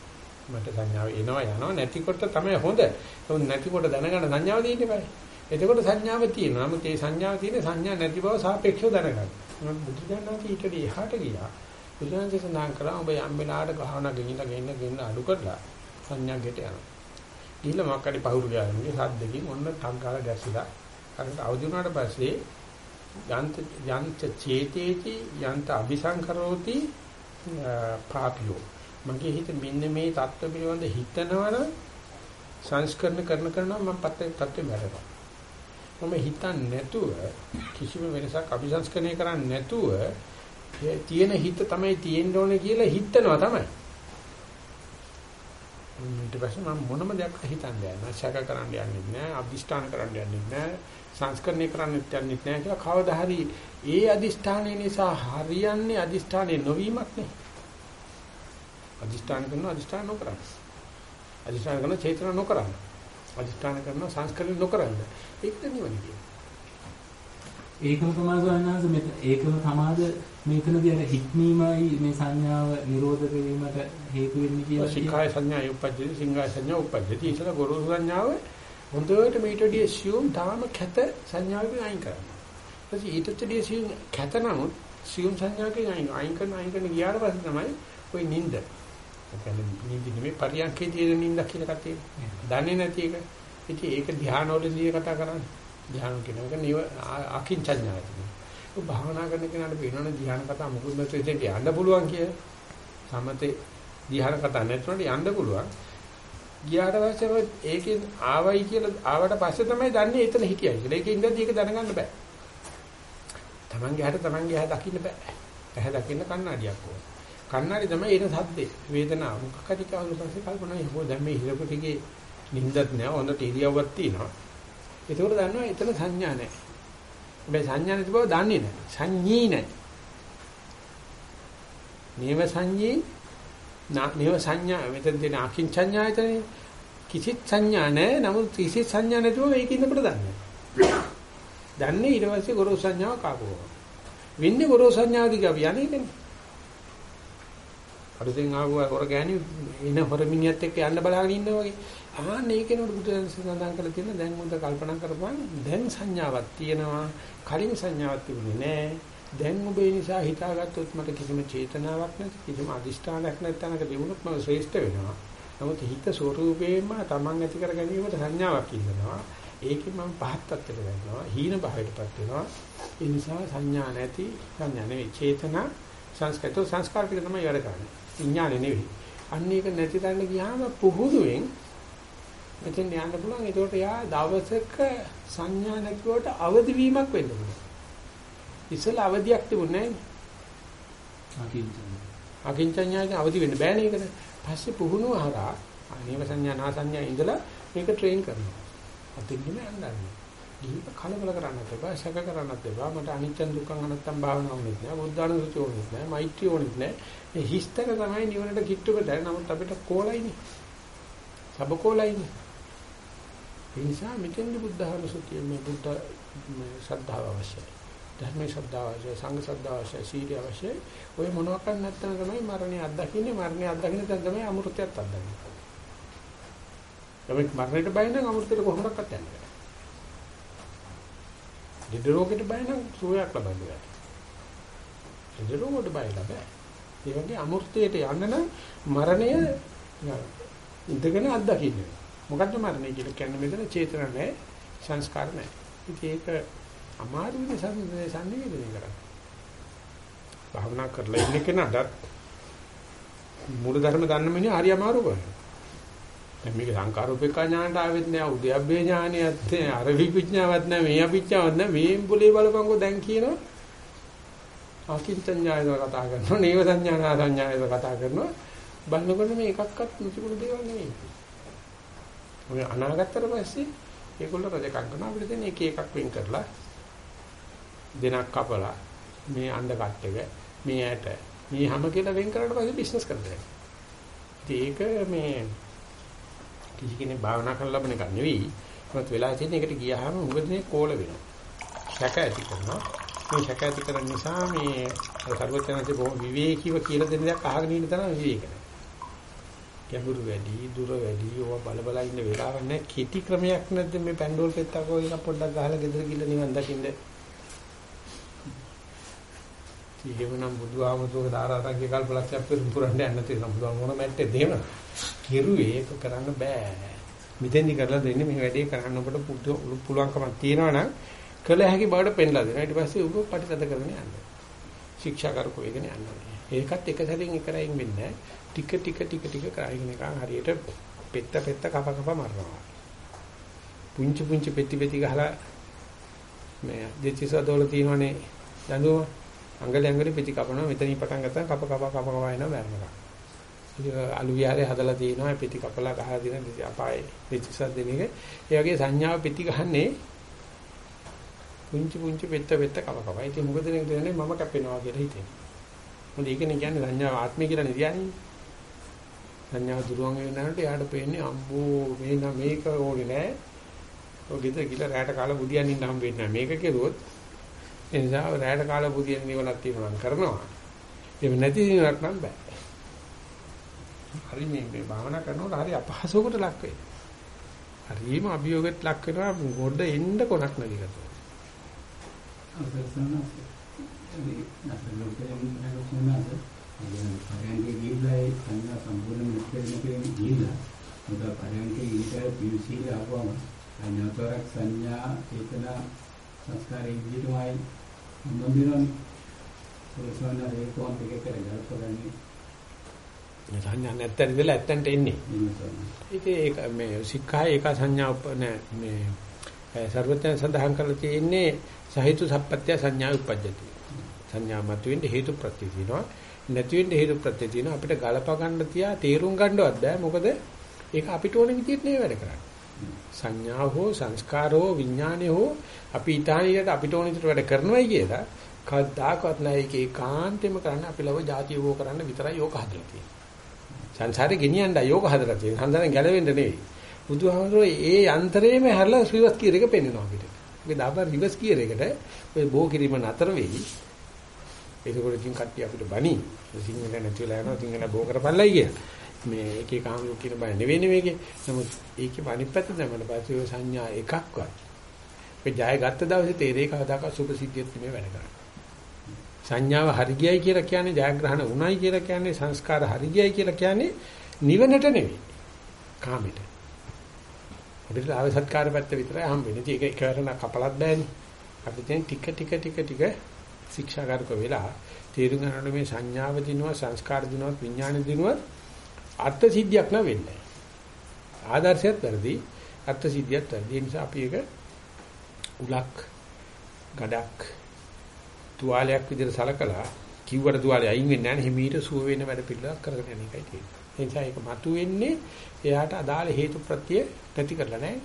මට සංඥාව එනවා යනවා නැතිකොට තමයි හොඳ. ඒක නැතිකොට දැනගන්න සංඥාව දෙන්න බෑ. එතකොට සංඥාව තියෙනවා. නමුත් ඒ සංඥාව තියෙන සංඥා නැති බව සාපේක්ෂව දැනගන්න. මම බුදුදහමේ ඊට එහාට ගියා. බුදුන්සේ සඳහන් කළා ඔබ යම් වෙලාවකට ගහන ගෙනිලා ගෙන්න ගෙන්න අඩු කරලා සංඥා ගෙට යනවා. ගිහිල්ලා මොකක් හරි පහුරු ගානනේ සද්දකින් ඔන්න තංකාල ගැස්සලා අරකට අවදි වුණාට පස්සේ යන්ත යන්ත චේතේති යන්ත අபிසංකරෝති පාපියෝ. මගේ හිත මෙන්න මේ தত্ত্ব පිළිබඳ හිතනවන සංස්කරණ කරන කරනවා මම පත්තේ தත්ත්වෙ මැරෙනවා. මම හිතන්නේ නැතුව කිසිම වෙනසක් අபிසංස්කරණය කරන්නේ නැතුව තියෙන හිත තමයි තියෙන්න ඕනේ කියලා හිතනවා තමයි. ඊට පස්සේ මම මොනම දෙයක් හිතන්නේ නැහැ. ශක කරන්න යන්නේ නැහැ. අදිෂ්ඨාන කරන්න යන්නේ නැහැ. සංස්කරණය කරන්න යන්නේ නැහැ කියලා කවදා හරි ඒ අදිෂ්ඨානය නිසා හරියන්නේ අදිෂ්ඨානේ නොවීමක් නේ. අදිෂ්ඨාන කරන අදිෂ්ඨාන නොකරන. අදිෂ්ඨාන කරන චේතන නොකරන. අදිෂ්ඨාන කරන සංස්කරණය නොකරන. ඒක නෙවෙයි කියන්නේ. ඒකම තමයි සවන්නාස මෙත ඒකම තමාද මේකනදී අර හික්මීමයි මේ සංඥාව නිරෝධ කිරීමට හේතු වෙන්නේ කියලා සිකාය සංඥා උපජ්ජති සිංහාය සංඥා උපජ්ජති. ඉතල ගොරෝ සංඥාව හොඳට මේටදී assume තාම කැත සංඥාවකින් අයින් කරනවා. ඊට ඊටදී assume කැත නමුත් assume සංඥාවකින් අයින් අයින් කරන අයින් කරන ගියාට පස්සේ තමයි ওই නිින්ද. ඒ කියන්නේ නිින්ද නෙමෙයි පරියන්කේ තියෙන නිින්ද කියලා එකක් තියෙනවා. දන්නේ නැති එක. ඉතින් ඒක ධානවලදී කතා කරන්නේ. ධ්‍යාන කියන එක නිව අකින්චඤ්ඤායතන. ඒ භාවනා කරන කෙනාට පේනවනේ ධ්‍යාන කතා මොකුත් නැතුව ඉතින් යන්න පුළුවන් කියලා. සමතේ ධ්‍යාන කතා නැතුනට යන්න පුළුවන්. ගියාට පස්සේ ඒකෙන් ආවයි කියලා ආවට පස්සේ තමයි දන්නේ එතන හිටියයි කියලා. ඒකේ ඉඳද්දි ඒක දැනගන්න බෑ. Tamange හැට Tamange හැට දකින්න බෑ. ඇහැ දකින්න කණ්ණාඩියක් ඕන. කණ්ණාඩි තමයි එන සද්දේ වේදනාව. මොකක් හරි කාවුන පස්සේ කල්පනා කරනවා දැන් මේ හිරපු ටිකේ නිින්දත් නෑ හොඳට ඉරියව්වක් තියෙනවා. ඒකෝර දන්නවා එතන සංඥා නැහැ. හැබැයි සංඥා නැති බව දන්නේ නැහැ. සංඤී නැහැ. නේව සංඤී නේව සංඥා මෙතන තියෙන අකින්චඤ්ඤායතනේ කිසිත් සංඥා නැහැ. නමුත් කිසිත් සංඥා නැතුව මේක ඉන්නකොට දන්නේ. දන්නේ ඊට පස්සේ ගොරෝ සංඥාව කාපුවා. වෙන්නේ ගොරෝ සංඥාව දිග අපි යන්නේ නේ. අලුතෙන් ආවුවා හොර ගෑණි එන හොර මිනිහත් එක්ක යන්න බලාගෙන ඉන්නවා වගේ. ආන්න ඒකේනොට බුදුන් සඳහන් කරලා තියෙන දැන් හොඳ කල්පනා කරපුවාම දැන් සංඥාවක් තියෙනවා. කලින් සංඥාවක් තිබුණේ නැහැ දැන් ඔබේ නිසා හිතාගත්තොත් මට කිසිම චේතනාවක් නැති කිසිම අදිෂ්ඨානයක් නැත්නම් තිබුණොත් මම ශ්‍රේෂ්ඨ වෙනවා. නමුත් හිත ස්වરૂපේම තමන් ඇති කර ගැනීමට සංඥාවක් ඉන්නවා ඒකෙන් මම පහත් තත්ත්වයට වැටෙනවා. හීන භාවයටපත් වෙනවා. ඒ නිසා සංඥා නැති සංඥා නෙවෙයි චේතනා සංස්කෘත සංස්කාර ටික තමයි වැඩ කරන්නේ. විඥානෙ නෙවෙයි. අන්න ඒක නැති තැනට ගියාම පුහුණුවෙන් මෙතෙන් යන්න පුළුවන්. ඒකට යා දවසක සංඥා නැතිවට අවදි වීමක් වෙන්න පුළුවන්. ඉස්සෙල්ලා අවදියක් තිබුණේ නැහැ. අකින්චඤ්ඤාගේ අවදි වෙන්න බෑනේ ඒකට. පස්සේ පුහුණුව හරහා අනේව සංඥා නා සංඥා ඉඳලා මේක ට්‍රේන් කරනවා. අතින්නෙම යන්නන්නේ. ගිහින් කලබල කරන්නත් එපා, සැක කරන්නත් එපා. මට අනිච්ච දුක්ඛ අනත්තම් භාවනාව ඕනෙත් නෑ. බුද්ධානුසුති ඕනෙත් නෑ. මෛත්‍රිය ඕනෙත් නෑ. මේ හිස්තර තමයි නිවනට කිට්ටුකට. නමුත් අපිට කෝලයිනේ. සබකෝලයිනේ. ඒ නිසා මෙතෙන්දි බුද්ධානුසුතිය මේ බුද්ධ ශ්‍රද්ධාව අවශ්‍යයි. ධර්මයේ ශ්‍රද්ධාව අවශ්‍යයි, සංඝ ශ්‍රද්ධාව අවශ්‍යයි, සීල අවශ්‍යයි. ඔය මොනවාක් නැත්නම් තමයි මරණය අත්දකින්නේ. මරණය අත්දකින්න තැන තමයි අමෘතයත් අත්දකින්නේ. තමයි මරණයට බය නම් අමෘතයට කොහොමදක්වත් යන්නේ නැහැ. දෙද රෝගෙට බය නම් සුවයක් ලබන්න බෑ. දෙද රෝගයට බය ලබෑ. ඒ වගේ අමෘතයට යන්න නම් මරණය ඉඳගෙන අත්දකින්න. මොකද්ද මරණය කියලා කියන්නේ මෙතන චේතන නැහැ සංස්කාර නැහැ. ඉතින් ඒක අමාරු නිසා සංනිවේදනය කරන්නේ. භාවනා කරලා ඉන්න කෙනාට මූල ධර්ම දන්න මිනිහ හරි අමාරු කරනවා. දැන් මේක සංකාරෝපේක්ඛා ඥානට ආවෙත් නෑ උද්‍යප්පේ ඥානියත් නෑ අර විපඥාවක් නෑ මේ අභිඥාවක් නෑ මේ බුලේ බලපංකෝ දැන් කියනවා අකින්චඤ්ඤායද කතා කරනවා නේව සංඥානා සංඥායද කතා කරනවා බලනකොට මේ එකක්වත් මුචුකුළු දේවල් නෙවෙයි ඔය අනාගතතර පස්සේ ඒගොල්ලෝ රජකම් කරන අපිට දෙන එක එකක් වෙන් කරලා දෙනක් කපලා මේ අණ්ඩ කට් එක මේ ඇට මේ හැම කියලා වෙන් කරලා පස්සේ බිස්නස් කරනවා. ඉතින් ඒක මේ කිසි කෙනෙක් භාවනා කරලා ලබන එකක් නෙවෙයි. මොකද වෙලා තියෙන එකට ගියාම මුගදනේ කෝල වෙනවා. සැක ඇති කරනවා. මේ සැක ඇති කරන නිසා මේ සර්වඥාන්සේ බොහොම විවේකීව කියලා දෙන දේ අහගෙන ඉන්න තරම් විවේක නැහැ. ගැඹුරු වැඩි, දුර වැඩි, ඕවා බල බල ඉන්න වෙලාවක් නැහැ. කිටි ක්‍රමයක් නැද්ද මේ පැන්ඩෝල් පෙත්තක ඔය එක පොඩ්ඩක් ගහලා ගෙදර ගිහලා නිවන් දකින්න. එහෙමනම් බුදුහාමුදුරුවෝ දාරාතන්ගේ කල්පලක්ෂයක් පෙරම් පුරන්න යන්න තියෙනවා. බුදුහාම මොන මැට්ටේ දෙම. කිරුවේ ඒක කරන්න බෑ. මෙතෙන්දි කරලා දෙන්නේ මේ වැඩේ කරන්න ඔබට පුළුවන්කමක් තියෙනවා නම් කළ හැකි බවට පෙන්ලා දෙනවා. ඊට පස්සේ ඔබ ප්‍රතිතද කරගෙන යන්න. ශික්ෂා කරකෝ වේගෙන යන්න. ඒකත් එක සැරින් එකරයින් වෙන්නේ ටික ටික ටික ටික කරගෙන නිකන් හරියට පෙත්ත පෙත්ත කප කප මරනවා. පුංචි පුංචි පෙති පෙති ගහලා මේ දෙචිසදෝල තියෙනවනේ දඬුවම අඟල ඇඟලේ පිටි කපනවා මෙතනින් පටන් ගත්තා කප කප කප කප එනවා මැරෙනවා. ඉතින් අලු විහාරේ හදලා තියෙනවා පිටි කපලා ගහලා දෙන අපායේ පිටිසක් දෙන එක. ඒ වගේ සංඥාව පිටි ගහන්නේ පුංචි පුංචි පෙත්ත පෙත්ත කප කප. ඉතින් මොකද කියන්නේ මම කැපෙනවා කියලා හිතෙනවා. මොකද ඒකනේ කියන්නේ සංඥාව ආත්මය කියලා නෙදියන්නේ. සංඥාව දුරවන් වෙනකොට එයාට පේන්නේ අම්බෝ මේ නම් මේක ඕනේ නෑ. ඔය ගෙදර ගිහලා රැට කාලා බුදියන් ඉන්න හම්බ වෙන්නේ නෑ. මේක කෙරුවොත් ඒ නිසා රැට කාලා බුදියන් නිවනක් තියෙනවා නම් කරනවා. එහෙම නැති දිනක් නම් බෑ. හරි මේ මේ භාවනා කරනකොට හරි අපහසුවකට ලක් වෙයි. හරිම අභියෝගයට ලක් වෙනවා ගොඩ එන්න කොනක් නැති කරලා. අවසරසන මේ නැත්නම් නේද පරයන්ගේ ගිහිල්ලා ඒ සංඥා සම්පූර්ණ මුක්තිය කියන ගිහිල්ලා මොකද පරයන්ගේ ඊට පිවිසිල ආවම අඤ්ඤතරක් සංඥා චේතනා සංස්කාරයේ විදිහටමයි මොනදිනොන් සෝසන ඒ කොන්ට එක කරලා ගලපගන්නේ සංඥා නැත්තර ඉඳලා ඇත්තන්ට එන්නේ. ඉතින් ඒක මේ සික්ඛා ඒක සංඥා නෑ මේ සර්වඥයන් සඳහන් කරලා තියෙන්නේ සහිතු සප්පත්‍ය සංඥා උපජ්ජති. සංඥා මතුවෙන්න හේතු ප්‍රත්‍ය තියෙනවා. නැති වෙන්න හේතු ප්‍රත්‍ය තියෙනවා. අපිට ගලප ගන්න තියා තේරුම් ගන්නවත් බෑ. මොකද ඒක අපිට ඕන විදිහට නෙවෙයි වැඩ කරන්නේ. සංඥා හෝ සංස්කාර හෝ විඥානය හෝ අපි ඊතාලියට අපිට ඕන විදිහට වැඩ කරනවායි කියලා කවදාකවත් නැහැ ඒක ඒකාන්තෙම කරන්න අපි ලව જાතිය වෝ කරන්න විතරයි යෝග හදලා තියෙන්නේ. සංසාරේ ගෙනියන්න යෝග හදලා තියෙන්නේ. හන්දරෙන් ගැලවෙන්න නෙවෙයි. බුදුහාමුදුරෝ ඒ යන්ත්‍රයේම හැරලා රිවර්ස් ගියර් එක පෙන්වනවා අපිට. මේ දාබර රිවර්ස් ගියර් එකට ඔය බෝ කිරීම නතර වෙයි. ඒකවල ඉතින් කට්ටිය අපිට බනි. සිංහල නැතිලා යනවා සිංහල බෝ කරපළයි කිය. මේ එක එක ආමුණු කියන බය නෙවෙයි නෙවෙයිගේ. නමුත් ඒකේ අනිත් පැත්ත තමයි පස්සේ ඔය සංඥා එකක්වත්. ඒ ජය ගත්ත දවසේ තේරේ කවදාකවත් සුභ සිද්ධියක් නෙමෙයි වැඩ කරන්නේ. සංඥාව හරි ගියයි කියලා කියන්නේ ජයග්‍රහණ වුණයි කියලා කියන්නේ සංස්කාර හරි ගියයි කියලා කියන්නේ නිවනට නෙවෙයි. කාමෙට. අපිට ආවේ සත්කාර පැත්ත විතරයි හම්බෙන්නේ. ඒක එකවරන කපලත් බෑනේ. අපි දැන් ටික ටික ටික ටික ශික්ෂාගාරක වෙලා තේරුම් ගන්නකොට මේ සංඥාව දිනුවා සංස්කාර දිනුවා විඥාන දිනුවා අර්ථ සිද්ධියක් නෑ වෙන්නේ. ආදර්ශයත් වැඩි අර්ථ සිද්ධියත් වැඩි. ඒ නිසා අපි ඒක උලක් ගඩක් තුවාලයක් විදිහට සලකලා කිව්වට තුවාලේ අයින් වෙන්නේ නැහැ නේ හිමීට සුව වෙන වැඩ පිළිවෙලක් කරගෙන යන එකයි තියෙන්නේ. ඒ නිසා ඒක මතුවෙන්නේ එයාට අදාළ හේතු ප්‍රත්‍ය නැති කරලා නැහැ.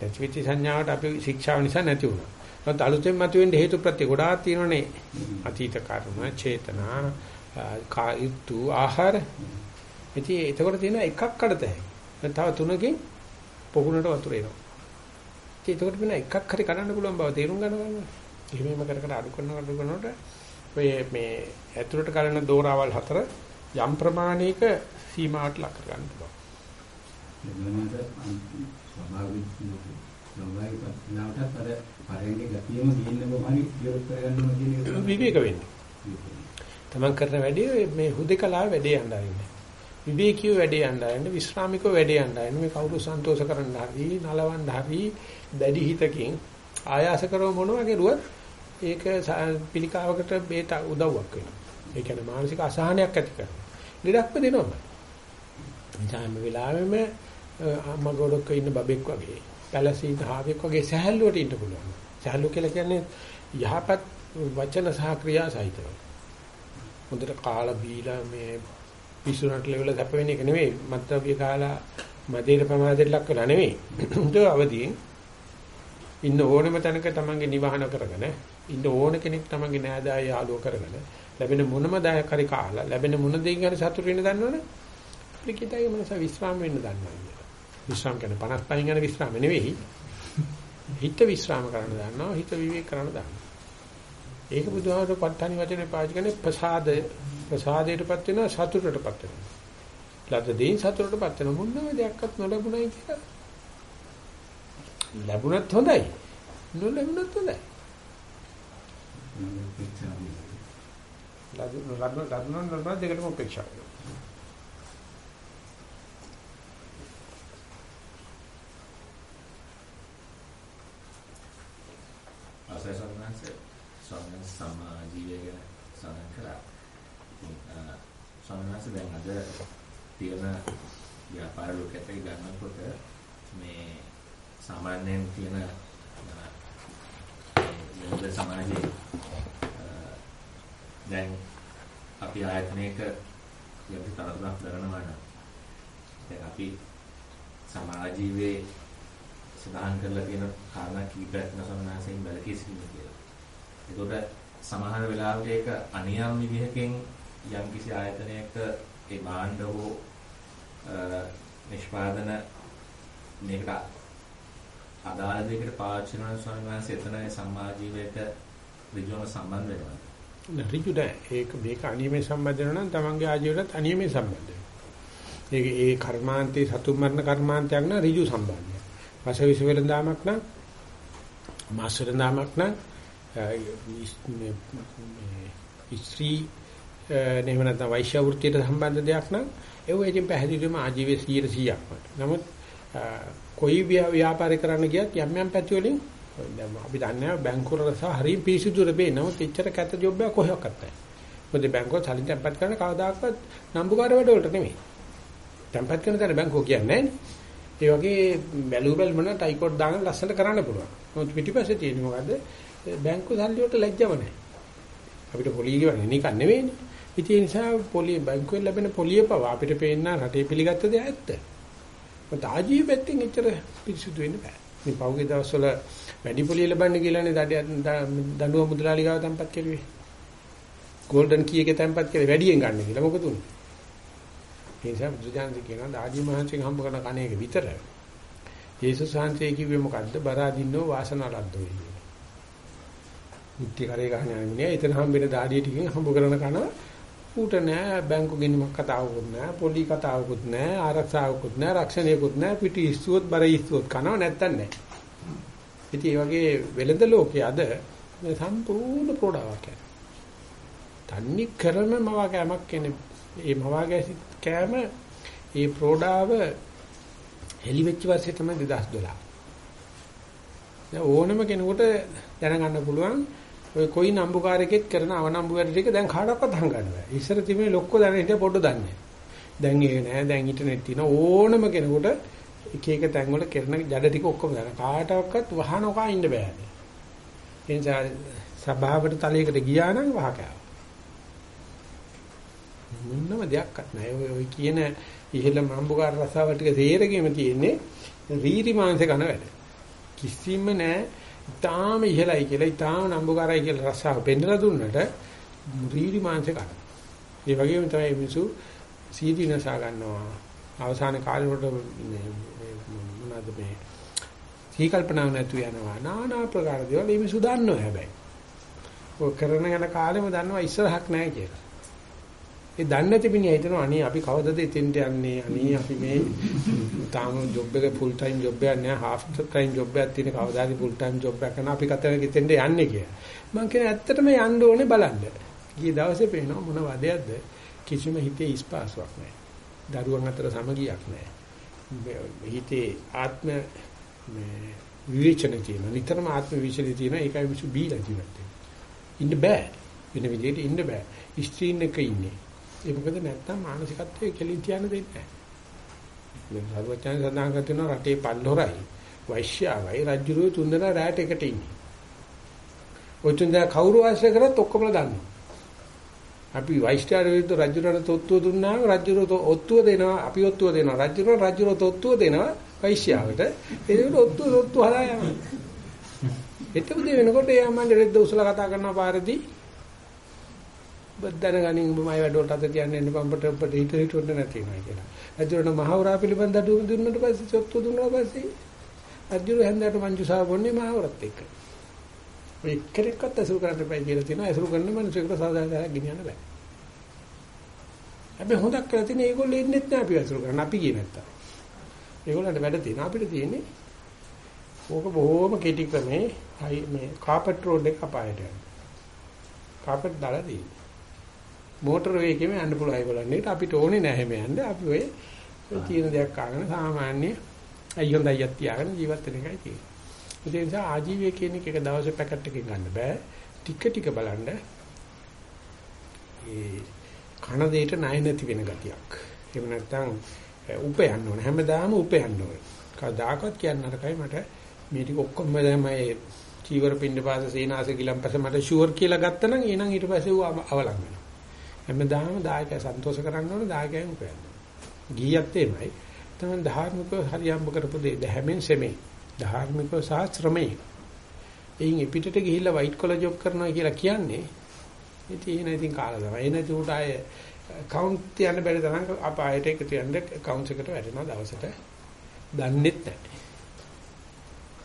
නැතිවිච සංඥාවට අපි ශික්ෂාව නිසා නැති වුණා. නමුත් අලුතෙන් මතුවෙන්න හේතු ප්‍රත්‍ය ගොඩාක් තියෙනනේ. අතීත කර්ම, චේතනා, කායිතු, ආහාර. ඉතින් ඒකවල තියෙන එකක් කඩත හැකියි. තව තුනකින් පොකුණට වතුර එනවා. ඉතින් ඒකට වෙන එකක් හරි කඩන්න පුළුවන් බව තේරුම් ගන්න එහෙමම කර කර අඩු කරනකොට අඩු කරනකොට ඔය මේ ඇතුළට ගලන දෝරාවල් හතර යම් ප්‍රමාණයක සීමාවට ලක් කර ගන්න පුළුවන්. ස්වභාවික ස්වභාවික පස්නාවටත් අර පරයන්ගේ ගතියම ගින්න බොහොමයි විවෘත කරගන්න ඕන කියන එක විවේක වෙන්නේ. තමන් කරන වැඩේ මේ හුදේකලාව වැඩේ යන්නරින්නේ. විවේකීව වැඩේ යන්නරින්නේ විශ්‍රාමිකව වැඩේ යන්නරින්නේ මේ කවුරු සන්තෝෂ කරන්න හරි නලවන්න හරි දැඩි හිතකින් ආයාස කරව මොනවා කෙරුවත් ඒක පිළිකාවකට බේත උදව්වක් වෙනවා. ඒ කියන්නේ මානසික අසහනයක් ඇති කරනවා. ලෙඩක්ම දෙනවා. එනිසාම වෙලාවෙම අම්මා ගොඩක ඉන්න බබෙක් වගේ, පැලසීන හාවෙක් වගේ සහැල්ලුවට ඉන්න පුළුවන්. සහැල්ලු කියලා කියන්නේ යහපත් වචන සහ ක්‍රියා සහිතව. හොඳට කාලා බීලා මේ පිසුනට ලෙවල දැප වෙන එක නෙවෙයි. මත්ද්‍රව්‍ය කාලා මදේට ප්‍රමාදයට ලක් වෙලා නෙවෙයි. හොඳ අවදීන් ඉන්න ඕනෙම තැනක තමන්ගේ නිවහන කරගෙන ඉන්න ඕන කෙනෙක් තමන්ගේ නෑදෑය යාළුව කරගෙන ලැබෙන මොනම දායක හරි කාලා ලැබෙන මොන දෙයකින් හරි සතුට වෙන්න දන්නවනේ ලිඛිතයි මනස විස්රාම වෙන්න දන්නවා විශ්‍රාම කියන්නේ 55 යන විශ්‍රාම නෙවෙයි. හිත විශ්‍රාම කරන්න දාන්නවා හිත විවේක කරන්න දාන්නවා. ඒක බුදුහාමර පට්ඨානි වචනේ පාවිච්චි කරන්නේ ප්‍රසාද ප්‍රසාදයටපත් වෙනවා සතුටටපත් වෙනවා. ලද්ද දෙයින් සතුටටපත් වෙන මොනම දෙයක්වත් නොලැබුණයි කියලා. ලැබුණත් හොඳයි. නොලැබුණත් හොඳයි. ලැබුණ ලැබුණ ලැබුණ දෙකටම උපේක්ෂා කරනවා. අවසර සම්මානස ස්වාමීන් සම්මා ජීවය ගැන සඳහන් කළා. ස්වාමීන් දැන් අද තියෙන ව්‍යාපාර ලෝකයට ගන්නකොට මේ සාමාන්‍යයෙන් තියෙන යෝග සමාජයේ දැන් අපි ආයතනයක යම් තරතුරක් දරනවා නම් දැන් අපි සමාජ ජීවේ සඳහන් කරලා තියෙන කාරණා කීපයක් නසමනාසයෙන් බැලකී සිටින්න කියලා. ඒකට සමහර වෙලාවක ඒක අනියම් විදිහකින් යම් කිසි ආයතනයක ඒ භාණ්ඩ හෝ නිෂ්පාදන මේකට අදාළ දෙයකට පාවිච්චි කරන ස්වාමීන් එතන සම්මා ජීවිතයට ඍජුවම සම්බන්ධ වෙනවා. ඍජු නෑ. ඒක මේක අනියමේ සම්බන්ධ වෙනවා නම් තමන්ගේ ආජීවයටත් අනියමේ සම්බන්ධ වෙනවා. ඒක ඒ කර්මාන්තේ සතුන් මරණ කර්මාන්තයක් න ඍජු සම්බන්ධය. වශවිස වෙලඳාමක් නම් මාස වෙලඳාමක් නම් ස්ත්‍රී නෙවෙයි නැත්නම් වෛශ්‍ය වෘත්තියට සම්බන්ධ දෙයක් නම් ඒව ඉතින් පැහැදිලිවම ආජීවයේ 100%ක්ම. නමුත් කොයි ව්‍යාපාරය කරන්න ගියත් යම් යම් පැති වලින් දැන් අපි දන්නේ බැංකුවල සහ හරිය පිසිදුර බේ නමුත් එච්චර කැත ජොබ් එකක් කොහෙවත් නැහැ. මොකද බැංකුව සල්ලි තැන්පත් කරන කවදාකවත් නම්බුකාර වැඩ වලට නෙමෙයි. තැන්පත් කරන තැන බැංකුව කියන්නේ නැහැ ඒ වගේ බැලු බැලමන ටයිකෝඩ් දාගෙන ලස්සනට කරන්න පුළුවන්. නමුත් පිටිපස්සේ තියෙන්නේ මොකද්ද? බැංකු සල්ලි වලට ලැජ්ජව නැහැ. අපිට පොලිය කියන්නේ නිකන් නෙවෙයිනේ. ඉතින් ඒ නිසා පොලිය බැංකුවෙන් ලැබෙන පොලිය පව අපිට පේන්න රටේ පිළිගත්ත දේ ඇත්ත. මොකද ආජීව පැත්තෙන් එච්චර පිරිසුදු වෙන්න බෑ. මේ පහුගිය දවස්වල වැඩි පොලිය ලබන්න කියලානේ දඬුවම් මුදලාලි ගාව තැන්පත් කෙරුවේ. ගෝල්ඩන් කී එකේ තැන්පත් කරේ වැඩියෙන් ගන්න කියලා මොකද උනේ? ඒ නිසා බුදුජානක කියනවා ආජීව මහන්සියෙන් හම්බ කරන කණේක විතර. යේසුස් වහන්සේ කිව්වේ මොකද්ද? බරාදින්නෝ වාසනාලද්දෝ කියලා. මුත්‍ති කරේ ගහන යන්නේ එතන හම්බෙන දාඩිය ටිකෙන් හම්බ කරන කන ඌට නෑ. බැංකු ගෙනීමක් කතාවකුත් නෑ. පොලි කතාවකුත් නෑ. ආරක්ෂාවකුත් නෑ. රක්ෂණයකුත් නෑ. පිටි ඉස්සුවොත් බර ඉස්සුවොත් කනව නැත්තන් නෑ. ඉතින් මේ වගේ වෙළඳ ලෝකයේ අද මේ සම්පූර්ණ ප්‍රෝඩාවක් යන තන්නේ කරන මවාගෑමක් කියන්නේ ඒ මවාගැසි කෑම ඒ ප්‍රෝඩාව හෙලි වෙච්ච වර්ෂේ තමයි 2012. දැන් ඕනම කෙනෙකුට දැනගන්න පුළුවන් ඔය කොයි නම්බුකාරකෙත් කරන අවනම්බු වැඩ ටික දැන් කාටවත් හංගන්න බෑ. ඉස්සර තිබුණේ ලොක්කෝ දැන හිටිය පොඩ්ඩ දන්නේ. දැන් ඒ නෑ දැන් ඉන්ටර්නෙට් තියෙන ඕනම කෙනෙකුට එක එක තැන් වල කරන ජඩ ටික ඔක්කොම දන්න. කාටවත් වහනකවා ඉන්න බෑ. එනිසා සභාවට තලයකට ගියා නම් වහකෑවා. මොනම දෙයක්වත් නෑ. ඔය කියන ඉහළ නම්බුකාර රසාව ටික තේරෙගෙම තියෙන්නේ රීරි මාංශ කන වැඩ. කිසිම නෑ ඊටාම ඉහළයි කියලා ඊටාම නම්බුකාරයි කියලා රසාව පෙන්නලා දුන්නට මුරීරි මාංශ ගන්න. ඒ වගේම තමයි මිනිසු සීදී නසා ගන්නවා. අවසාන කාලේ වලට මේ මොනවාද මේ සීකල්පනාව නැතු යනවා. নানা ප්‍රකාර දේවල් මේ මිනිසු දන්නවා හැබැයි. ඔය කරන යන කාලෙම දන්නවා ඉස්සරහක් නැහැ කියලා. ඒ දන්නේ නැති මිනිහා හිතනවා අනේ අපි කවදද එතෙන්ට යන්නේ අනේ අපි මේ තාම ජොබ් එක ෆුල් ටයිම් ජොබ් එකක් නෑ හාෆ් ටයිම් ජොබ් එකක් තියෙන කවදාද ෆුල් ටයිම් ජොබ් එකක් කරන අපි කතරේ එතෙන්ට යන්නේ කියලා. මම කියන ඇත්තටම යන්න ඕනේ බලන්න. ගිය දවසේ පේනවා මොන වදයක්ද කිසිම හිතේ ඉස්පාසුවක් නෑ. දරුවන් අතර සමගියක් නෑ. හිතේ ආත්ම මේ විවේචන තියෙන නිතරම ආත්ම විචලිත තියෙන ඒකයි මිසු බීලා ජීවත් ඉන්න බෑ. වෙන විදිහට ඉන්න බෑ. ස්ත්‍රීන් එක ඉන්නේ. ඒ මොකද නැත්තම් මානසිකත්වයේ කෙලින් තියන්න දෙන්නේ නැහැ. මේ සර්වඥයන් සඳහන් කරන රටේ පල්ලොරයි වෛශ්‍යාවයි රජුරුව තුන්දෙනා රැට එකට ඉන්නේ. ඔය තුන්දෙනා කවුරු ආශ්‍රය කරත් ඔක්කොම දන්නවා. අපි වෛශ්‍යාර විරුද්ධ රජුරට තොත්තුව දුන්නාම රජුරට ඔත්තුව දෙනවා අපි ඔත්තුව දෙනවා රජුරට රජුරට ඔත්තුව දෙනවා වෛශ්‍යාවට ඒකට ඔත්තුව ඔත්තුව හදා යනවා. එතකොට වෙනකොට එයා මන්ද රෙද්ද උසලා කතා කරන පාරදී දැනගනින් උඹ මයි වැඩවලට අත තියන්න එන්න බම්බට ඔබට හිත හිතුවට නැතිනවා කියලා. අජුරණ මහවරා පිළිබඳ අඩුව දුන්නට පස්සේ චොත්තු දුන්නා පස්සේ අජුර හැන්දට මංජුසා බොන්නේ මහවරත් එක්ක. ඔය එක්කෙනෙක්වත් අසුරු කරන්න බෑ කියලා තියෙනවා. අසුරු කරන මිනිස්සුන්ට සාදාදාලා ගෙනියන්න බෑ. හැබැයි හොඳක් කරලා තියෙන ඒගොල්ලෝ එන්නෙත් නෑ අපි අසුරු කරන්න. අපි ගියේ නැත්තම්. ඒගොල්ලන්ට වැඩ තියෙනවා. අපිට තියෙන්නේ ඕක බොහොම කෙටි ක්‍රමේ මේ කාපට් රෝඩ් එක අපායට යනවා. කාපට් දාලා තියෙන්නේ. මෝටර වේගෙම යන්න පුළුවන් ඒගොල්ලන්ට අපිට ඕනේ නැහැ මේ යන්න. අපි ඔය තියෙන දෙයක් අරගෙන සාමාන්‍ය අයියෝ දයියක් තියාගෙන ජීවත් වෙන එකයි තියෙන්නේ. ඒ නිසා ආජීවය කියන එක එක දවසේ පැකට් එකකින් ගන්න බෑ. ටික ටික බලන්න ඒ කන දෙයට ණය නැති වෙන ගතියක්. එහෙම නැත්නම් උපයන්න ඕන. හැමදාම උපයන්න ඕන. කවදාකවත් කියන්න නරකයි මට මේ ටික ඔක්කොම තමයි චීවර පින්න පාස සීනාස ගිලම්පස මට ෂුවර් කියලා ගත්තනම් එහෙනම් ඊට පස්සේ ඌ අවලං වෙනවා. හැමදාම දායකය සන්තෝෂ කරන්න ඕන දායකයන් උපයන්න. ගියත් එමයයි. තමයි ධාර්මිකව හරියම්බ කරපු දෙය හැමෙන් සෙමේ. ධාර්මිකව සහ ශ්‍රමයේ. එයින් පිටට ගිහිල්ලා වයිට් කොලර් ජොබ් කරනවා කියලා කියන්නේ ඉතින් එන ඉතින් කාලා තමයි. එන උට ආය කවුන්ට් තියන්න බැරි තරම් අපායට එකතු යන්න කවුන්ට් එකට වැටෙනවා දවසට. දන්නෙත් නැහැ.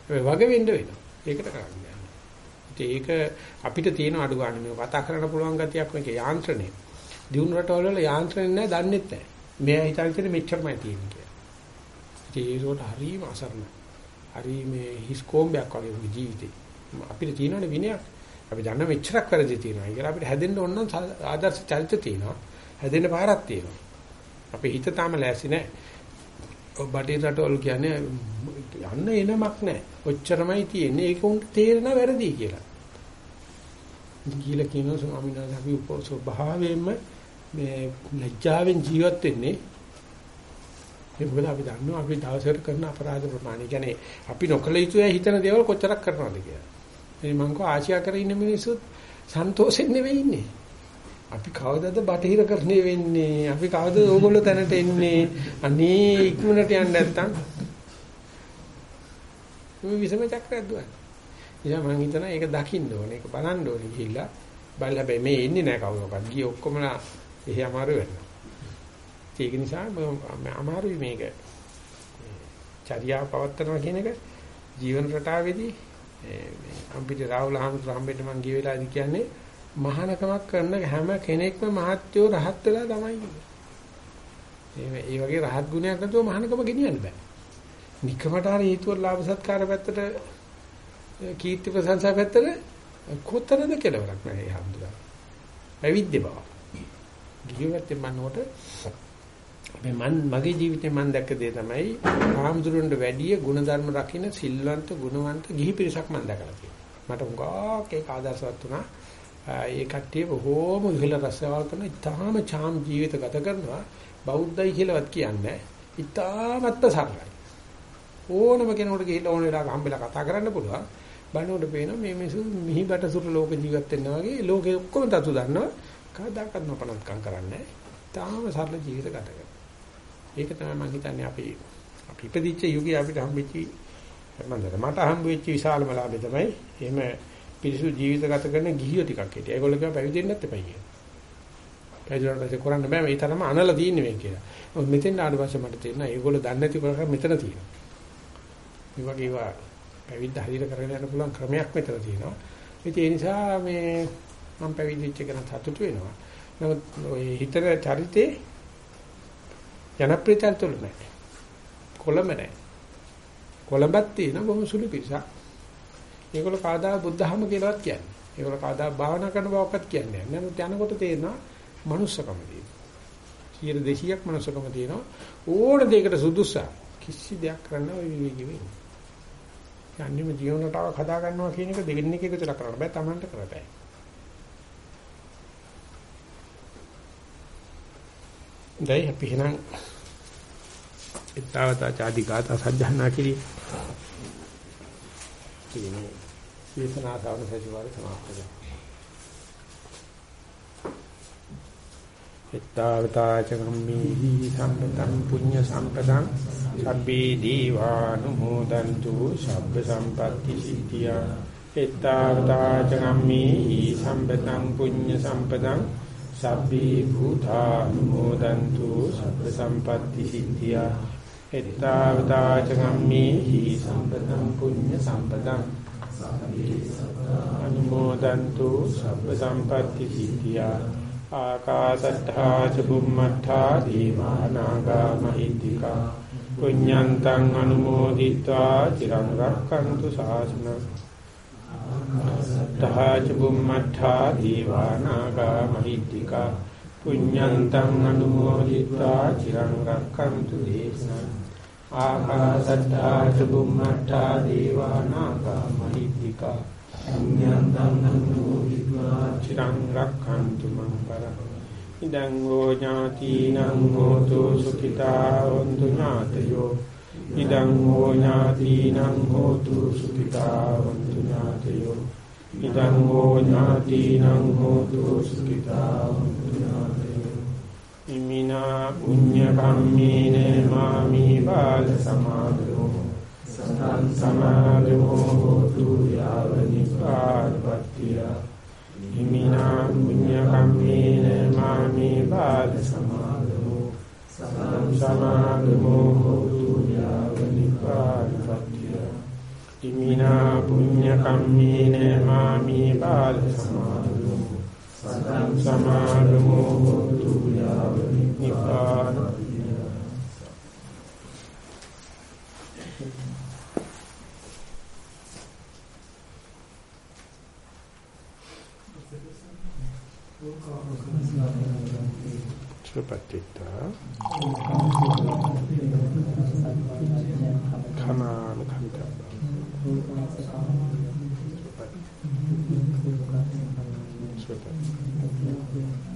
ඒ වගේ වෙන්න වෙනවා. ඒකට කරන්නේ. ඒක අපිට තියෙන අඩු ගන්න මේ කතා කරන්න පුළුවන් ගතියක් මේක යාන්ත්‍රණය. දියුණු රටවල වල යාන්ත්‍රණය නැහැ දන්නෙත් නැහැ. මේ හිතන්නේ මෙච්චරමයි තියෙන්නේ කියලා. ඉතින් ඒකට හරිම අසරණයි. හරි මේ හිස් කොම්බයක් වගේ ජීවිතේ. අපිට තියෙනනේ විනයක්. අපි දන්න මෙච්චරක් වැරදි තියෙනවා. ඒක අපිට හැදෙන්න ඕන නම් ආදර්ශ චරිත තියෙනවා. හැදෙන්න පාරක් තියෙනවා. අපේ හිත තාම ලෑසි නැහැ. ඔය බඩේ රටවල් කියන්නේ යන්න එනමක් නැහැ. ඔච්චරමයි තියෙන්නේ. ඒක උන්ට තේරෙන වැරදි කියලා. කියලා කියනවා ස්වාමීන් වහන්සේ අපි ස්වභාවයෙන්ම මේ ලැජ්ජාවෙන් ජීවත් වෙන්නේ ඒ මොකද අපි දන්නවා අපි දවසකට කරන අපරාධ ප්‍රමාණය. කියන්නේ අපි නොකල යුතුයි හිතන දේවල් කොච්චරක් කරනවද කියලා. මේ මං කෝ ආශියා කර ඉන්න මිනිස්සුත් සන්තෝෂෙන් නෙවෙයි ඉන්නේ. අපි කවදද බටහිර කරන්නේ වෙන්නේ? අපි කවදද ඕගොල්ලෝ තැනට එන්නේ? අනේ ඉක්මනට යන්න නැත්තම් මේ විසම චක්‍රයක් දුවන. ඉතින් මං හිතනවා ඒක දකින්න ඕනේ. ඒක බලන්න ඕනේ ගිහිල්ලා. බලලා හැබැයි මේ ඉන්නේ නැහැ කවුරක්වත්. ගියේ ඔක්කොමලා එහෙ අමාරු වෙනවා. ඒක නිසා අමාරුයි මේක. චර්යාව පවත්නවා කියන එක ජීවන රටාවේදී අපිට රාහුල හාමුදුර හම්බෙන්න මං ගිය වෙලාවේදී කියන්නේ මහානකමක් කරන හැම කෙනෙක්ම මහත්යෝ රහත් වෙලා තමයි කියන්නේ. ඒ වගේ රහත් ගුණයක් නැතුව මහානකම ගෙනියන්න බෑ. නිකමට හරි හේතුව ලාභ සත්කාර පැත්තට කීර්ති ප්‍රශංසා පැත්තට කොතරද කෙලවරක් නැහැ හම්දුලා. පැවිද්ද බව. ගියවත් මන්නකොට මේ මන් මගේ ජීවිතේ මන් දැක්ක දේ තමයි ආම්දුරුන්ට වැඩිය ಗುಣධර්ම රකින්න සිල්වන්ත ගුණවන්ත ගිහි පිරිසක් මන් දැකලා තියෙනවා. මට උගාක් ඒක ආදර්ශවත් වුණා. ඒ කට්ටිය බොහෝම ඉහළ රසවල් කරන ඉතාම චාම් ජීවිත ගත කරනවා. බෞද්ධයි කියලාවත් කියන්නේ ඉතාමත් සරලයි. ඕනම කෙනෙකුට ගිහිල්ලා ඕන වෙලාවක හම්බෙලා කතා කරන්න පුළුවන්. බලනකොට පේනවා මේ මිනිස්සු මිහිබට සුරු ලෝක ජීවත් වෙනවා වගේ ලෝකෙ ඔක්කොම තතු දන්නවා. කවදාකවත් නොපනත්කම් කරන්නේ නැහැ. තාම සරල ජීවිත ගත කරනවා. ඒක තමයි මම හිතන්නේ අපි අපි ඉපදිච්ච යුගයේ අපිට හම්බෙච්ච මන්දර මට හම්බ වෙච්ච විශාලම ලාභය තමයි එහෙම පිරිසු ජීවිත ගත කරන ගිහියෝ ටිකක් හිටියා. ඒගොල්ලෝ කියනවා පැවිදි වෙන්නත් එපයි කියලා. පැවිදිවට පස්සේ කරන්න බෑ මේ තරම අනල තියෙන්නේ මේ කියලා. මොකද මෙතෙන් ආඩ පස්සේ මට තේරෙනවා ඒගොල්ලෝ දන්නේ නැති කරා මෙතන තියෙනවා. මේ වගේ ඒවා පැවිද්ද හරියට කරගෙන යන්න පුළුවන් ක්‍රමයක් මෙතන තියෙනවා. ඉතින් ඒ නිසා මේ මම පැවිදිච්ච එක සතුටු වෙනවා. නමුත් ඔය හිතර චරිතේ ජනප්‍රියතාව තුල නැහැ. කොළඹ නැහැ. කොළඹත් තියෙන බොහොම සුළු පිරිසක්. ඒගොල්ලෝ කාදා බුද්ධහම කියලාවත් කියන්නේ. ඒගොල්ලෝ කාදා භාවනා කරන බවක්වත් කියන්නේ නැහැ. නමුත් යනකොට තේරෙනවා මනුස්සකම තියෙනවා. 200ක් මනුස්සකම තියෙනවා. ඕන දෙයකට සුදුසා. කිසි දෙයක් කරන්න ඔය විවේකී වෙන්නේ. යන්නේම ජීවන රටාවක් හදා ගන්නවා කියන එක දෙවෙනි එක එකතුලා කරන්න බෑ. Tamanට කරලා දැයි අපි එහෙනම් ඊතාවතා ආදි ගාථා සජ්ජහනා කිරි. කියන්නේ දේශනා සාවන සතිවාරය සමාප්ත කරනවා. ඊතාවතා චගම්මේහි සම්පතං පුඤ්ඤ සම්පතං සබ්බේ දීවානුමෝදන්තු සබ්බ සම්පatti සිද්ධියා ඊතාවතා චගම්මේහි සම්පතං පුඤ්ඤ සම්පතං සබ්බේ භූතානුමෝදන්තු සබ්බ සම්පatti සිද්ධියා. එත්තාවතා චම්මේහි සම්පතං පුඤ්ඤ සම්පතං. අනුමෝදන්තු සබ්බ සම්පatti සිද්ධියා. ආකාශත්තා ච බුම්මත්තා දීමානාගා මහිත්‍තිකා පුඤ්ඤන්තං අනුමෝදිත්වා. චිරං රක්ඛන්තු ශාසනං. සත්තාච බුම්මත්තා දීවානාගා මහිත්‍තිකා පුඤ්ඤන්තං අනුමෝදිत्वा චිරං රක්ඛන්තු දේශනං ආකාසත්තාච බුම්මත්තා දීවානාගා මහිත්‍තිකා පුඤ්ඤන්තං අනුමෝදිत्वा චිරං රක්ඛන්තු මං පරම ඉදං ෝ ඥාතිනං හෝතු සුඛිතා වന്തു ඥාතයෝ ඉදං හෝ ඥාතිනං හෝතු සුඛිතාවන්තු ඥාතයෝ. ඉදං හෝ ඥාතිනං හෝතු සුඛිතාවන්තු ඥාතයෝ. ඉමිනා පුඤ්ඤ කම්මේන මාමි බාල සමාදෝ සතං සමාදෝ හෝතු යාව නිපාතපත්තිය ඉමිනා පුඤ්ඤ කම්මේන මාමි බාල සමාදෝ සතං සමාදෝ ඉමිනා පුඤ්ඤ කම්මේන මාමි බාල සමාදෝ සතං සමාදෝ හෝතු යාව නිපාතපත්තිය සුපත්තිතා doing.